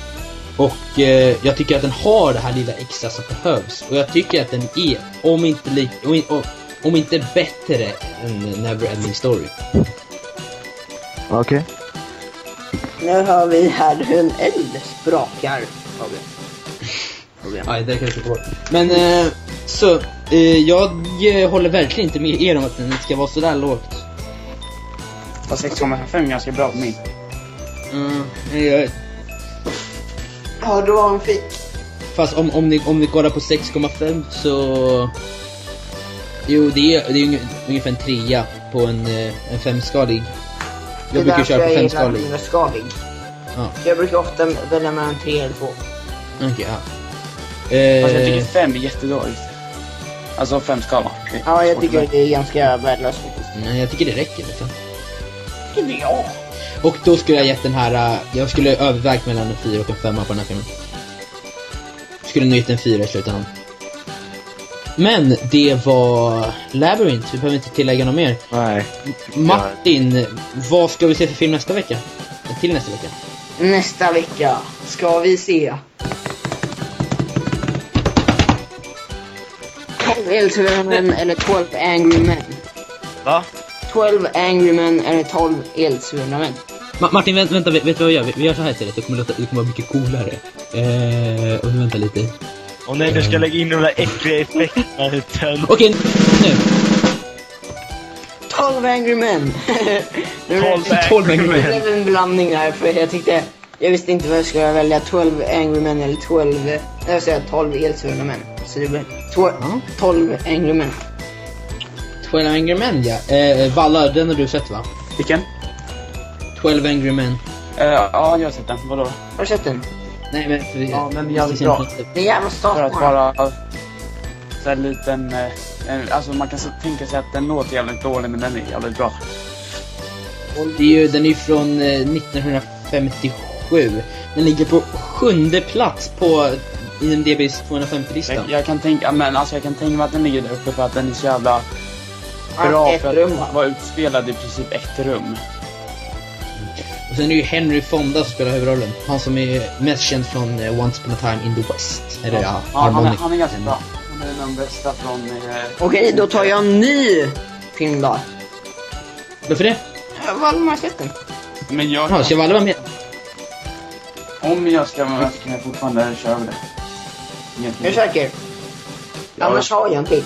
Och eh, jag tycker att den har det här lilla extra som behövs. Och jag tycker att den är, om inte, lik, om, om, om inte bättre än Neverending Story. Okej. Nu hör vi här hur en eld sprakar. Fabian. Fabian. Nej, det kan jag bort. Men eh, så, eh, jag eh, håller verkligen inte med er om att den ska vara sådär lågt. Fast 6,5 är ganska bra på min. Mm, jag, Ja, då var en fick. fast om, om, ni, om ni kollar på 6,5 så... Jo, det är, det är unge- ungefär en trea på en, eh, en femskalig. Det är Jag brukar därför köra på jag gillar femskalig. minusskalig. Ja. Jag brukar ofta välja mellan tre eller två. Okej, ja. Fast jag Eh, tycker 5 är jättedåligt. Alltså 5 skala. Ja, jag tycker det är ganska värdelöst faktiskt. nej, jag tycker det räcker liksom. Tycker jag. Och då skulle jag gett den här, eh, jag skulle övervägt mellan en 4 och en 5 på den här filmen. Skulle nog gett en 4 i slutändan. Men det var Labyrinth, vi behöver inte tillägga något mer. Nej. Martin, vad ska vi se för film nästa vecka? Till nästa vecka? Nästa vecka ska vi se 12 Eldsvärmen eller 12 Angry Men. Va? 12 Angry Men eller 12 Eldsvurna Män. Ma- Martin, vänta, vänta, vet, vet du vad vi gör? Vi, vi gör så här istället, det kommer, låta, det kommer vara mycket coolare. Eh, och nu vänta lite. Och nej, du ska lägga in de där äckliga effekterna i. Okej, nu. 12 Angry Men! Nu blev- 12 12 Angry Det Men. blev en blandning där för jag tyckte jag visste inte vad jag skulle välja 12 Angry Men eller 12, eh, jag vill säga 12 Eldsvurna Män. Så det blev tw- Ja. 12 Angry Men. 12 Angry Men ja. Eh, Valla, den har du sett va? Vilken? 12 Angry Men. Eh, ja, jag har sett den. Vadå? Har du sett den? Nej men... För, Ja, den är jävligt bra. Det är jävla För att start vara så här liten... eh, en, alltså man kan så, tänka sig att den låter jävligt dålig men den är jävligt bra. Det är ju, den är ju från eh, 1957. Den ligger på sjunde plats på IMDB's 250-lista. Jag, jag kan tänka, men alltså jag kan tänka mig att den ligger där uppe för att den är så jävla bra ett för att rum, va? vara utspelad i princip ett rum. Och sen är ju Henry Fonda som spelar huvudrollen. Han som är mest känd från eh, Once upon a time in the West. Eller ja, Ja, han, är, han är ganska bra. Han är den bästa från... Eh, Okej, då tar jag en ny film då. Varför det? Valmar har sett den. Men jag Jaha, ska Valle vara med? Om jag ska vara med så kan jag fortfarande köra över det. Är du säker? Annars har jag en till.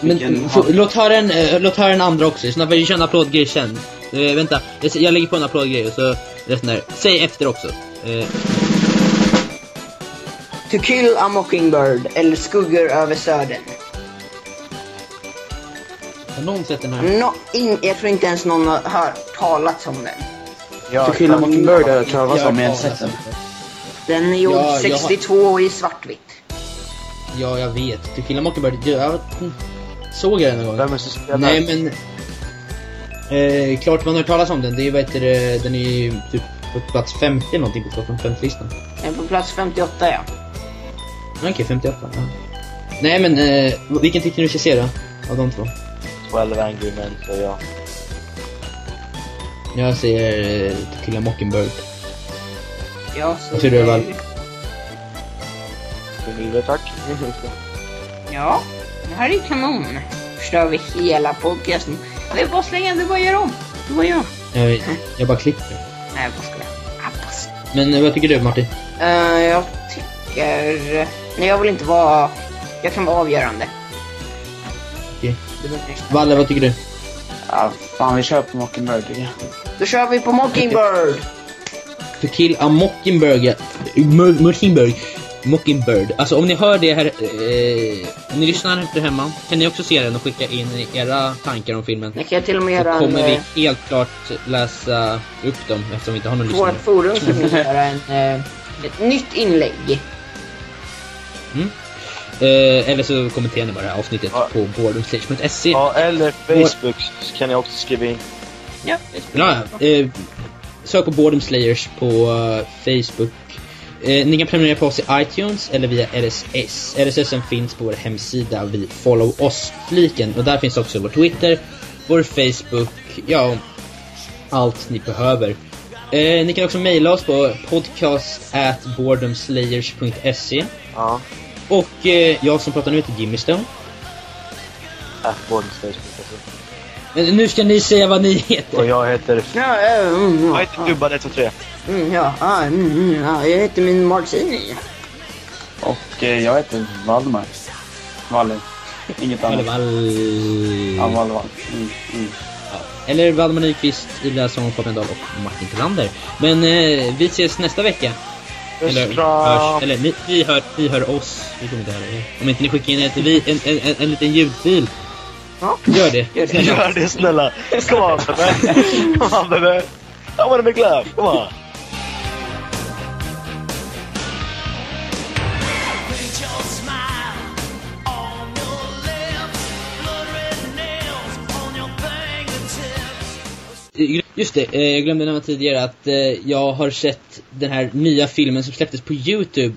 Men låt höra en, eh, låt höra en andra också. Snabbt, vi kör en applådgrej sen. Eh, vänta, jag, jag lägger på en applådgrej och så resten där. Säg efter också. Eh, To kill a mockingbird eller Skuggor över södern. har någon sett den här? No, in, jag tror inte ens någon har hört talats om den. Ja, To kill a mockingbird har jag hört talas om, men jag har har inte sett den. Den är gjord Ja, jag har- 62 i svartvitt. Ja, jag vet. To kill a mockingbird. Jag såg jag den en gång. Vem är det som spelar? Nej men... Eh, klart man har hört talas om den. Det är, vad heter det, den är ju typ på plats 50 någonting på toppen 50-listan. Den är på plats 58 ja. Okej, 58. Ja. Nej men, eh, vilken tycker du ska se då? Av de två? 12 Angry Men, så jag. Jag säger eh, To kill a mockingbird. Ja, så Vad säger du, Val? Gunilla, tack. Ja, det här är kanon. Förstör vi hela podcasten. Det är bara slänga, du bara gör om. Du bara gör om. Jag, jag bara klipper. Nej, jag bara skojar. Ah. Men eh, vad tycker du Martin? Eh, jag tycker... Nej, jag vill inte vara... Jag kan vara avgörande. Okej. Inte. Valle, vad tycker du? Ja, fan vi kör på Mockingbird tycker jag. Då kör vi på Mockingbird! To kill a mockingbird. Mockingbird. Mockingbird. Alltså om ni hör det här, eh, om ni lyssnar efter hemma, kan ni också se den och skicka in era tankar om filmen. Nu kan jag till och med Så göra en... kommer eh, vi helt klart läsa upp dem eftersom vi inte har någon På lyssnare. vårt forum så kan vi göra en, eh, ett nytt inlägg. Eh, eller så kommenterar ni bara det här avsnittet Ja. på boredomstage.se. Ja, eller Facebook så kan jag också skriva in. Ja. Ja, eh, sök på Boredom Slayers på eh, Facebook. Eh, ni kan prenumerera på oss i iTunes eller via RSS. RSSen finns på vår hemsida vid Follow Oss-fliken. Och där finns också vår Twitter, vår Facebook, ja, allt ni behöver. Eh, ni kan också mejla oss på podcast at boredomslayers.se. Ja. Och eh, jag som pratar nu heter Jimmy Stone. At boardingsstation.se. Men nu ska ni säga vad ni heter. Och jag heter... Ja, eh, mm, Jag ja, heter Dubba123. Mm, ja, ah, mm, mm, ja, jag heter min Martini. Och eh, jag heter Valdemar. Valle. Inget Valle, annat. Valle. Ja, Valdemar. Mm, mm. Ja. Eller Valdemar Nyqvist, Ida Sång, Fabian Dahl och Martin Tillander. Men eh, vi ses nästa vecka. Eller, hörs, eller ni, ni, hör, ni hör oss. Vi kommer inte höra er. Om inte ni skickar in ett, vi- en, en, en, en liten ljudfil. Ja. Gör det. Gör det. Snälla. Come on baby. Come on baby. I wanna make love. Come on. Just det, eh, jag glömde nämna tidigare att eh, jag har sett den här nya filmen som släpptes på Youtube.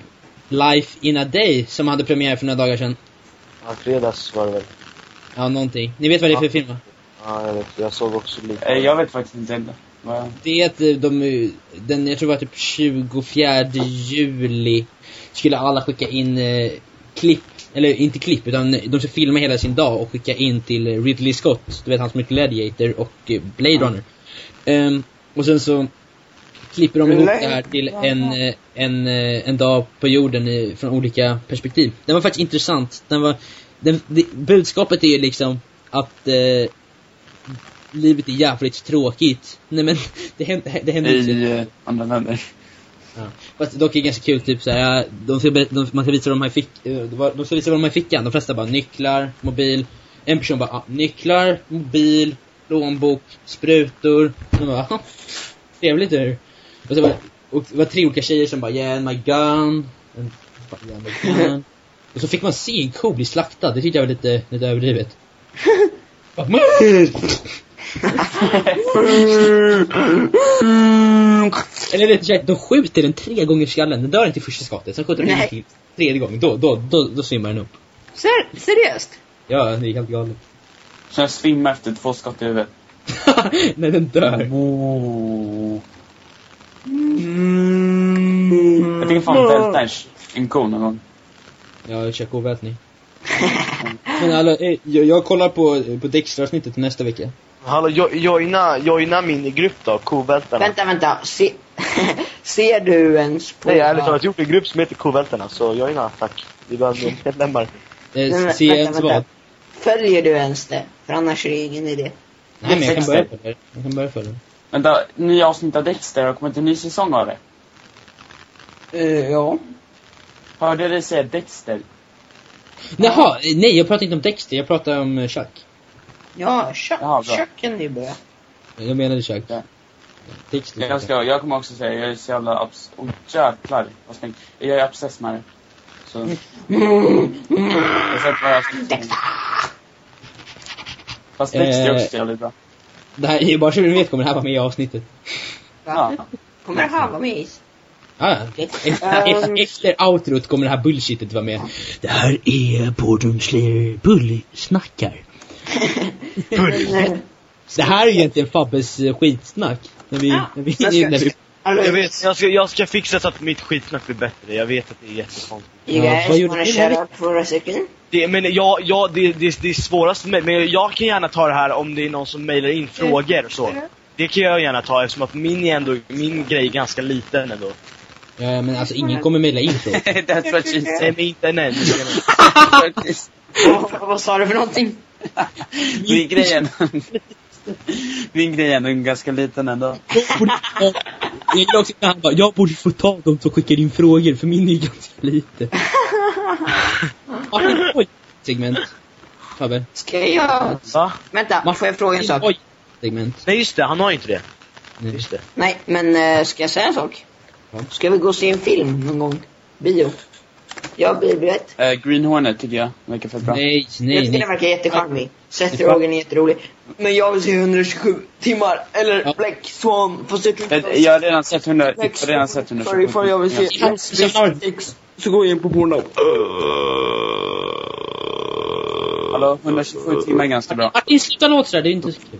Life in a Day, som hade premiär för några dagar sedan. Ja, fredags var det väl. Ja, någonting. Ni vet vad det är för film va? Ja, jag vet. Jag såg också lite. Eh, Jag vet faktiskt inte heller. Det är att eh, de, eh, den, jag tror det var typ 24 juli skulle alla skicka in eh, klipp, eller inte klipp utan de ska filma hela sin dag och skicka in till Ridley Scott, du vet han som är Gladiator och Blade Runner. Ehm, och sen så klipper de ihop det här till en, eh, en, eh, en dag på jorden i, från olika perspektiv. Den var faktiskt intressant. Den var, den, det, budskapet är ju liksom att eh, livet är jävligt tråkigt. Nej men, det händer, det händer inte. I eh, andra länder. Ja. Fast dock är det ganska kul, typ såhär, de ska, de, man ska visa vad de har i fick, det var- de ska visa vad de har i fickan. De flesta bara nycklar, mobil. En person bara, ah, nycklar, mobil, plånbok, sprutor. De bara, "Ah, trevligt hur. Och så var, och det var tre olika tjejer som bara, yeah, my gun. Yeah, my och så fick man se en ko bli slaktad, det tyckte jag var lite, lite överdrivet. Bara, Eller rätt sagt, de skjuter den tre gånger i skallen. Den dör inte i första skottet. Sen skjuter de en till. Tredje gången. Då, då, då, då svimmar den upp. Ser, seriöst? Ja, det är helt galet. Så jag svimmar efter två skott i huvudet. Nej, den dör. Oh. Jag tänker fan välta en, en ko någon gång. Ja, kör kovältning. Men alla, eh, jag, jag kollar på, på Dexter-avsnittet nästa vecka. Hallå, jo, joina, joina min grupp då, Kovältarna. Vänta, vänta. Se, ser du ens på... Nej, jag har ärligt talat gjort en grupp som heter Kovältarna, så joina, tack. Vi behöver medlemmar. Eh, se ens vänta. vad? Följer du ens det? För annars är det ingen idé. Nej, men jag kan börja följa det. Jag kan börja följa. Vänta, nya avsnitt av Dexter har kommit en ny säsong av det. Uh, ja. Hörde dig säga Dexter? Jaha, nej jag pratar inte om Dexter, jag pratar om eh, Chuck. Ja, Chuck, Jaha, bra. Chuck kan du börja. Jag menade Chuck. Ja. Dexter. Jag, ska, jag kommer också säga, jag är så jävla abs... Oh jäklar, vad snyggt. Jag är obsess med det. Så... Fast Dexter är också jävligt bra. Det här, är bara så ni vet kommer det här vara med i avsnittet. Va? Ja. Kommer det här vara med i? Ah, ja. efter, outrot kommer det här bullshitet vara med. Det här är Boredom Slayer Bullsnackar. Det här är egentligen Fabbes skitsnack. När vi, när vi, när vi Jag vet, jag ska, jag ska fixa så att mitt skitsnack blir bättre. Jag vet att det är jättekonstigt. You Ja, guys gjorde wanna shut up for a second? Det, men jag, jag, det, det, det är svårast med, men jag kan gärna ta det här om det är någon som mejlar in frågor och så. Det kan jag gärna ta eftersom att min, är ändå, min grej är ganska liten ändå. Ja, men alltså ingen kommer mejla in frågor. That's what she Nej said. men inte, nej. det. Vad- sa du för någonting? Grej är Min grej är ändå ganska liten ändå. Jag gillar också när han bara, jag borde få ta dem som skickar in frågor, för min är ju ganska liten. Martin, oj! Segment. Fabbe. Ska jag... Va? Vänta, får jag fråga en sak? Oj! Segment. Nej just det, han har inte det. Nej. Just det. Nej, men eh, ska jag säga en sak? Ska vi gå och se en film någon gång? Bio? Jag blir beredd. Eh, Green Hornet tycker jag verkar fett bra. Nej, Jag nej, tycker den verkar jättecharmig. Seth. Rogen är jätterolig. Men jag vill se 127 timmar, eller Ja. Black Swan, fast jag tror inte Jag har redan sett 100, jag har redan sett 100. Sorry, ifall jag vill se Ja. Hans X, så går jag in på Pornhub. Hallå, 127 timmar är ganska bra. Martin, sluta låta sådär, det är inte så kul.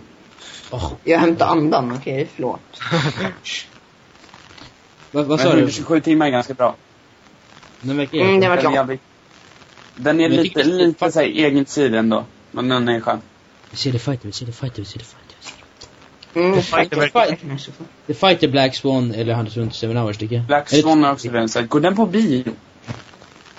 Åh, Jag hämtar andan, okej, förlåt. vad, sa du? 127 timmar är ganska bra. Den verkar Mm, Den är, klart. jävligt- den är Men lite, lite såhär egen stil ändå. Men den är skön. Vi ser The Fighter, vi ser The Fighter, vi ser The Fighter. Mm, The Fighter verkar- The Fighter, Black Swan eller 127 hours tycker jag. Black Swan har också den. Så här, går den på bio?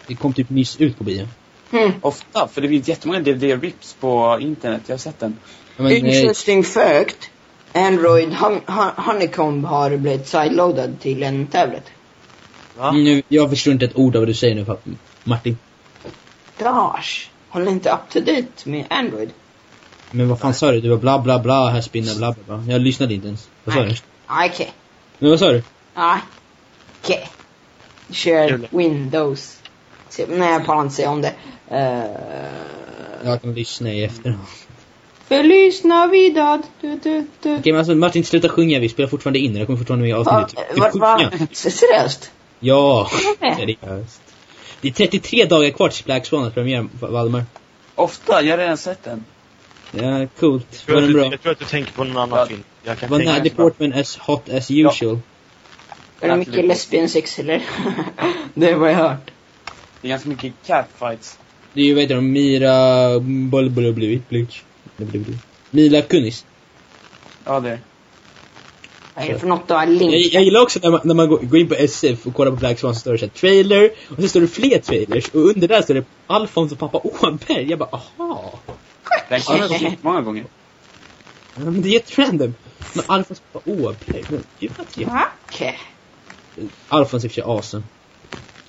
Det kom typ nyss ut på bio. Hmm. Ofta, för det finns jättemånga DVD-rips på internet. Jag har sett den. Ja, men, eh, Interesting fact. Android hon hon Honeycomb har blivit sideloadad till en tablet. Va? nu, jag förstår inte ett ord av vad du säger nu. Martin. Gosh. Håller inte up to date med Android. Men vad fan sa du? Du var bla bla bla, här spinner bla bla bla. Jag lyssnade inte ens. Vad sa du? Okej. Men vad sa du? Okej. Kör Kul. Windows. Se, nej, jag pallar inte säga om det. Uh, Jag kan lyssna i efterhand. Feliz Navidad. Du, du, du. Okej men alltså Martin, sluta sjunga. Vi spelar fortfarande in. Jag kommer fortfarande med i avsnittet. Va, va, seriöst? Ja, seriöst. Det är 33 dagar kvar till Black Swan att premiär, Valdemar. Ofta, jag har redan sett den. Ja, coolt. Jag Var tror, den att du, bra? jag tror att du tänker på någon annan Ja. film. Jag kan Var tänka Natalie Portman as hot as usual? Är det mycket lesbian sex eller? det är vad jag hört. Det är ganska mycket catfights. Det är ju, vad heter de, Mira... Bulbulublu, Bleach. Mila Kunis. Ja, det är Vad är det för något då? Link? Jag, jag gillar också när man, när man går, går in på SF och kollar på Black Swan så står det så här, trailer, och så står det fler trailers, och under där står det Alfons och pappa Åberg. Jag bara, aha. Den kan jag många gånger. Ja, men det är jätterandom. Men Alfons och pappa Åberg, men gud vad trevligt. Va? Okej. Alfons är i och för sig awesome.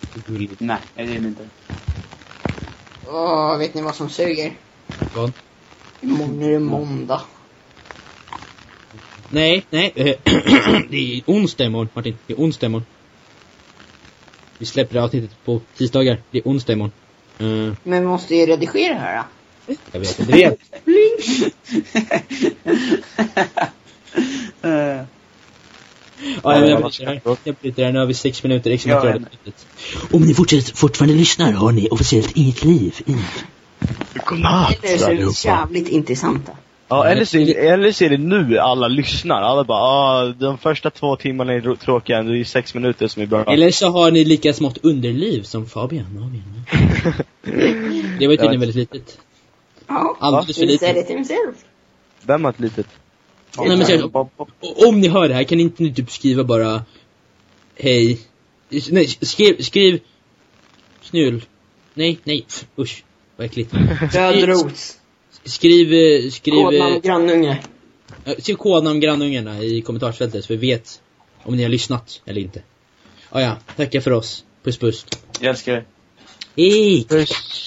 Det är gulligt. Nej, det är det inte. Åh, vet ni vad som suger? Vad? Imorgon är det måndag. Nej, nej. eh, det är onsdag imorgon, Martin. Det är onsdag imorgon. Vi släpper avsnittet på tisdagar. Det är onsdag imorgon. Uh, Men vi måste ju redigera här då. jag vet inte det. Eh, Ja, jag, jag bryter här. Jag bryter här. Nu har vi sex minuter extra Ja, Om ni fortsätter, fortfarande lyssnar har ni officiellt inget liv i. Godnatt det jävligt intressanta. Ja, eller så, eller så är det nu alla lyssnar. Alla bara, ah, de första två timmarna är tråkiga, det är sex minuter som är bra. Eller så har ni lika smått underliv som Fabian. Fabian. Det var ju tydligen väldigt litet. Ja. Alldeles för litet. Vem har ett litet? Nej men. O- Om ni hör det här, kan ni inte ni typ skriva bara Hej Nej, skriv, skriv Snull Nej, nej, usch Vad äckligt Röd ros. Skriv, eh, skriv Kodnamn eh, grannunge. eh, Skriv kodnamn grannungarna i kommentarsfältet så vi vet om ni har lyssnat eller inte Ah, ja, tacka för oss Puss puss Jag älskar det. Hej! Puss.